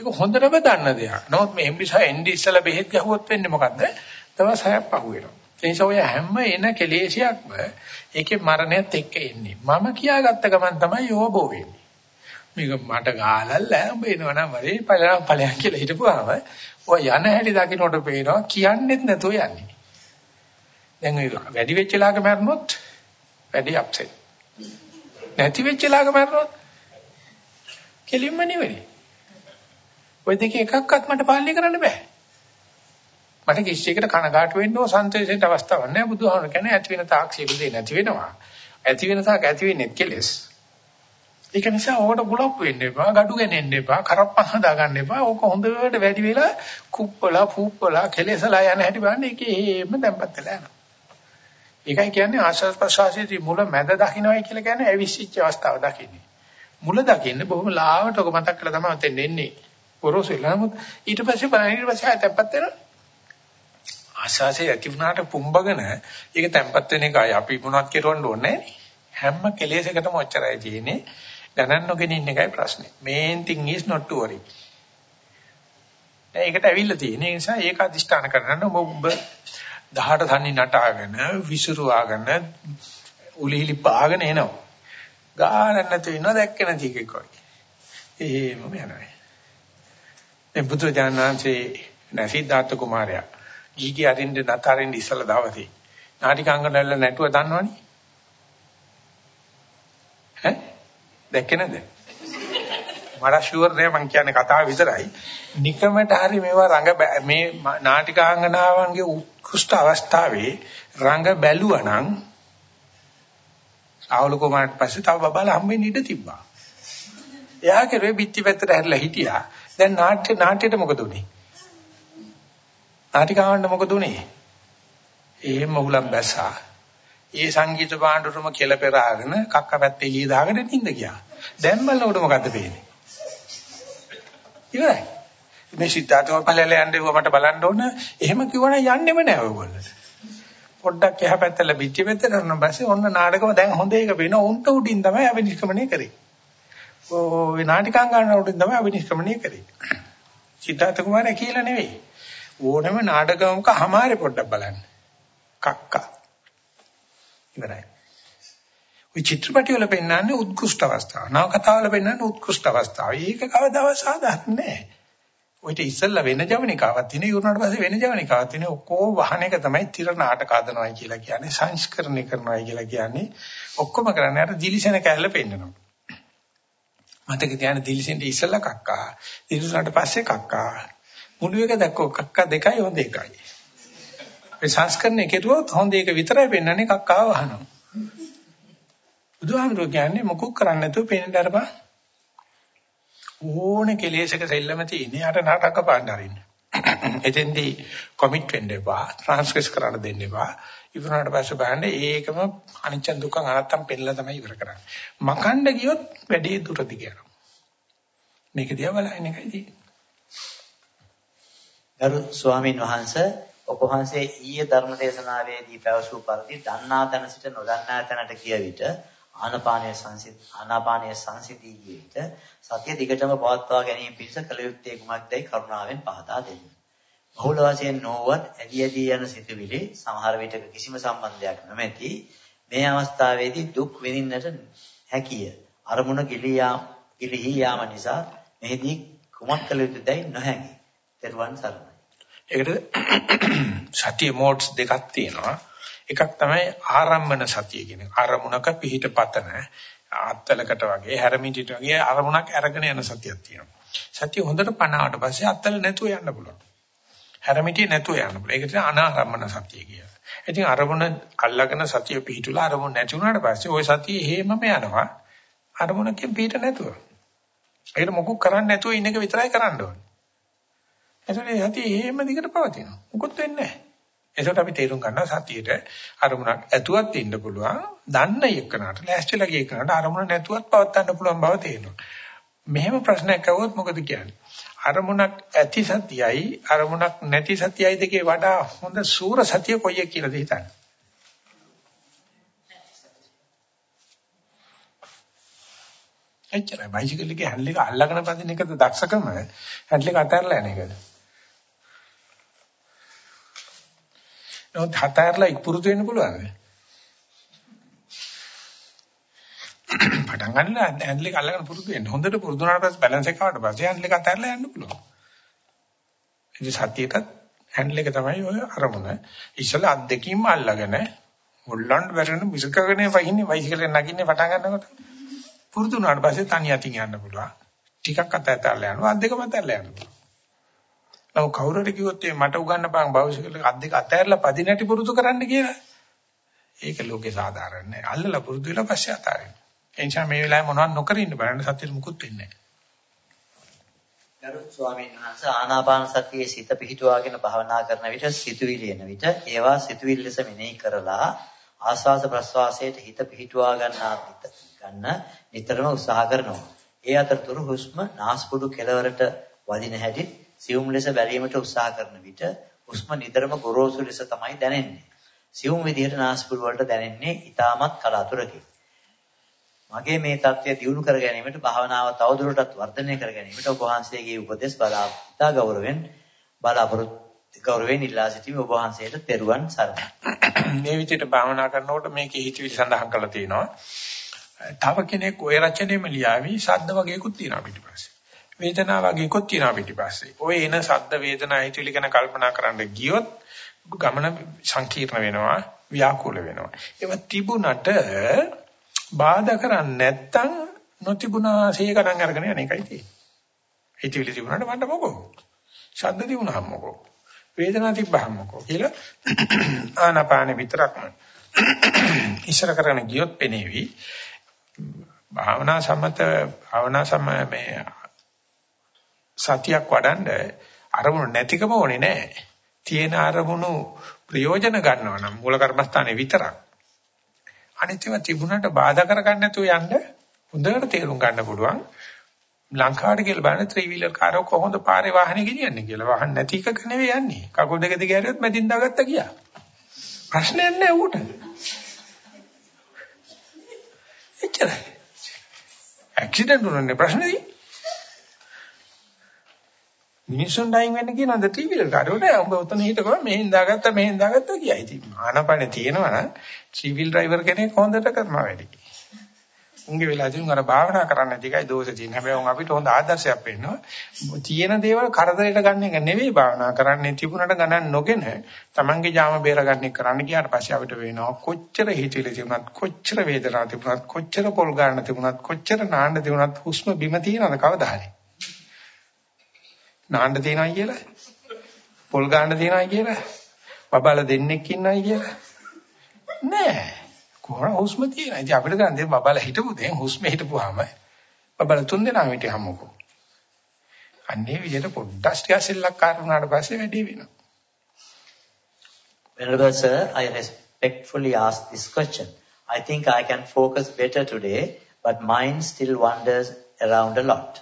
ඒක හොඳටම දන්න දෙයක්. නමුත් මේ එම්බිසා එන්ඩි ඉස්සලා බෙහෙත් ගහුවොත් වෙන්නේ මොකද්ද? දවස් 6ක් පහු වෙනවා. ඒ නිසා ඔය හැම එන කෙලේශයක්ම ඒකේ මරණයත් එක්ක එන්නේ. මම කියාගත්ත ගමන් තමයි යෝබෝ වෙන්නේ. මේක මට ගාලල් ලෑඹ එනවනම් වරේ ඵලයන් ඵලයන් කියලා හිටපුවාම ඔය යන හැටි දකින්නට පේනවා කියන්නෙත් නැතුව යන්නේ. දැන් ඔය වැඩි වෙච්ච ලාක මරනොත් වැඩි අප්සෙට්. නැති වෙච්ච ලාග මරනොත් කෙලින්ම නෙවෙයි. ওই දෙක එකක්වත් මට පාලනය කරන්න බෑ. මට කිසි එකකට කනගාටු වෙන්න ඕ සන්තෝෂයට අවස්ථාවක් නැහැ. බුදුහාමර කියන්නේ ඇති වෙන තාක් සියලු දේ නැති වෙනවා. ඇති වෙන තාක් ඇති වෙන්නේ කෙලෙස්. ඒක නිසා ඕකට බුලප් වෙන්න එපා, gadu ගන්නේ එපා, කරප්පන් හදා ගන්න එපා. ඕක හොඳට වැඩි වෙලා කුප්පලා, ෆූප්පලා, කෙලෙසලා යන හැටි බලන්න ඒකේ හේම දැම්පත් වෙලා යනවා. ඒකයි කියන්නේ ආශ්වාස ප්‍රශ්වාසයේදී මුල මැද දකින්නයි කියලා කියන්නේ අවිසිච්ච අවස්ථාව දකින්නේ. මුල දකින්න බොහොම ලාවට ඔක මතක් කරලා තමයි ඔතෙන් එන්නේ. පොරොසු වෙලා නමුත් ඊට පස්සේ බලන්න ඊට පස්සේ ආයෙත් තැම්පත් වෙනවා. ආශාසය ඇති වුණාට පුම්බගෙන ඒක තැම්පත් වෙන එකයි අපි මොනවත් කෙරවන්න ඕනේ හැම කෙලෙසකටම ඔච්චරයි තියෙන්නේ. ගණන් නොගෙන ඉන්න එකයි ප්‍රශ්නේ. main thing is not to worry. ඒකට ඇවිල්ලා තියෙන නිසා ඒක අදිෂ්ඨාන කරගන්න ඔබ 18 තනි නටාගෙන විසිරුවාගෙන උලිහිලි පාගෙන එනවා. ගානක් නැතු වෙනවා දැක්ක නැති එකෙක් වගේ. එහෙමම යනවා. මේ බුදු දානංශේ නැසිද්ධාර්ථ කුමාරයා ගීගී අරින්න නතරින් ඉස්සලා දවසේ නාටිකාංගනවල නැටුව දන්නවනේ. දැක්කේ නැද? මට ෂුවර් නෑ මං කියන්නේ කතාව විතරයි. නිකමට හරි මේවා රඟ මේ නාටිකාංගනාවන්ගේ උත්කෘෂ්ඨ අවස්ථාවේ රඟ බැලුවා නම් ආවල කුමාරට පස්සේ තව බබාලා හම්බෙන්න ඉඩ තිබ්බා. එයා කෙරුවේ පිටි පැත්තට හැරිලා හිටියා. දැන් නාට්‍ය නාට්‍යයට මොකද උනේ? නාටිකාවන්ට මොකද උනේ? එහෙම උලම් බැසා. ඒ සංගීත භාණ්ඩුරම කෙල පෙරාගෙන කක්ක පැත්තේ ගිය දාගෙන නිින්ද ගියා. දැන් බලනකොට මොකද්ද පේන්නේ? ඉවරයි. මේ සිද්ධාර්ථව පළල යන්නේ මට බලන්න ඕන. එහෙම කිව්වනම් යන්නෙම නෑ ඔයගොල්ලෝ. පොඩ්ඩක් එහා පැත්ත ලැබිච්ච පැත්තට යන පස්සේ ඔන්න නාටකම දැන් හොඳ එක වෙනවා. උන්ට උඩින් තමයි අවිනිෂ්ක්‍මණය කරේ. ඔය නාටිකාංගන උඩින් තමයි අවිනිෂ්ක්‍මණය කරේ. සිද්ධාර්ථ කුමාරයා කියලා නෙවෙයි. ඕනම නාටකමක හැමාරේ පොඩ්ඩක් බලන්න. කක්කා. ඉවරයි. ওই චිත්‍රපටි වල පෙන්වන්නේ උත්කෘෂ්ඨ අවස්ථාව. නවකතාව වල පෙන්වන්නේ උත්කෘෂ්ඨ අවස්ථාව. ඒක කවදාවත් සාධාරණ නෑ. ඔයිට ඉස්සෙල්ලා වෙන ජවනිකාවක් තියෙන ඉවරනට පස්සේ වෙන ජවනිකාවක් තියෙන ඔක්කොම වහන එක තමයි තිර නාටක හදනවා කියලා කියන්නේ සංස්කරණය කරනවා කියලා කියන්නේ ඔක්කොම කරන්නේ අර දිලිසෙන කැල්ල පෙන්නනවා. මතක තියාගන්න දිලිසෙන්ට ඉස්සෙල්ලා කක්කා දිලිසුනට පස්සේ කක්කා මුළු එක දැක්කෝ කක්කා දෙකයි හොඳ එකයි. ඒ සංස්කරණය කෙරුවොත් හොඳ එක විතරයි පෙන්වන්නේ කක්කාව වහනවා. බුදුහාමුදුරුවෝ කියන්නේ මොකක් කරන්නේ නැතුව පේන්න අරපන්. ඕනේ කෙලෙසක සෙල්ලම තියෙන්නේ අර නාටක පාන්න අරින්න. එතෙන්දී කොමිට් වෙන්න එපා, ට්‍රාන්ස්ක්‍රිප්ට් කරන්න දෙන්න එපා. ඉවරනට පස්සේ බලන්න ඒකම අනිච්ච දුක්ඛ අනාත්තම් පෙන්නලා තමයි ඉවර කරන්නේ. මකණ්ඩ ගියොත් වැඩි දුරදි යනවා. මේක දිහා බලන්න එකයි තියෙන්නේ. ගරු ස්වාමින් වහන්සේ ඔබ වහන්සේ ඊයේ ධර්ම දේශනාවේදී පැවසූ පරිදි දන්නා තැන සිට නොදන්නා තැනට ගිය විට ආනාපානීය සංසිද්ධ ආනාපානීය සංසිද්ධියේ විට සතිය දිගටම පවත්වා ගැනීම පිණිස කළ යුත්තේ කුමක්දයි කරුණාවෙන් පහදා දෙන්න. බහුල වශයෙන් නොවත් ඇදී ඇදී යන සිතුවිලි සමහර විටක කිසිම සම්බන්ධයක් නැමැති මේ අවස්ථාවේදී දුක් විඳින්නට හැකිය. අරමුණ ගිලියා ගිලිහි යාම නිසා මෙහිදී කුමක් කළ යුතුදයි නොහැකි. ත්වන් සරණයි. ඒකට සතිය මෝඩ්ස් දෙකක් තියෙනවා. එකක් තමයි ආරම්මන සතිය කියන්නේ. ආරමුණක පිහිට පතන අත්තලකට වගේ හැරමිටිට වගේ ආරමුණක් අරගෙන යන සතියක් තියෙනවා. සතිය හොඳට පනාවට පස්සේ අත්තල නැතුව යන්න පුළුවන්. හැරමිටිය නැතුව යන්න පුළුවන්. ඒකට අනාරම්මන සතිය කියනවා. ඉතින් අරමුණ අල්ලගෙන සතිය පිහිටුලා අරමුණ නැති වුණාට පස්සේ ওই සතිය හේමම යනවා. අරමුණකින් පිහිට නැතුව. ඒකට මොකක් කරන්නේ නැතුව ඉන්න එක විතරයි කරන්න ඕනේ. එතකොට සතිය එහෙම දිගට පවතිනවා. මොකොත් වෙන්නේ නැහැ. එතකොට අපි තේරුම් ගන්නවා සතියේට අරමුණක් ඇතුවත් ඉන්න පුළුවන්. දන්න එකනට ලෑස්තිලා ගිය එකනට අරමුණ නැතුවත් පවත්වන්න පුළුවන් බව තේරෙනවා. මෙහෙම ප්‍රශ්නයක් අහුවොත් මොකද කියන්නේ? අරමුණක් ඇති සතියයි අරමුණක් නැති සතියයි දෙකේ වඩා හොඳ සූර සතිය කොයි එක කියලාද හිතන්නේ? එච්චරයි බයිසිකල් එකේ හැන්ඩල් එක අල්ලගෙන පදින එකද දක්ෂකම හැන්ඩල් එක අතහැරලා යන එකද? නමුත් හතරලා ඉක්පුරුදු වෙන්න පුළුවන්ද? පටන් ගන්නලා හැන්ඩල් එක අල්ලගෙන පුරුදු වෙන්න. හොඳට පුරුදු වුණාට පස්සේ බැලන්ස් එක ආවට පස්සේ හැන්ඩල් එක අතහැරලා යන්න පුළුවන්. ඉතින් සතියේට හැන්ඩල් එක තමයි ඔය අරමුණ. ඉස්සලා අත් දෙකින්ම අල්ලගෙන හොල්ලන්න බැරෙන මිසකගෙන වහින්නේ බයිසිකලෙන් නගින්නේ පටන් ගන්නකොට පුරුදු වුණාට පස්සේ තනි අතින් යන්න පුළුවන්. ටිකක් අතහැරලා යනවා අත් දෙකම අතහැරලා යන්න පුළුවන්. නෝ කවුරුරට කිව්වොත් මට උගන්න බං බයිසිකල අත් දෙක අතහැරලා පදිනටි පුරුදු කරන්න කියලා. ඒක ලෝකේ සාධාරණ නෑ. අල්ලලා පුරුදු වෙලා පස්සේ අතාරින්න. ඒ නිසා මේ වෙලාවේ මොනවත් නොකර ඉන්න බලන්න සත්‍යෙට මුකුත් වෙන්නේ නෑ. ගරු ස්වාමීන් වහන්සේ ආනාපාන සතියේ සිත පිහිටුවාගෙන භාවනා කරන විට සිතුවිලි එන විට ඒවා සිතුවිලි ලෙස මෙනෙහි කරලා ආස්වාද ප්‍රස්වාසයට හිත පිහිටුවා ගන්නා ගන්න නිතරම උත්සාහ කරනවා. ඒ අතරතුර හුස්ම නාස්පුඩු කෙළවරට වදින හැටි සියුම් ලෙස බැලීමට උත්සාහ කරන විට හුස්ම නිතරම ගොරෝසු ලෙස තමයි දැනෙන්නේ. සියුම් විදිහට නාස්පුඩු වලට දැනෙන්නේ ඊටමත් කලාතුරකින්. මගේ මේ தත්ත්වය දියුණු කර ගැනීමට භාවනාව තවදුරටත් වර්ධනය කර ගැනීමට ඔබ වහන්සේගේ උපදෙස් බලාපොරොත්තු ගෞරවෙන් බලාපොරොත්තු ගෞරවයෙන් ඉල්ලා සිටිමි ඔබ වහන්සේට තෙරුවන් සරණයි. මේ විදිහට භාවනා කරනකොට මේකේ හිතවිලි සඳහන් කරලා තියෙනවා. තව කෙනෙක් ඔය රචනෙම ලියාවි ශබ්ද වගේකුත් තියෙනවා පිටිපස්සේ. වේදනා වගේකුත් තියෙනවා පිටිපස්සේ. ඔය එන ශබ්ද වේදනා හිතවිලි ගැන කල්පනා කරන්න ගියොත් ගමන සංකීර්ණ වෙනවා, ව්‍යාකූල වෙනවා. ඒවා තිබුණට බාධා කරන්නේ නැත්තම් නොතිබුණා සේ ගණන් අරගෙන යන එකයි තියෙන්නේ. හිතවිලි තිබුණාට මට මොකෝ? ශබ්ද තිබුණාම මොකෝ? වේදනාව තිබ්බහම මොකෝ? කියලා ආනාපාන විතරක්ම ඉස්සර කරගෙන ගියොත් පෙනේවි. භාවනා සම්මත භාවනා සම මේ සතියක් වඩන්න අරමුණු නැතිකම ඕනේ නැහැ. තියෙන අරමුණු ප්‍රයෝජන ගන්නවා නම් මූල කර්මස්ථානේ විතරක් අනිත්‍යව තිබුණාට බාධා කරගන්න නැතුව යන්න හොඳට තේරුම් ගන්න පුළුවන්. ලංකාවට කියලා බලන්න ත්‍රී වීලර් කාරෝ කොහොමද පාරේ වාහනේ ගෙනියන්නේ කියලා. වාහන නැති එකක නෙවෙයි යන්නේ. කකුල් දෙක දිග ඇරියොත් මැදින් දාගත්තා ගියා. ප්‍රශ්නයක් නැහැ ඌට. එච්චරයි. ඇක්සිඩන්ට් උනන්නේ ප්‍රශ්නේ. මිනිසුන් ඩයින් වෙන්න කියනද ටීවී වල කාරෝ නෑ උඹ උතන හිටපුවා මෙහෙන් දාගත්තා මෙහෙන් දාගත්තා කියයි ඉතින් ආනපනේ තියෙනවා නම් ටීවී ඩ්‍රයිවර් කෙනෙක් හොඳට කරනවා වැඩි. උන්ගේ වෙලා තියෙන අර භාවනා කරන්න ටිකයි දෝෂ තියෙන. හැබැයි උන් අපිට හොඳ ආදර්ශයක් වෙන්නවා. තියෙන දේවල් කරදරයට ගන්න එක නෙවෙයි භාවනා කරන්නේ තිබුණට ගණන් නොගෙන Tamange ජාම බේරගන්න එක කරන්න ගියාට පස්සේ අපිට වෙනවා කොච්චර හිතවිලි තිබුණත් කොච්චර වේදනාවක් තිබුණත් කොච්චර පොල් ගන්න තිබුණත් කොච්චර නාන්න තිබුණත් හුස්ම බිම තියනද කවදා හරි. නාන්න තියනයි කියලා? පොල් ගන්න තියනයි කියලා? බබාලා දෙන්නෙක් ඉන්නයි කියලා? නෑ. කොහොම හුස්ම තියෙනවා. ඉතින් අපිට ගන්න දේ බබාලා හිටපු දැන් හුස්ම හිටපුවාම බබාලා තුන් දෙනා හිටියමකෝ. අන්නේ විදිහට පොඩ්ඩක් ටිකක් සෙල්ලක්කාර වුණාට පස්සේ වැඩි වෙනවා. Venerable sir, I respectfully ask this question. I think I can focus better today, but mind still wanders around a lot.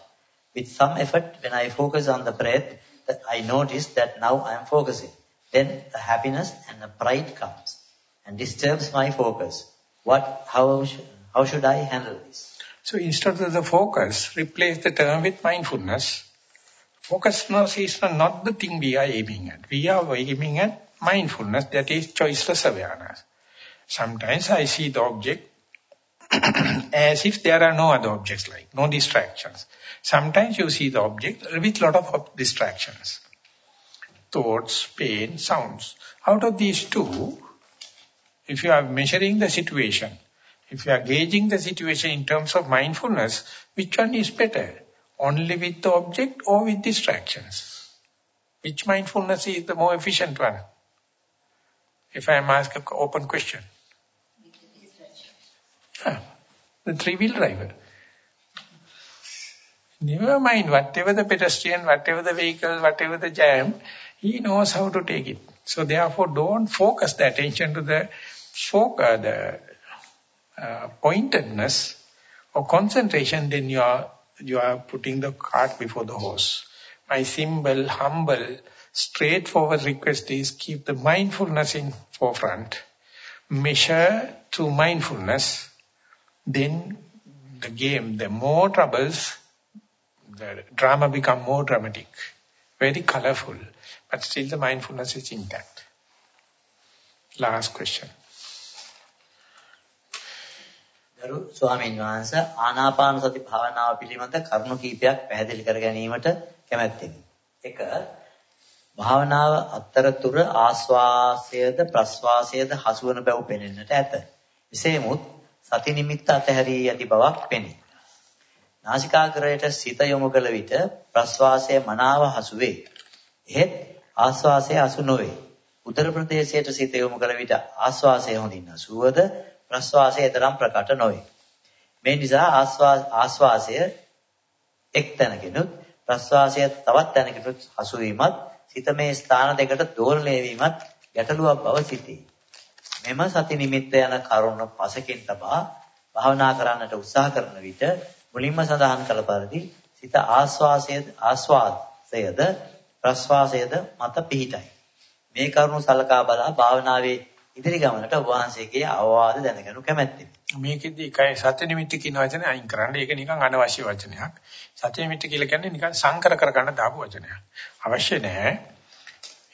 With some effort, when I focus on the breath, that I notice that now I am focusing. Then the happiness and the pride comes and disturbs my focus. What, how, how should I handle this? So instead of the focus, replace the term with mindfulness. Focusness is not the thing we are aiming at. We are aiming at mindfulness, that is choiceless awareness. Sometimes I see the object as if there are no other objects like, no distractions. Sometimes you see the object with lot of distractions. Thoughts, pain, sounds. Out of these two, if you are measuring the situation, if you are gauging the situation in terms of mindfulness, which one is better? Only with the object or with distractions? Which mindfulness is the more efficient one? If I am asked an open question. Ah, the three-wheel driver. Never mind, whatever the pedestrian, whatever the vehicle, whatever the jam, he knows how to take it. So therefore, don't focus the attention to the, focus, the uh, pointedness or concentration, then you are, you are putting the cart before the horse. My simple, humble, straightforward request is keep the mindfulness in forefront. Measure through mindfulness, then the game, the more troubles, the drama become more dramatic, very colorful, but still the mindfulness is intact. Last question. ගරු ස්වාමීන් වහන්සේ ආනාපාන සති භාවනාව පිළිබඳ කරුණු කීපයක් පැහැදිලි කර ගැනීමට කැමැත්තෙමි. එක භාවනාව අතරතුර ආස්වාසයද ප්‍රස්වාසයද හසුවන බව පෙනෙන්නට ඇත. එසේමුත් සති නිමිත්ත අතහැරී යති බවක් පෙනේ. නාසිකාග්‍රයට සිත යොමු කළ විට ප්‍රස්වාසය මනාව හසු වේ. එහෙත් ආස්වාසය හසු නොවේ. උදර ප්‍රදේශයට සිත යොමු කළ විට ආස්වාසය හොඳින් හසුවද ප්‍රස්වාසය තරම් ප්‍රකට නොවේ. මේ නිසා ආස්වාසය එක් තැනකිනුත් ප්‍රස්වාසය තවත් තැනකිනුත් හසු වීමත් සිත මේ ස්ථාන දෙකට දෝලණය වීමත් ගැටලුවක් බව සිටී. මෙම සති නිමිත්ත යන කරුණ පසකින් තබා භාවනා කරන්නට උත්සාහ කරන විට මුලින්ම සඳහන් කළ පරිදි සිත ආස්වාසයද ආස්වාදයද ප්‍රස්වාසයද මත පිහිටයි. මේ කරුණු සලකා බලා භාවනාවේ ඉදිරි ගමනට ඔබ වහන්සේගේ අවවාද දැනගනු කැමැත්තෙමි. මේකෙදි එකයි සත්‍ය නිමිත්ත කියන වචනේ අයින් කරන්න. ඒක නිකන් අනවශ්‍ය වචනයක්. සත්‍ය නිමිත්ත කියලා කියන්නේ නිකන් සංකර කරගන්න දාපු වචනයක්. අවශ්‍ය නැහැ.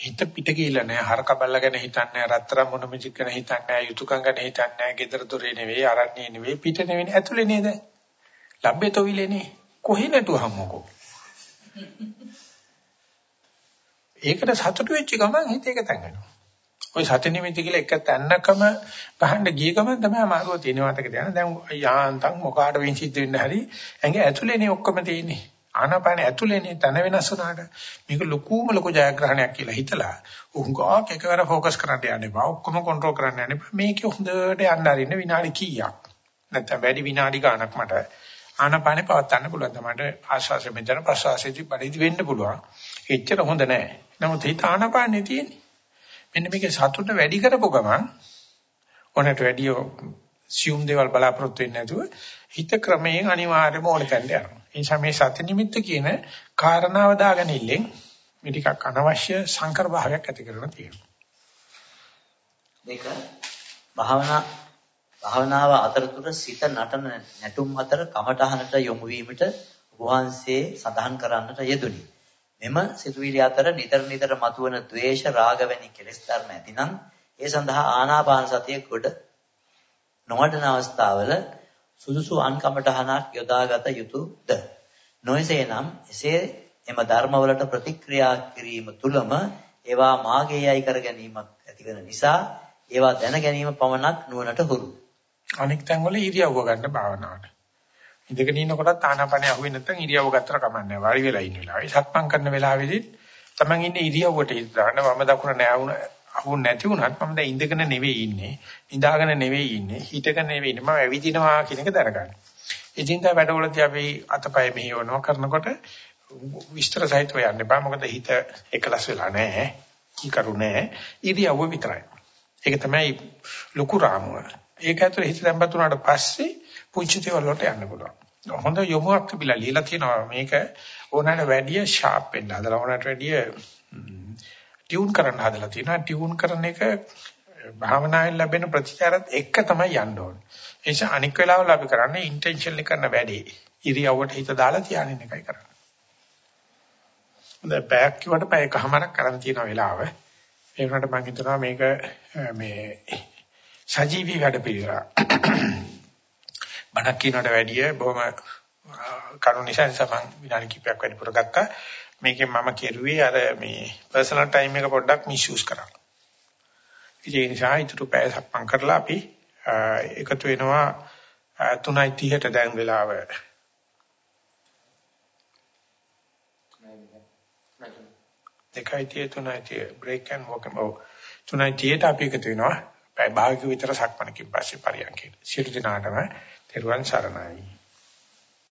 හිත පිට කියලා නැහැ. හරක බල්ල ගැන හිතන්නේ රත්තරන් මොන මිචික් ගැන හිතන්නේ යුතුයකම් ගැන හිතන්නේ ගෙදර දොරේ නෙවෙයි අරන්නේ නෙවෙයි පිට නෙවෙයි ඇතුලේ නේද? ලබ්බේතොවිලේනේ. කොහේ නටුවම්මකෝ. ඒකට සතුටු වෙච්ච ගමන් හිත එක තැන් වෙනවා. ওই සති නිමිති කියලා එක තැන්නකම ගහන්න ගිය ගමන් තමයි අමාරුව තියෙන වතක දැන. දැන් යාන්තම් මොකාට වෙන් සිද්ධ වෙන්න හරි ඇඟ ඇතුලේනේ ඔක්කොම තියෙන්නේ. ආනාපාන ඇතුලේනේ තන වෙනස් වුණාට මේක ලොකුම ලොකු ජයග්‍රහණයක් කියලා හිතලා උංගාක් එකවර ફોકસ කරන්න යන්න එපා. ඔක්කොම කන්ට්‍රෝල් කරන්න යන්න එපා. මේක හොඳට යන්න අරින්න විනාඩි කීයක්. නැත්නම් වැඩි විනාඩි ගාණක් මට ආනාපානේ පවත්වන්න පුළුවන්. තමයි ආශ්වාසය මෙතන ප්‍රශ්වාසයේදී පරිදි වෙන්න පුළුවන්. එච්චර හොඳ නෑ. නමුත් හිත ආනාපානේ තියෙන්නේ. මෙන්න මේකේ සතුට වැඩි කරපු ගමන් ඕනට වැඩි සියුම් දේවල් බලාපොරොත්තු වෙන්නේ නැතුව හිත ක්‍රමයෙන් අනිවාර්යයෙන්ම ඕන තැනට යනවා. ඒ නිසා මේ සති නිමිත්ත කියන කාරණාව දාගෙන ඉල්ලෙන් මේ ටිකක් අනවශ්‍ය සංකර භාවයක් ඇති කරන තියෙනවා. දෙක භාවනා භාවනාව අතරතුර සිත නටන නැටුම් අතර කමඨහනට යොමු වීමට වහන්සේ සඳහන් කරන්නට යෙදුනි. මෙම සිතුවිලි අතර නිතර නිතර මතුවන ද්වේෂ රාග වැනි කෙලෙස් ධර්ම ඇතිනම් ඒ සඳහා ආනාපාන සතිය කොට නොවැඩන අවස්ථාවල සුදුසු අන්කමටහනක් යොදාගත යුතුයද නොයසේනම් එසේ එම ධර්මවලට ප්‍රතික්‍රියා කිරීම තුළම ඒවා මාගේයයි කර ගැනීමක් ඇතිවන නිසා ඒවා දැන ගැනීම පමණක් නුවණට හුරු අනික් තැන් වල ඉරියව්ව ගන්න භාවනාවට ඉඳගෙන ඉන්නකොටත් ආනාපානය අහුවෙන්නේ නැත්නම් ඉරියව්ව ගත්තට කමන්නේ නැහැ. වාඩි වෙලා ඉන්න වෙලාවේ. සක්මන් කරන වෙලාවේදී තමන් ඉන්නේ ඉරියව්වට හිත දාන්න වම දකුණ නෑවුන අහුන් නැති වුණත් මම දැන් ඉඳගෙන නෙවෙයි ඉන්නේ. නිදාගෙන නෙවෙයි ඉන්නේ. හිටගෙන නෙවෙයි ඉන්නේ. මම ඇවිදිනවා කියන එක දරගන්න. ඉදින්දා වැඩවලදී අපි අතපය මෙහෙවනවා කරනකොට විස්තර සහිතව යන්න බෑ. මොකද හිත එකලස් වෙලා නැහැ. කීකරු නැහැ. ඉරියව්ව විතරයි. ඒක තමයි ලොකු රාමුව. ඒක ඇතුලේ හිත දැම්පත් වුණාට පස්සේ පුංචි දේවල් වලට යන්න පුළුවන්. හොඳ යොමුවක් තිබිලා ලියලා තියෙනවා මේක ඕනෑමට වැඩිය ෂාප් වෙන්න හදලා ඕනෑමට වැඩිය ටියුන් කරන්න හදලා තියෙනවා ටියුන් කරන එක භාවනාවෙන් ලැබෙන ප්‍රතිචාරات එක්ක තමයි යන්න ඕනේ. ඒ නිසා අනික් වෙලාවල අපි කරන්නේ ඉන්ටෙන්ෂන්ලි කරන වැඩේ. ඉරියව්වට හිත දාලා තියාගෙන එකයි කරන්නේ. හොඳ බෑක් කිව්වට පැය එකමාරක් කරන් තියෙන වෙලාව. ඒ වුණාට මම හිතනවා මේක මේ සජීවී වැඩ පිළිවෙල. බණක් කියනකට වැඩිය බොහොම කරුණ නිසා සමන් විනාඩි කිහිපයක් වැඩිපුර ගත්තා. මේකෙන් මම කෙරුවේ අර මේ පර්සනල් ටයිම් එක පොඩ්ඩක් මිස්යූස් කරා. ඒ නිසා ඊටු පැය සක්මන් කරලා අපි එකතු වෙනවා 3:30ට දැන් වෙලාව. දෙකයි තිය තුනයි තිය බ්‍රේක් and walk about තුනයි තියට අපි එකතු වෙනවා. පැය භාගයක විතර සක්මනකින් පස්සේ පරියන්කේ. සියලු දිනාටම තෙරුවන් සරණයි